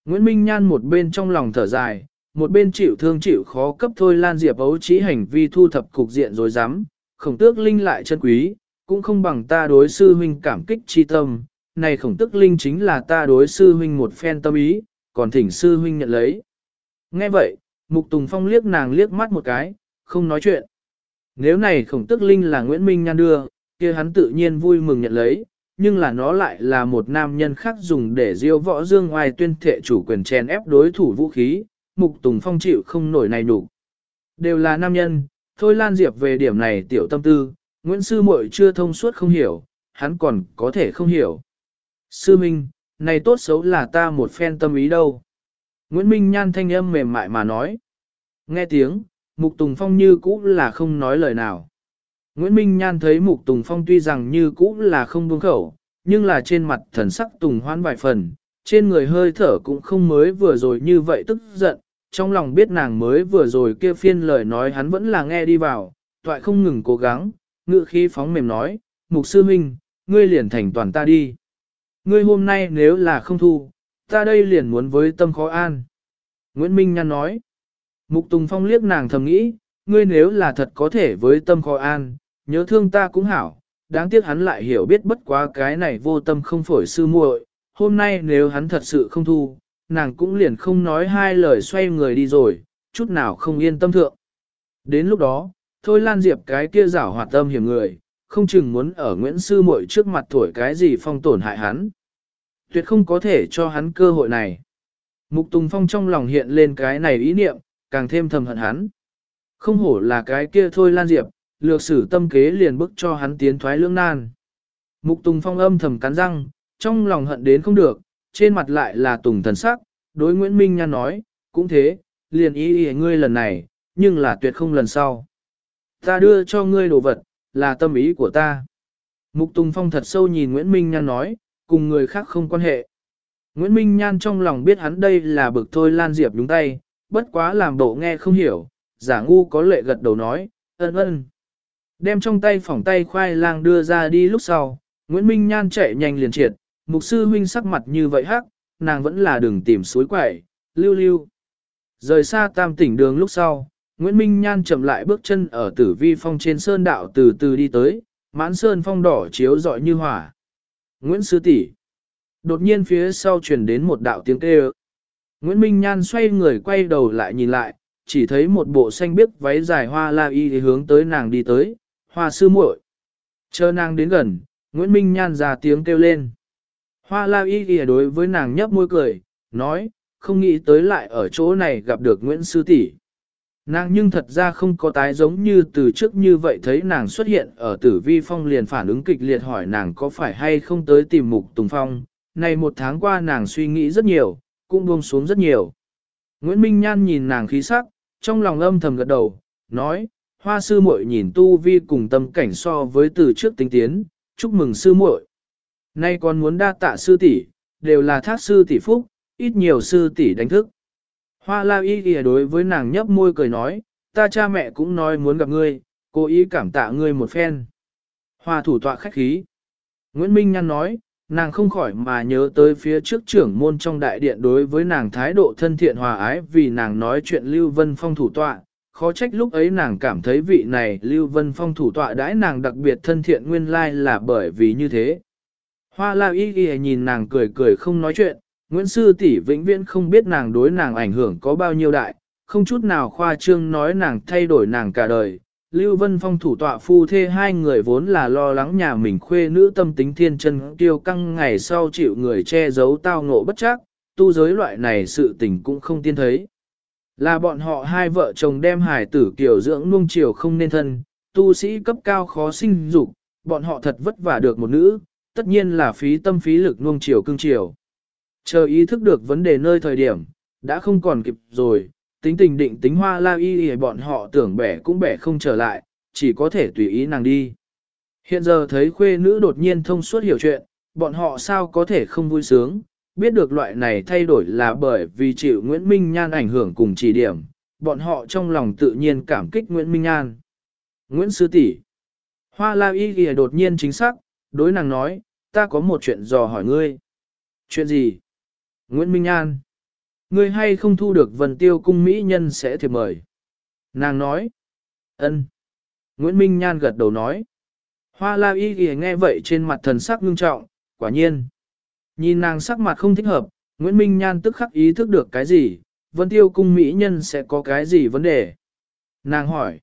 Nguyễn Minh Nhan một bên trong lòng thở dài, một bên chịu thương chịu khó cấp thôi Lan Diệp ấu trí hành vi thu thập cục diện rồi dám, khổng tước linh lại chân quý, cũng không bằng ta đối sư huynh cảm kích chi tâm, này khổng tước linh chính là ta đối sư huynh một phen tâm ý, còn thỉnh sư huynh nhận lấy. Nghe vậy, Mục Tùng Phong liếc nàng liếc mắt một cái, không nói chuyện. Nếu này khổng Tước linh là Nguyễn Minh Nhan đưa, kia hắn tự nhiên vui mừng nhận lấy, nhưng là nó lại là một nam nhân khác dùng để diêu võ dương ngoài tuyên thệ chủ quyền chèn ép đối thủ vũ khí, Mục Tùng Phong chịu không nổi này đủ. Đều là nam nhân, thôi Lan Diệp về điểm này tiểu tâm tư, Nguyễn Sư Mội chưa thông suốt không hiểu, hắn còn có thể không hiểu. Sư Minh, này tốt xấu là ta một phen tâm ý đâu. Nguyễn Minh Nhan thanh âm mềm mại mà nói. Nghe tiếng, Mục Tùng Phong như cũ là không nói lời nào. Nguyễn Minh Nhan thấy Mục Tùng Phong tuy rằng như cũ là không buông khẩu, nhưng là trên mặt thần sắc Tùng hoan vài phần, trên người hơi thở cũng không mới vừa rồi như vậy tức giận, trong lòng biết nàng mới vừa rồi kia phiên lời nói hắn vẫn là nghe đi vào, toại không ngừng cố gắng, ngự khi phóng mềm nói, Mục Sư huynh, ngươi liền thành toàn ta đi. Ngươi hôm nay nếu là không thu, ta đây liền muốn với tâm khó an. Nguyễn Minh Nhan nói, Mục Tùng Phong liếc nàng thầm nghĩ, ngươi nếu là thật có thể với tâm khó an, nhớ thương ta cũng hảo, đáng tiếc hắn lại hiểu biết bất quá cái này vô tâm không phổi sư muội. hôm nay nếu hắn thật sự không thu, nàng cũng liền không nói hai lời xoay người đi rồi, chút nào không yên tâm thượng. Đến lúc đó, thôi Lan Diệp cái kia rảo hoạt tâm hiểm người, không chừng muốn ở Nguyễn Sư muội trước mặt thổi cái gì phong tổn hại hắn. Tuyệt không có thể cho hắn cơ hội này. Mục Tùng Phong trong lòng hiện lên cái này ý niệm, càng thêm thầm hận hắn. Không hổ là cái kia thôi Lan Diệp, lược sử tâm kế liền bức cho hắn tiến thoái lưỡng nan. Mục Tùng Phong âm thầm cắn răng, trong lòng hận đến không được, trên mặt lại là Tùng thần sắc, đối Nguyễn Minh Nhan nói, cũng thế, liền ý ý ngươi lần này, nhưng là tuyệt không lần sau. Ta đưa cho ngươi đồ vật, là tâm ý của ta. Mục Tùng Phong thật sâu nhìn Nguyễn Minh Nhan nói, cùng người khác không quan hệ. Nguyễn Minh Nhan trong lòng biết hắn đây là bực thôi Lan Diệp đúng tay, bất quá làm bộ nghe không hiểu, giả ngu có lệ gật đầu nói, ơn ơn. Đem trong tay phỏng tay khoai lang đưa ra đi lúc sau, Nguyễn Minh Nhan chạy nhanh liền triệt, mục sư huynh sắc mặt như vậy hắc, nàng vẫn là đường tìm suối quẩy, lưu lưu. Rời xa tam tỉnh đường lúc sau, Nguyễn Minh Nhan chậm lại bước chân ở tử vi phong trên sơn đạo từ từ đi tới, mãn sơn phong đỏ chiếu rọi như hỏa. Nguyễn Sư tỷ Đột nhiên phía sau truyền đến một đạo tiếng kêu. Nguyễn Minh Nhan xoay người quay đầu lại nhìn lại, chỉ thấy một bộ xanh biếc váy dài hoa la y hướng tới nàng đi tới, hoa sư muội. Chờ nàng đến gần, Nguyễn Minh Nhan ra tiếng kêu lên. Hoa la y ghi đối với nàng nhấp môi cười, nói, không nghĩ tới lại ở chỗ này gặp được Nguyễn Sư tỷ. Nàng nhưng thật ra không có tái giống như từ trước như vậy thấy nàng xuất hiện ở tử vi phong liền phản ứng kịch liệt hỏi nàng có phải hay không tới tìm mục tùng phong. Này một tháng qua nàng suy nghĩ rất nhiều, cũng buông xuống rất nhiều. Nguyễn Minh Nhan nhìn nàng khí sắc, trong lòng âm thầm gật đầu, nói, hoa sư muội nhìn tu vi cùng tâm cảnh so với từ trước tinh tiến, chúc mừng sư muội. Nay còn muốn đa tạ sư tỷ, đều là thác sư tỷ phúc, ít nhiều sư tỷ đánh thức. Hoa la y ghi đối với nàng nhấp môi cười nói, ta cha mẹ cũng nói muốn gặp ngươi, cố ý cảm tạ ngươi một phen. Hoa thủ tọa khách khí. Nguyễn Minh Nhăn nói, nàng không khỏi mà nhớ tới phía trước trưởng môn trong đại điện đối với nàng thái độ thân thiện hòa ái vì nàng nói chuyện Lưu Vân Phong thủ tọa. Khó trách lúc ấy nàng cảm thấy vị này Lưu Vân Phong thủ tọa đãi nàng đặc biệt thân thiện nguyên lai là bởi vì như thế. Hoa la y Y nhìn nàng cười cười không nói chuyện, Nguyễn Sư tỷ vĩnh viễn không biết nàng đối nàng ảnh hưởng có bao nhiêu đại, không chút nào khoa trương nói nàng thay đổi nàng cả đời. Lưu Vân Phong thủ tọa phu thê hai người vốn là lo lắng nhà mình khuê nữ tâm tính thiên chân tiêu căng ngày sau chịu người che giấu tao ngộ bất chắc, tu giới loại này sự tình cũng không tiên thấy. Là bọn họ hai vợ chồng đem hải tử kiểu dưỡng nuông chiều không nên thân, tu sĩ cấp cao khó sinh dục, bọn họ thật vất vả được một nữ, tất nhiên là phí tâm phí lực nuông chiều cưng chiều. Chờ ý thức được vấn đề nơi thời điểm, đã không còn kịp rồi, tính tình định tính hoa la y y bọn họ tưởng bẻ cũng bẻ không trở lại, chỉ có thể tùy ý nàng đi. Hiện giờ thấy khuê nữ đột nhiên thông suốt hiểu chuyện, bọn họ sao có thể không vui sướng, biết được loại này thay đổi là bởi vì chịu Nguyễn Minh Nhan ảnh hưởng cùng chỉ điểm, bọn họ trong lòng tự nhiên cảm kích Nguyễn Minh Nhan. Nguyễn Sư tỷ Hoa la y Ghi đột nhiên chính xác, đối nàng nói, ta có một chuyện dò hỏi ngươi. Chuyện gì? Nguyễn Minh An. Ngươi hay không thu được vần tiêu cung mỹ nhân sẽ thiệp mời. Nàng nói. ân. Nguyễn Minh Nhan gật đầu nói. Hoa la y ghi nghe vậy trên mặt thần sắc ngưng trọng, quả nhiên. Nhìn nàng sắc mặt không thích hợp, Nguyễn Minh Nhan tức khắc ý thức được cái gì, vân tiêu cung mỹ nhân sẽ có cái gì vấn đề. Nàng hỏi.